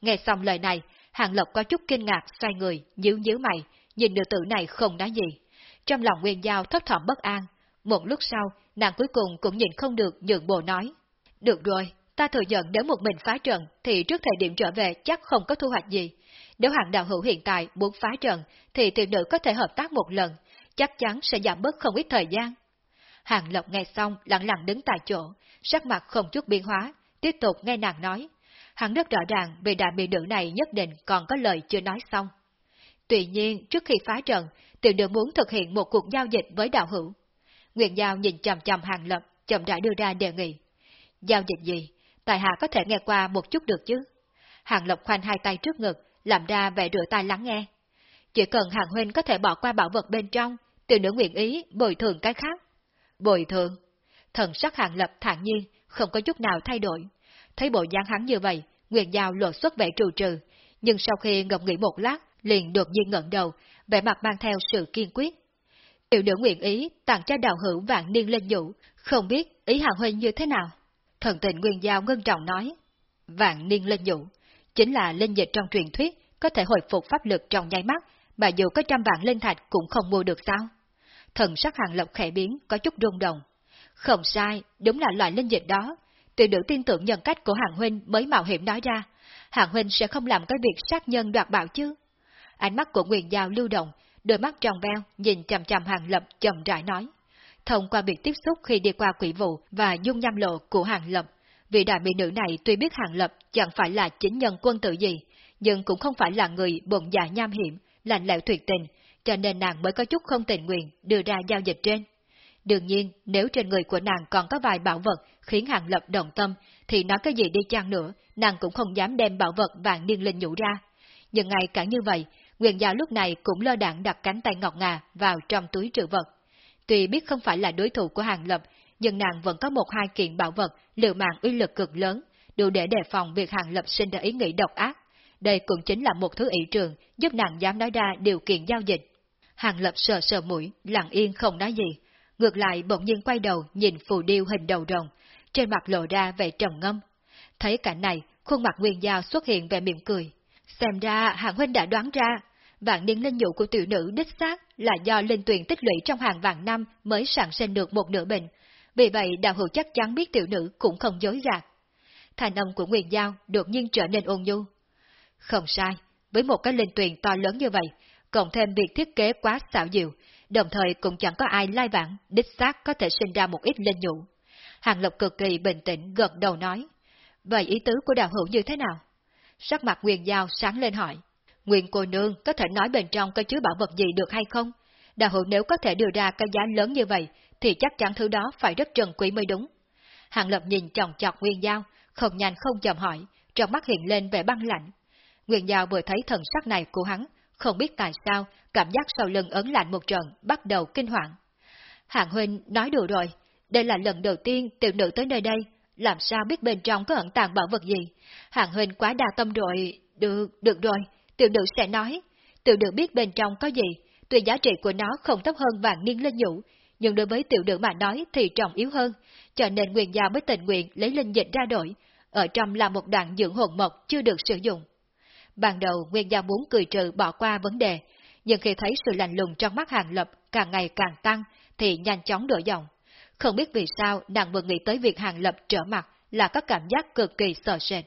Nghe xong lời này, Hàng Lộc có chút kinh ngạc xoay người, nhíu nhíu mày, nhìn nữ tử này không nói gì. Trong lòng Nguyên Giao thấp thỏm bất an. Một lúc sau, nàng cuối cùng cũng nhìn không được nhượng bộ nói. Được rồi, ta thừa nhận nếu một mình phá trận thì trước thời điểm trở về chắc không có thu hoạch gì. Nếu hạng đạo hữu hiện tại muốn phá trận thì tiểu nữ có thể hợp tác một lần, chắc chắn sẽ giảm bớt không ít thời gian. Hàng Lộc nghe xong lặng lặng đứng tại chỗ, sắc mặt không chút biến hóa, tiếp tục nghe nàng nói. Hắn rất rõ ràng về đại mỹ nữ này nhất định còn có lời chưa nói xong. Tuy nhiên, trước khi phá trận, tiểu nữ muốn thực hiện một cuộc giao dịch với đạo hữu. Nguyện Giao nhìn chầm chầm Hàng lộc, chậm rãi đưa ra đề nghị. Giao dịch gì? Tài hạ có thể nghe qua một chút được chứ? Hàng Lộc khoanh hai tay trước ngực, làm ra vẻ rửa tay lắng nghe. Chỉ cần Hàng Huynh có thể bỏ qua bảo vật bên trong, tiểu nữ nguyện ý bồi thường cái khác. Bồi thường? Thần sắc Hàng Lập thản nhiên, không có chút nào thay đổi. Thấy bộ dáng hắn như vậy, Nguyện Giao lộ xuất vẻ trù trừ, nhưng sau khi ngậm nghĩ một lát, liền đột nhiên ngẩng đầu, vẻ mặt mang theo sự kiên quyết. Tiểu nữ nguyện ý tặng cho đạo hữu vạn niên lên nhũ, không biết ý Hàng Huynh như thế nào? Thần tình Nguyên Giao ngân trọng nói. Vạn niên lên nhũ, chính là linh dịch trong truyền thuyết, có thể hồi phục pháp lực trong nháy mắt, mà dù có trăm vạn linh thạch cũng không mua được sao? Thần sắc hàng lộc khẽ biến, có chút rung động. Không sai, đúng là loại linh dịch đó. Tiểu nữ tin tưởng nhân cách của hàng huynh mới mạo hiểm nói ra. Hàng huynh sẽ không làm cái việc sát nhân đoạt bảo chứ. Ánh mắt của Nguyên Giao lưu động, đôi mắt tròn veo, nhìn chằm chằm hàng lập chậm rãi nói. Thông qua việc tiếp xúc khi đi qua quỷ vụ và dung nham lộ của hàng lập, vị đại mỹ nữ này tuy biết hàng lập chẳng phải là chính nhân quân tử gì, nhưng cũng không phải là người bụng dạ nham hiểm, lạnh lẽo tuyệt tình, cho nên nàng mới có chút không tình nguyện đưa ra giao dịch trên. Đương nhiên, nếu trên người của nàng còn có vài bảo vật khiến hàng lập động tâm, thì nói cái gì đi chăng nữa, nàng cũng không dám đem bảo vật vàng niên linh nhũ ra. Nhưng ngay cả như vậy, Nguyên Giao lúc này cũng lơ đạn đặt cánh tay ngọc ngà vào trong túi trữ vật. Tuy biết không phải là đối thủ của hàng lập, nhưng nàng vẫn có một hai kiện bảo vật liệu mạng uy lực cực lớn, đủ để đề phòng việc hàng lập sinh ra ý nghĩ độc ác. Đây cũng chính là một thứ ý trường giúp nàng dám nói ra điều kiện giao dịch. Hàng lập sờ sờ mũi, lặng yên không nói gì. Ngược lại bỗng nhiên quay đầu nhìn phù điêu hình đầu rồng, trên mặt lộ ra vẻ trầm ngâm. Thấy cảnh này, khuôn mặt nguyên giao xuất hiện vẻ mỉm cười. Xem ra hàng huynh đã đoán ra, vạn niên linh nhũ của tiểu nữ đích xác là do linh tuyền tích lũy trong hàng vạn năm mới sản sinh được một nửa bệnh. Vì vậy đạo hữu chắc chắn biết tiểu nữ cũng không dối gạt. Thành âm của Nguyên Giao đột nhiên trở nên ôn nhu. Không sai, với một cái linh tuyền to lớn như vậy, cộng thêm việc thiết kế quá xảo diệu, đồng thời cũng chẳng có ai lai vãng, đích xác có thể sinh ra một ít linh nhũ. Hàng Lộc cực kỳ bình tĩnh gật đầu nói, vậy ý tứ của đạo hữu như thế nào? Sắc mặt Nguyên Giao sáng lên hỏi, Nguyên cô nương có thể nói bên trong có chứa bảo vật gì được hay không? Đạo hữu nếu có thể đưa ra cái giá lớn như vậy, thì chắc chắn thứ đó phải rất trần quý mới đúng. Hàng Lập nhìn chòng chọc Nguyên Giao, không nhanh không chậm hỏi, trong mắt hiện lên vẻ băng lạnh. Nguyên Giao vừa thấy thần sắc này của hắn, không biết tại sao, cảm giác sau lưng ấn lạnh một trận, bắt đầu kinh hoàng. Hạng Huynh nói đùa rồi, đây là lần đầu tiên tiểu nữ tới nơi đây, làm sao biết bên trong có ẩn tàng bảo vật gì. Hạng Huynh quá đa tâm rồi, được, được rồi, tiểu nữ sẽ nói. Tiểu nữ biết bên trong có gì, tuy giá trị của nó không thấp hơn vàng niên linh nhũ, nhưng đối với tiểu nữ mà nói thì trọng yếu hơn, cho nên Nguyên Giao mới tình nguyện lấy linh dịch ra đổi, ở trong là một đoạn dưỡng hồn mộc chưa được sử dụng. Ban đầu Nguyên Giao muốn cười trừ bỏ qua vấn đề, nhưng khi thấy sự lạnh lùng trong mắt Hàng Lập càng ngày càng tăng, thì nhanh chóng đổi giọng. Không biết vì sao nàng vừa nghĩ tới việc Hàng Lập trở mặt là có cảm giác cực kỳ sợ sệt.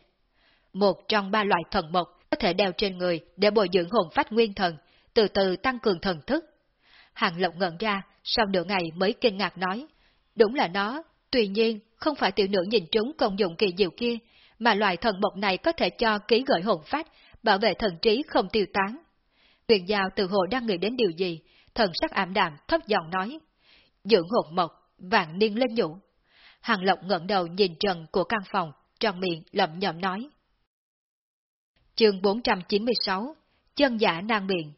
Một trong ba loại thần mộc có thể đeo trên người để bồi dưỡng hồn phách nguyên thần, từ từ tăng cường thần thức. Hàng Lập ngẩn ra, sau nửa ngày mới kinh ngạc nói, đúng là nó, tuy nhiên không phải tiểu nữ nhìn trúng công dụng kỳ diệu kia, mà loại thần mộc này có thể cho ký gợi hồn phách, bảo vệ thần trí không tiêu tán. Huyền Giao từ hồ đang nghĩ đến điều gì, thần sắc ảm đạm thấp giọng nói, dưỡng hồn mộc, vạn niên lên nhũ. Hàng Lộc ngẩng đầu nhìn trần của căn phòng, tròn miệng lẩm nhẩm nói. Chương 496 Chân giả nan miệng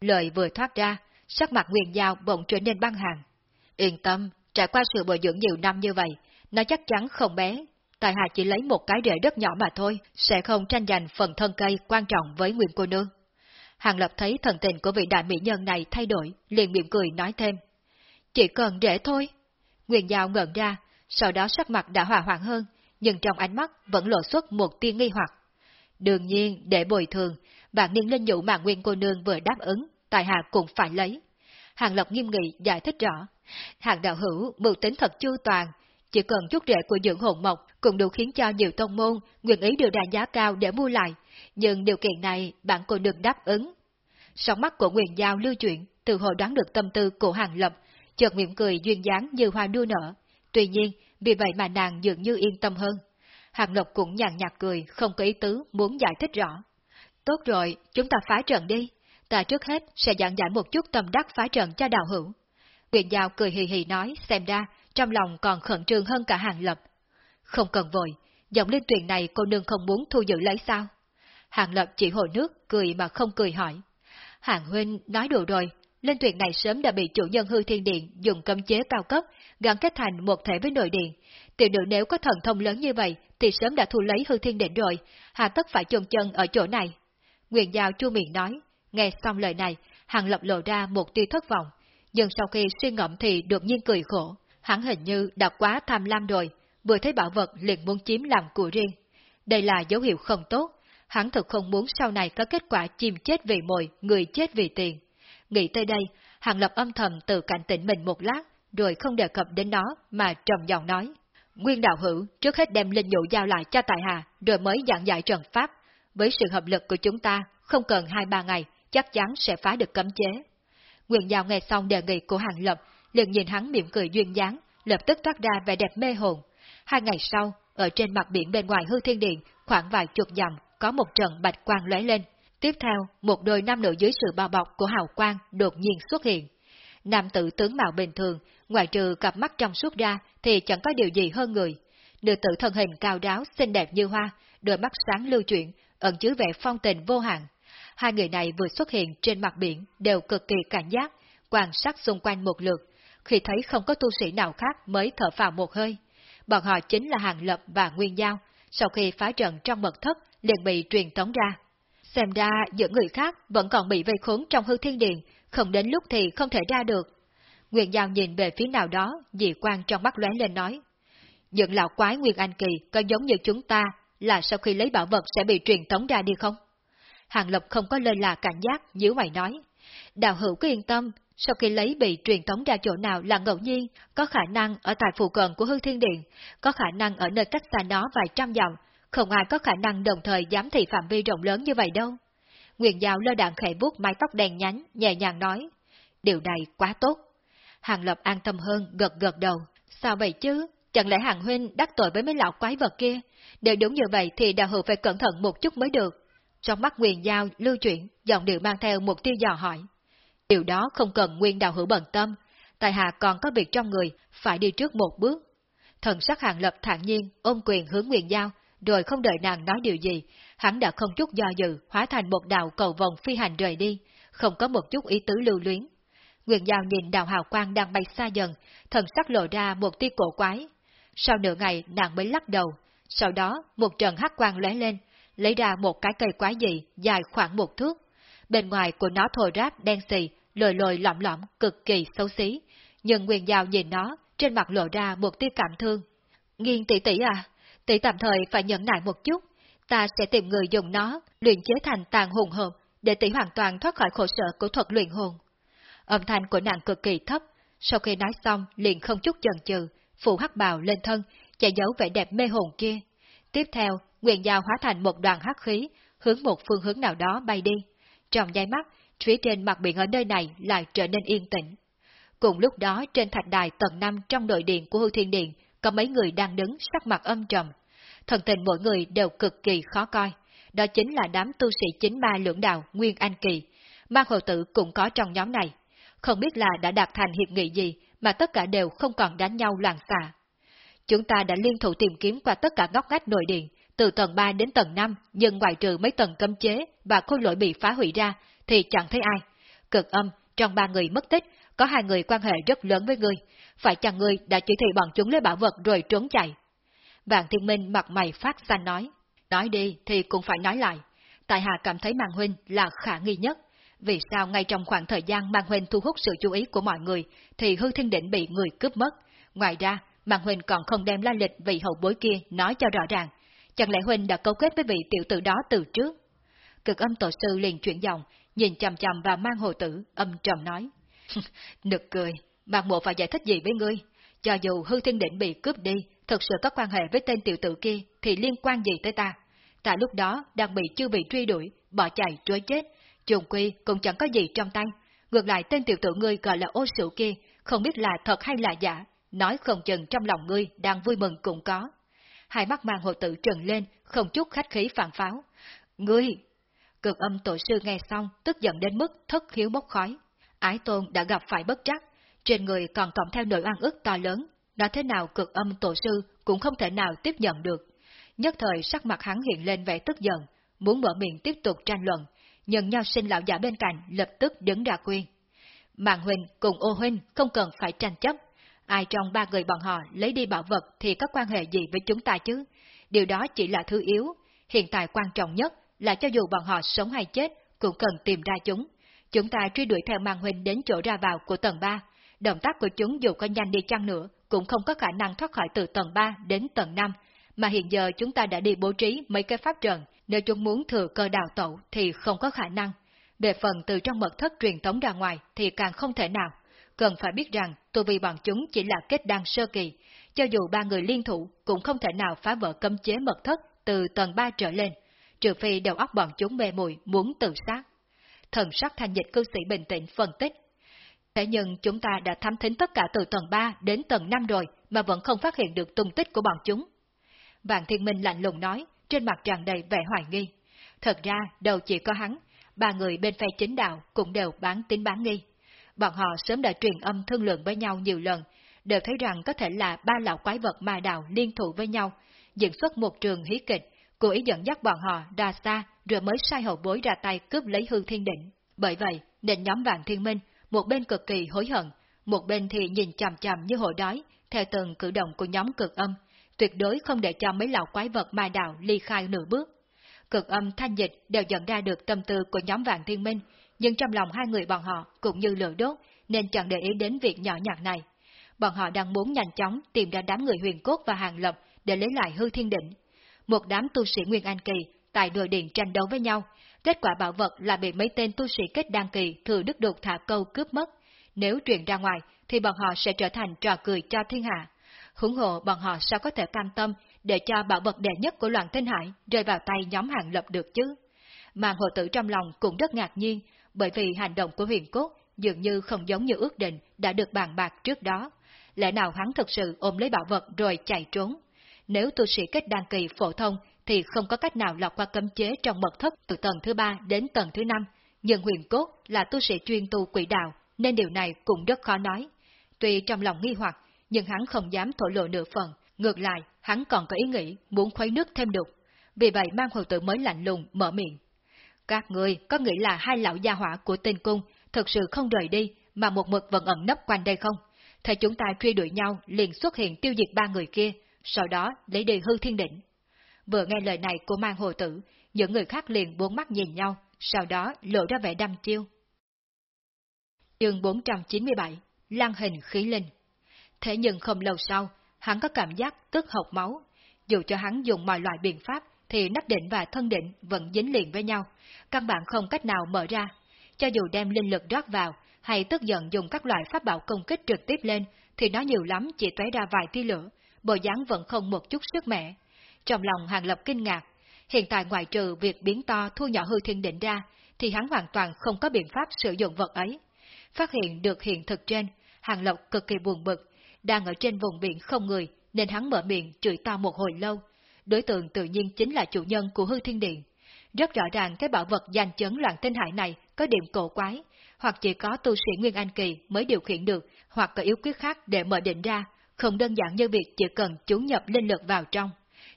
Lời vừa thoát ra, sắc mặt Nguyên Giao bỗng trở nên băng hàng. Yên tâm, trải qua sự bồi dưỡng nhiều năm như vậy, nó chắc chắn không bé. Tài hạ chỉ lấy một cái rễ đất nhỏ mà thôi, sẽ không tranh giành phần thân cây quan trọng với Nguyên cô nương. Hàng Lập thấy thần tình của vị đại mỹ nhân này thay đổi, liền miệng cười nói thêm. Chỉ cần rễ thôi. Nguyên Giao ngẩn ra, sau đó sắc mặt đã hòa hoãn hơn, nhưng trong ánh mắt vẫn lộ xuất một tia nghi hoặc. Đương nhiên, để bồi thường, bạn niên linh nhũ mà Nguyên cô nương vừa đáp ứng, tài hạ cũng phải lấy. Hàng lập nghiêm nghị giải thích rõ. Hàng đạo hữu mưu tính thật chu toàn, chỉ cần chút rễ của dưỡng hồn mộc cũng đủ khiến cho nhiều tông môn nguyện ý đưa ra giá cao để mua lại, nhưng điều kiện này bạn cô được đáp ứng. Sóng mắt của Nguyên Giao lưu chuyển, từ hồi đoán được tâm tư của Hàng Lập, chợt miệng cười duyên dáng như hoa đua nở. Tuy nhiên, vì vậy mà nàng dường như yên tâm hơn. Hàng Lập cũng nhàn nhạt cười, không có ý tứ, muốn giải thích rõ. Tốt rồi, chúng ta phá trận đi. Ta trước hết sẽ giảng giải một chút tâm đắc phá trận cho đạo hữu. Quyền Giao cười hì hì nói, xem ra, trong lòng còn khẩn trương hơn cả Hàng Lập. Không cần vội, giọng linh tuyển này cô nương không muốn thu giữ lấy sao? Hàng Lập chỉ hồi nước, cười mà không cười hỏi. Hàng Huynh nói đủ rồi, linh tuyển này sớm đã bị chủ nhân hư thiên điện dùng cấm chế cao cấp, gắn kết thành một thể với nội điện. Tiểu nữ nếu có thần thông lớn như vậy, thì sớm đã thu lấy hư thiên điện rồi, hà tất phải chôn chân ở chỗ này. Nguyện Giao chu miệng nói, nghe xong lời này, Hàng Lập lộ ra một tia thất vọng, nhưng sau khi suy ngẫm thì đột nhiên cười khổ, hắn hình như đã quá tham lam rồi, vừa thấy bảo vật liền muốn chiếm làm của riêng. Đây là dấu hiệu không tốt, hắn thật không muốn sau này có kết quả chim chết vì mồi, người chết vì tiền. Nghĩ tới đây, Hàng Lập âm thầm tự cảnh tỉnh mình một lát, rồi không đề cập đến nó mà trầm giọng nói. Nguyên đạo hữu trước hết đem linh dụ giao lại cho tại Hà, rồi mới giảng giải trần pháp. Với sự hợp lực của chúng ta, không cần hai ba ngày, chắc chắn sẽ phá được cấm chế. Nguyên Giao nghe xong đề nghị của Hàng Lập, liền nhìn hắn mỉm cười duyên dáng, lập tức thoát ra vẻ đẹp mê hồn. Hai ngày sau, ở trên mặt biển bên ngoài hư thiên điện, khoảng vài chục dặm, có một trận bạch quang lóe lên. Tiếp theo, một đôi nam nữ dưới sự bao bọc của hào quang đột nhiên xuất hiện. Nam tử tướng mạo bình thường, ngoài trừ cặp mắt trong suốt ra thì chẳng có điều gì hơn người. Nữ tử thân hình cao đáo, xinh đẹp như hoa, đôi mắt sáng lưu chuyển, ẩn chứa vẻ phong tình vô hạn. Hai người này vừa xuất hiện trên mặt biển đều cực kỳ cảnh giác, quan sát xung quanh một lượt, khi thấy không có tu sĩ nào khác mới thở phào một hơi. Bọn họ chính là Hàng Lập và Nguyên Giao, sau khi phá trận trong mật thất liền bị truyền tống ra. Xem ra những người khác vẫn còn bị vây khốn trong hư thiên điện, không đến lúc thì không thể ra được. Nguyên Giao nhìn về phía nào đó, dị quan trong mắt lóe lên nói. Những lão quái Nguyên Anh Kỳ có giống như chúng ta là sau khi lấy bảo vật sẽ bị truyền tống ra đi không? Hàng Lập không có lên là cảnh giác, nhíu mày nói. Đạo hữu cứ yên tâm, sau khi lấy bị truyền tống ra chỗ nào là ngẫu nhiên, có khả năng ở tại phụ cận của hư thiên điện, có khả năng ở nơi cách xa nó vài trăm dặm, không ai có khả năng đồng thời giám thị phạm vi rộng lớn như vậy đâu. Nguyện Giao lơ đạn khẽ vuốt mái tóc đen nhánh, nhẹ nhàng nói. Điều này quá tốt. Hàng Lập an tâm hơn, gật gật đầu. Sao vậy chứ? Chẳng lẽ Hàng Huynh đắc tội với mấy lão quái vật kia? Nếu đúng như vậy thì đạo hữu phải cẩn thận một chút mới được. Trong mắt Nguyên Giao lưu chuyển, giọng điệu mang theo một tia dò hỏi. Điều đó không cần Nguyên đạo hữu bận tâm, tại hạ còn có việc trong người, phải đi trước một bước. Thần sắc Hàng Lập thản nhiên, ôm quyền hướng Nguyên Giao, rồi không đợi nàng nói điều gì, hắn đã không chút do dự, hóa thành một đạo cầu vòng phi hành rời đi, không có một chút ý tứ lưu luyến. Nguyên Giao nhìn đạo hào quang đang bay xa dần, thần sắc lộ ra một tia cổ quái. Sau nửa ngày nàng mới lắc đầu, sau đó một trận hắc quang lóe lên, lấy ra một cái cây quái dị dài khoảng một thước. Bên ngoài của nó thổi ráp đen xì, lồi lồi lõm lõm, cực kỳ xấu xí, nhưng Nguyên Giao nhìn nó, trên mặt lộ ra một tia cảm thương. Nghiên tỷ tỷ à, tỷ tạm thời phải nhẫn nại một chút, ta sẽ tìm người dùng nó, luyện chế thành tàn hùng hồn, để tỷ hoàn toàn thoát khỏi khổ sở của thuật luyện hồn. Âm thanh của nàng cực kỳ thấp, sau khi nói xong liền không chút chần chừ, phụ hắc bào lên thân, che giấu vẻ đẹp mê hồn kia. Tiếp theo, Nguyên Giao hóa thành một đoàn hắc khí, hướng một phương hướng nào đó bay đi. Trong giây mắt, phía trên mặt biển ở nơi này lại trở nên yên tĩnh. Cùng lúc đó trên thạch đài tầng 5 trong nội điện của Hư Thiên Điện, có mấy người đang đứng sắc mặt âm trầm. Thần tình mỗi người đều cực kỳ khó coi. Đó chính là đám tu sĩ chính ma lưỡng đạo Nguyên Anh Kỳ. Ma Hồ Tử cũng có trong nhóm này. Không biết là đã đạt thành hiệp nghị gì mà tất cả đều không còn đánh nhau loạn xạ. Chúng ta đã liên thủ tìm kiếm qua tất cả ngóc ngách nội điện, từ tầng 3 đến tầng 5, nhưng ngoại trừ mấy tầng cấm chế và khối lỗi bị phá hủy ra, thì chẳng thấy ai. Cực âm, trong ba người mất tích, có hai người quan hệ rất lớn với ngươi, phải chăng ngươi đã chỉ thị bọn chúng lấy bảo vật rồi trốn chạy? Vạn Thiên Minh mặt mày phát xanh nói, nói đi thì cũng phải nói lại. Tại hạ cảm thấy Mạng Huynh là khả nghi nhất. Vì sao ngay trong khoảng thời gian Mạng Huynh thu hút sự chú ý của mọi người, thì hư thiên đỉnh bị người cướp mất. Ngoài ra, Mạng Huynh còn không đem la lịch vị hậu bối kia nói cho rõ ràng. Chẳng lẽ Huynh đã cấu kết với vị tiểu tử đó từ trước? Cực âm tổ sư liền chuyển dòng, nhìn chầm chầm vào mang hồ tử, âm trầm nói. Nực cười, bạn bộ phải giải thích gì với ngươi? Cho dù hư thiên đỉnh bị cướp đi, thật sự có quan hệ với tên tiểu tử kia, thì liên quan gì tới ta? Tại lúc đó, đang bị chưa bị truy đuổi, bỏ chạy, trối chết, trùng quy cũng chẳng có gì trong tay. Ngược lại tên tiểu tử ngươi gọi là ô sửu kia, không biết là thật hay là giả, nói không chừng trong lòng ngươi đang vui mừng cũng có. Hai mắt mang hồ tử trần lên, không chút khách khí phản pháo. Ngươi, Cực âm tổ sư nghe xong, tức giận đến mức thất khiếu bốc khói. Ái tôn đã gặp phải bất trắc, trên người còn cộng theo nỗi oan ức to lớn, đã thế nào cực âm tổ sư cũng không thể nào tiếp nhận được. Nhất thời sắc mặt hắn hiện lên vẻ tức giận, muốn mở miệng tiếp tục tranh luận, nhận nhau sinh lão giả bên cạnh lập tức đứng ra khuyên. Mạng huynh cùng ô huynh không cần phải tranh chấp, ai trong ba người bọn họ lấy đi bảo vật thì có quan hệ gì với chúng ta chứ? Điều đó chỉ là thứ yếu, hiện tại quan trọng nhất là cho dù bọn họ sống hay chết, cũng cần tìm ra chúng. Chúng ta truy đuổi theo màn huynh đến chỗ ra vào của tầng 3. Động tác của chúng dù có nhanh đi chăng nữa, cũng không có khả năng thoát khỏi từ tầng 3 đến tầng 5. Mà hiện giờ chúng ta đã đi bố trí mấy cái pháp trận, nếu chúng muốn thừa cơ đào tẩu thì không có khả năng. Về phần từ trong mật thất truyền thống ra ngoài thì càng không thể nào. Cần phải biết rằng tu vi bọn chúng chỉ là kết đăng sơ kỳ, cho dù ba người liên thủ cũng không thể nào phá vỡ cấm chế mật thất từ tầng 3 trở lên trừ phi đầu óc bọn chúng mê mùi muốn tự sát. Thần sắc thanh dịch cư sĩ bình tĩnh phân tích. Thế nhưng chúng ta đã thám thính tất cả từ tầng 3 đến tầng 5 rồi mà vẫn không phát hiện được tung tích của bọn chúng. Vạn Thiên Minh lạnh lùng nói, trên mặt tràn đầy vẻ hoài nghi. Thật ra, đầu chỉ có hắn, ba người bên phe chính đạo cũng đều bán tính bán nghi. Bọn họ sớm đã truyền âm thương lượng với nhau nhiều lần, đều thấy rằng có thể là ba lão quái vật ma đạo liên thủ với nhau, diễn xuất một trường hí kịch, cố ý dẫn dắt bọn họ ra xa rồi mới sai hậu bối ra tay cướp lấy hư thiên định. Bởi vậy, nên nhóm vạn thiên minh, một bên cực kỳ hối hận, một bên thì nhìn chằm chằm như hổ đói, theo từng cử động của nhóm cực âm, tuyệt đối không để cho mấy lão quái vật mai đạo ly khai nửa bước. Cực âm thanh dịch đều nhận ra được tâm tư của nhóm vạn thiên minh, nhưng trong lòng hai người bọn họ cũng như lửa đốt, nên chẳng để ý đến việc nhỏ nhặt này. Bọn họ đang muốn nhanh chóng tìm ra đám người huyền cốt và hàng lập để lấy lại hư thiên định một đám tu sĩ Nguyên an Kỳ tại đội điện tranh đấu với nhau, kết quả bảo vật là bị mấy tên tu sĩ kết đăng kỳ thừa đức đột thả câu cướp mất. Nếu truyền ra ngoài, thì bọn họ sẽ trở thành trò cười cho thiên hạ. Hủng hộ bọn họ sao có thể cam tâm để cho bảo vật đệ nhất của loạn thiên hải rơi vào tay nhóm hàng lập được chứ? Màn hộ tử trong lòng cũng rất ngạc nhiên, bởi vì hành động của huyền cốt dường như không giống như ước định đã được bàn bạc trước đó. Lẽ nào hắn thực sự ôm lấy bảo vật rồi chạy trốn? Nếu tu sĩ kết đăng kỳ phổ thông thì không có cách nào lọt qua cấm chế trong mật thất từ tầng thứ ba đến tầng thứ năm, nhưng huyền cốt là tu sĩ chuyên tu quỷ đạo, nên điều này cũng rất khó nói. Tuy trong lòng nghi hoặc, nhưng hắn không dám thổ lộ nửa phần, ngược lại, hắn còn có ý nghĩ muốn khuấy nước thêm đục. Vì vậy mang hồ tử mới lạnh lùng, mở miệng. Các người có nghĩ là hai lão gia hỏa của tên cung thực sự không rời đi mà một mực vẫn ẩn nấp quanh đây không? Thế chúng ta truy đuổi nhau liền xuất hiện tiêu diệt ba người kia, sau đó lấy đi hư thiên đỉnh. Vừa nghe lời này của mang hồ tử, những người khác liền bốn mắt nhìn nhau, sau đó lộ ra vẻ đăm chiêu. Chương 497 lăng hình khí linh. Thế nhưng không lâu sau, hắn có cảm giác tức hộc máu. Dù cho hắn dùng mọi loại biện pháp, thì nắp đỉnh và thân đỉnh vẫn dính liền với nhau, căn bản không cách nào mở ra. Cho dù đem linh lực rót vào, hay tức giận dùng các loại pháp bảo công kích trực tiếp lên, thì nó nhiều lắm chỉ tóe ra vài tia lửa, bộ dáng vẫn không một chút sức mẻ. Trong lòng Hàng Lập kinh ngạc, hiện tại ngoại trừ việc biến to thu nhỏ hư thiên đỉnh ra, thì hắn hoàn toàn không có biện pháp sử dụng vật ấy. Phát hiện được hiện thực trên, Hàng Lập cực kỳ buồn bực, đang ở trên vùng biển không người, nên hắn mở miệng chửi to một hồi lâu. Đối tượng tự nhiên chính là chủ nhân của hư thiên điện. Rất rõ ràng cái bảo vật danh chấn loạn tinh hải này có điểm cổ quái, hoặc chỉ có tu sĩ Nguyên Anh Kỳ mới điều khiển được, hoặc có yếu quyết khác để mở định ra, không đơn giản như việc chỉ cần chú nhập linh lực vào trong.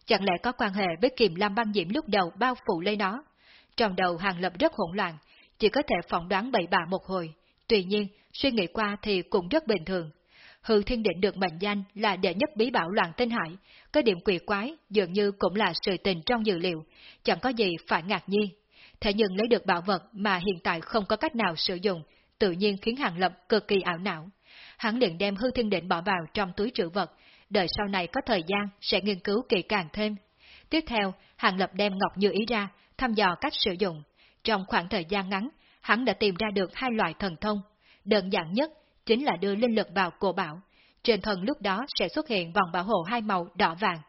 Chẳng lẽ có quan hệ với kiềm lam băng diễm lúc đầu bao phủ lấy nó? Trong đầu hàng lập rất hỗn loạn, chỉ có thể phỏng đoán bậy bạ một hồi. Tuy nhiên, suy nghĩ qua thì cũng rất bình thường. Hư thiên định được mệnh danh là đệ nhất bí bảo loạn tinh hải, có điểm quỷ quái dường như cũng là sự tình trong dữ liệu, chẳng có gì phải ngạc nhiên. Thế nhưng lấy được bảo vật mà hiện tại không có cách nào sử dụng, tự nhiên khiến Hàng Lập cực kỳ ảo não. Hắn liền đem hư thiên định bỏ vào trong túi trữ vật, đợi sau này có thời gian sẽ nghiên cứu kỳ càng thêm. Tiếp theo, Hàng Lập đem Ngọc Như Ý ra, thăm dò cách sử dụng. Trong khoảng thời gian ngắn, hắn đã tìm ra được hai loại thần thông. Đơn giản nhất chính là đưa linh lực vào cổ bảo. Trên thân lúc đó sẽ xuất hiện vòng bảo hộ hai màu đỏ vàng.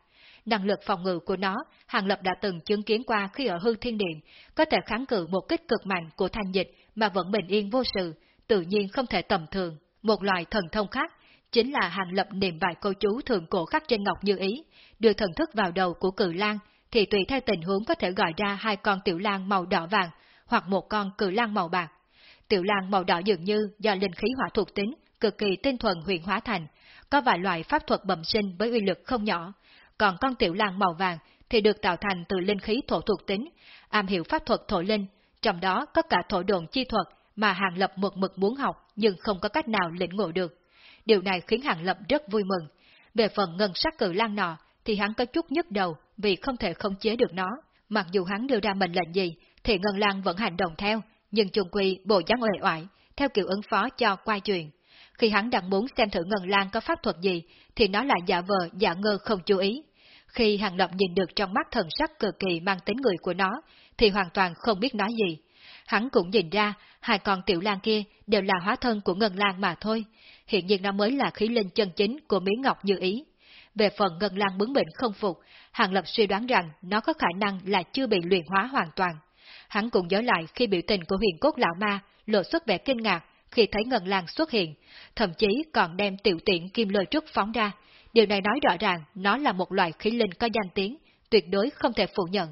Năng lực phòng ngự của nó, Hàng Lập đã từng chứng kiến qua khi ở hư thiên điện, có thể kháng cự một kích cực mạnh của thanh dịch mà vẫn bình yên vô sự, tự nhiên không thể tầm thường. Một loại thần thông khác, chính là Hàng Lập niệm vài câu chú thường cổ khắc trên ngọc như ý, đưa thần thức vào đầu của cự lang, thì tùy theo tình huống có thể gọi ra hai con tiểu lang màu đỏ vàng, hoặc một con cự lang màu bạc. Tiểu lang màu đỏ dường như do linh khí hỏa thuộc tính, cực kỳ tinh thuần huyện hóa thành, có vài loại pháp thuật bẩm sinh với uy lực không nhỏ, còn con tiểu lang màu vàng thì được tạo thành từ linh khí thổ thuộc tính, am hiểu pháp thuật thổ linh, trong đó có cả thổ đồn chi thuật mà Hàng Lập mực mực muốn học nhưng không có cách nào lĩnh ngộ được. Điều này khiến Hàng Lập rất vui mừng. Về phần ngân sắc cử lang nọ thì hắn có chút nhức đầu vì không thể khống chế được nó. Mặc dù hắn đưa ra mệnh lệnh gì thì Ngân Lang vẫn hành động theo, nhưng chung quy bộ dáng uể oải, theo kiểu ứng phó cho quay chuyện. Khi hắn đang muốn xem thử Ngân Lang có pháp thuật gì, thì nó lại giả vờ, giả ngơ không chú ý. Khi Hàng Lập nhìn được trong mắt thần sắc cực kỳ mang tính người của nó, thì hoàn toàn không biết nói gì. Hắn cũng nhìn ra, hai con tiểu lang kia đều là hóa thân của Ngân Lang mà thôi. Hiện nhiên nó mới là khí linh chân chính của Miến Ngọc Như Ý. Về phần Ngân Lang bướng bệnh không phục, Hàng Lập suy đoán rằng nó có khả năng là chưa bị luyện hóa hoàn toàn. Hắn cũng nhớ lại khi biểu tình của huyền cốt lão ma lộ xuất vẻ kinh ngạc khi thấy Ngân Lang xuất hiện, thậm chí còn đem tiểu tiện kim lôi trúc phóng ra. Điều này nói rõ ràng nó là một loại khí linh có danh tiếng, tuyệt đối không thể phủ nhận.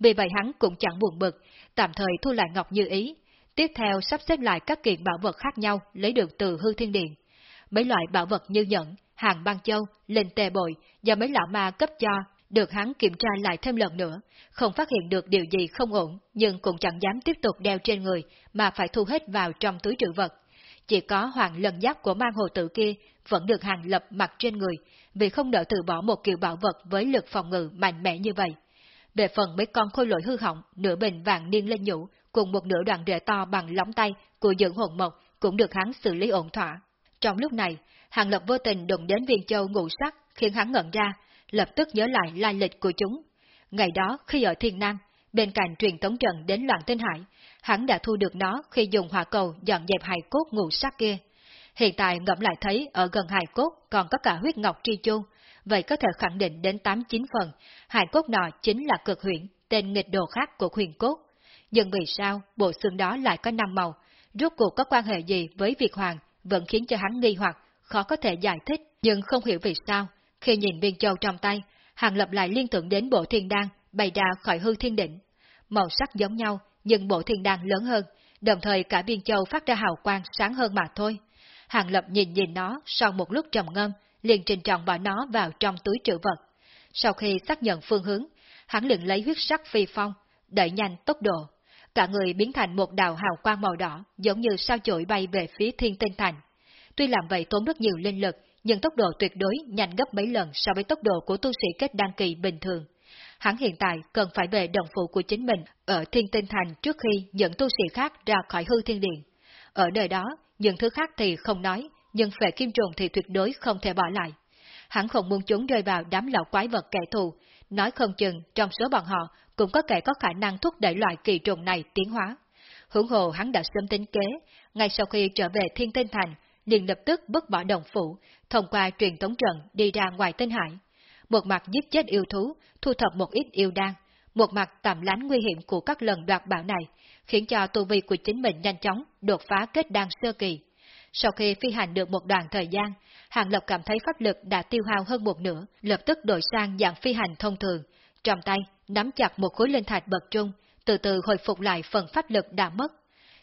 Vì vậy hắn cũng chẳng buồn bực, tạm thời thu lại Ngọc Như Ý, tiếp theo sắp xếp lại các kiện bảo vật khác nhau lấy được từ hư thiên điện. Mấy loại bảo vật như nhẫn, hàng băng châu, linh tề bội do mấy lão ma cấp cho được hắn kiểm tra lại thêm lần nữa, không phát hiện được điều gì không ổn, nhưng cũng chẳng dám tiếp tục đeo trên người, mà phải thu hết vào trong túi trữ vật. Chỉ có hoàng lần giáp của mang hồ tử kia vẫn được hàng lập mặc trên người, vì không nỡ từ bỏ một kiểu bảo vật với lực phòng ngự mạnh mẽ như vậy. Về phần mấy con khôi lỗi hư hỏng, nửa bình vàng niên lên nhũ, cùng một nửa đoạn rễ to bằng lóng tay của dưỡng hồn mộc cũng được hắn xử lý ổn thỏa. Trong lúc này, Hàng Lập vô tình đụng đến viên châu ngũ sắc, khiến hắn ngẩn ra, lập tức nhớ lại lai lịch của chúng. Ngày đó, khi ở Thiên Nam, bên cạnh truyền tống trận đến loạn tinh hải, hắn đã thu được nó khi dùng hỏa cầu dọn dẹp hài cốt ngũ sắc kia. Hiện tại ngẫm lại thấy ở gần hài cốt còn có cả huyết ngọc tri chu, vậy có thể khẳng định đến 8-9 phần, hải cốt nọ chính là cực huyễn, tên nghịch đồ khác của huyền cốt. Nhưng vì sao bộ xương đó lại có năm màu, rốt cuộc có quan hệ gì với Việt Hoàng vẫn khiến cho hắn nghi hoặc, khó có thể giải thích, nhưng không hiểu vì sao, khi nhìn viên châu trong tay, Hàng Lập lại liên tưởng đến bộ thiên đan bày ra khỏi hư thiên đỉnh Màu sắc giống nhau, nhưng bộ thiên đan lớn hơn, đồng thời cả viên châu phát ra hào quang sáng hơn mà thôi. Hàng Lập nhìn nhìn nó sau một lúc trầm ngâm, liền trình trọng bỏ nó vào trong túi trữ vật. Sau khi xác nhận phương hướng, hắn liền lấy huyết sắc phi phong, đẩy nhanh tốc độ. Cả người biến thành một đạo hào quang màu đỏ, giống như sao chổi bay về phía thiên tinh thành. Tuy làm vậy tốn rất nhiều linh lực, nhưng tốc độ tuyệt đối nhanh gấp mấy lần so với tốc độ của tu sĩ kết đăng kỳ bình thường. Hắn hiện tại cần phải về đồng phụ của chính mình ở thiên tinh thành trước khi dẫn tu sĩ khác ra khỏi hư thiên điện. Ở nơi đó, những thứ khác thì không nói, nhưng phệ kim trùng thì tuyệt đối không thể bỏ lại. Hắn không muốn chúng rơi vào đám lão quái vật kẻ thù, nói không chừng trong số bọn họ cũng có kẻ có khả năng thúc đẩy loại kỳ trùng này tiến hóa. Hưởng hồ hắn đã sớm tính kế, ngay sau khi trở về Thiên Tinh Thành, liền lập tức bất bỏ đồng phủ, thông qua truyền tống trận đi ra ngoài tinh hải. Một mặt giết chết yêu thú, thu thập một ít yêu đan, một mặt tạm lánh nguy hiểm của các lần đoạt bảo này, khiến cho tu vi của chính mình nhanh chóng đột phá kết đan sơ kỳ. Sau khi phi hành được một đoạn thời gian, Hàng Lập cảm thấy pháp lực đã tiêu hao hơn một nửa, lập tức đổi sang dạng phi hành thông thường, trong tay nắm chặt một khối linh thạch bậc trung, từ từ hồi phục lại phần pháp lực đã mất.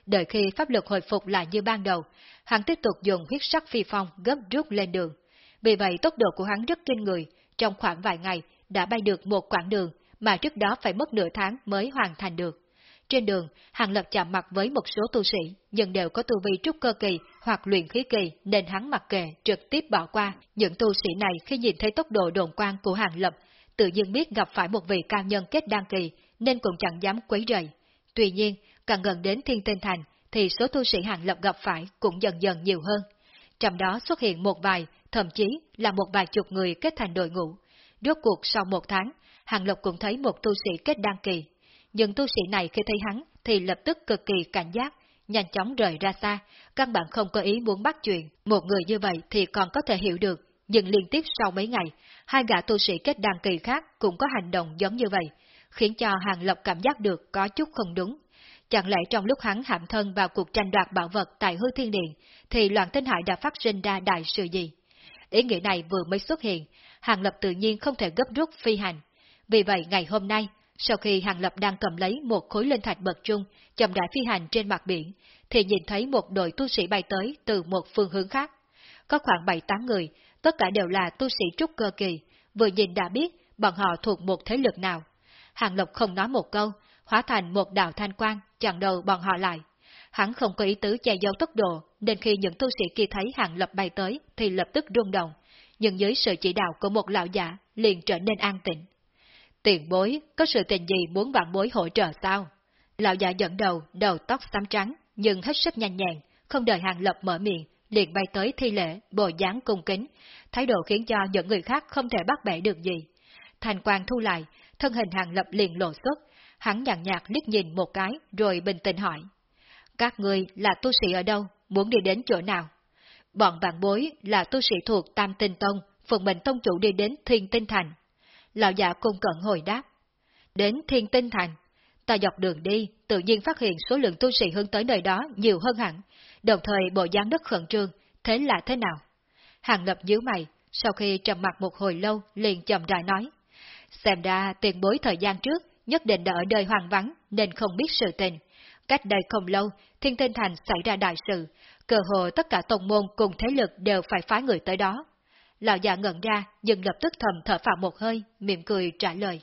Đợi khi pháp lực hồi phục lại như ban đầu, hắn tiếp tục dùng huyết sắc phi phong gấp rút lên đường. Vì vậy tốc độ của hắn rất kinh người, trong khoảng vài ngày đã bay được một quãng đường mà trước đó phải mất nửa tháng mới hoàn thành được. Trên đường, Hàng Lập chạm mặt với một số tu sĩ, nhưng đều có tu vi trúc cơ kỳ hoặc luyện khí kỳ nên hắn mặc kệ trực tiếp bỏ qua. Những tu sĩ này khi nhìn thấy tốc độ đồn quan của Hàng Lập, tự nhiên biết gặp phải một vị cao nhân kết đăng kỳ nên cũng chẳng dám quấy rầy. Tuy nhiên, càng gần đến thiên tinh thành thì số tu sĩ Hàng Lập gặp phải cũng dần dần nhiều hơn. Trong đó xuất hiện một vài, thậm chí là một vài chục người kết thành đội ngũ. Rốt cuộc sau một tháng, Hàng Lập cũng thấy một tu sĩ kết đăng kỳ nhưng tu sĩ này khi thấy hắn thì lập tức cực kỳ cảnh giác, nhanh chóng rời ra xa, căn bản không có ý muốn bắt chuyện. Một người như vậy thì còn có thể hiểu được, nhưng liên tiếp sau mấy ngày, hai gã tu sĩ kết đàn kỳ khác cũng có hành động giống như vậy, khiến cho Hàng Lập cảm giác được có chút không đúng. Chẳng lẽ trong lúc hắn hạm thân vào cuộc tranh đoạt bảo vật tại hư thiên điện, thì loạn tinh hải đã phát sinh ra đại sự gì? Ý nghĩa này vừa mới xuất hiện, Hàng Lập tự nhiên không thể gấp rút phi hành. Vì vậy ngày hôm nay, sau khi Hàng Lập đang cầm lấy một khối linh thạch bậc trung, chậm rãi phi hành trên mặt biển, thì nhìn thấy một đội tu sĩ bay tới từ một phương hướng khác. Có khoảng 7-8 người, tất cả đều là tu sĩ trúc cơ kỳ, vừa nhìn đã biết bọn họ thuộc một thế lực nào. Hàng Lập không nói một câu, hóa thành một đạo thanh quang, chặn đầu bọn họ lại. Hắn không có ý tứ che giấu tốc độ, nên khi những tu sĩ kia thấy Hàng Lập bay tới thì lập tức rung động, nhưng dưới sự chỉ đạo của một lão giả liền trở nên an tĩnh. Tiền bối, có sự tình gì muốn bạn bối hỗ trợ sao? Lão già dẫn đầu, đầu tóc xám trắng, nhưng hết sức nhanh nhẹn, không đợi hàng lập mở miệng, liền bay tới thi lễ, bộ dáng cung kính, thái độ khiến cho những người khác không thể bắt bẻ được gì. Thành quang thu lại, thân hình hàng lập liền lộ xuất, hắn nhàn nhạt liếc nhìn một cái, rồi bình tĩnh hỏi. Các người là tu sĩ ở đâu, muốn đi đến chỗ nào? Bọn bạn bối là tu sĩ thuộc Tam Tinh Tông, phần mệnh tông chủ đi đến Thiên Tinh Thành, Lão giả cung cận hồi đáp. Đến thiên tinh thành, ta dọc đường đi, tự nhiên phát hiện số lượng tu sĩ hướng tới nơi đó nhiều hơn hẳn, đồng thời bộ dáng đất khẩn trương, thế là thế nào? Hàng lập nhíu mày, sau khi trầm mặt một hồi lâu, liền chậm rãi nói. Xem ra tiền bối thời gian trước, nhất định đã ở đời hoang vắng, nên không biết sự tình. Cách đây không lâu, thiên tinh thành xảy ra đại sự, cơ hồ tất cả tông môn cùng thế lực đều phải phái người tới đó. Lão già ngẩn ra, nhưng lập tức thầm thở phào một hơi, mỉm cười trả lời.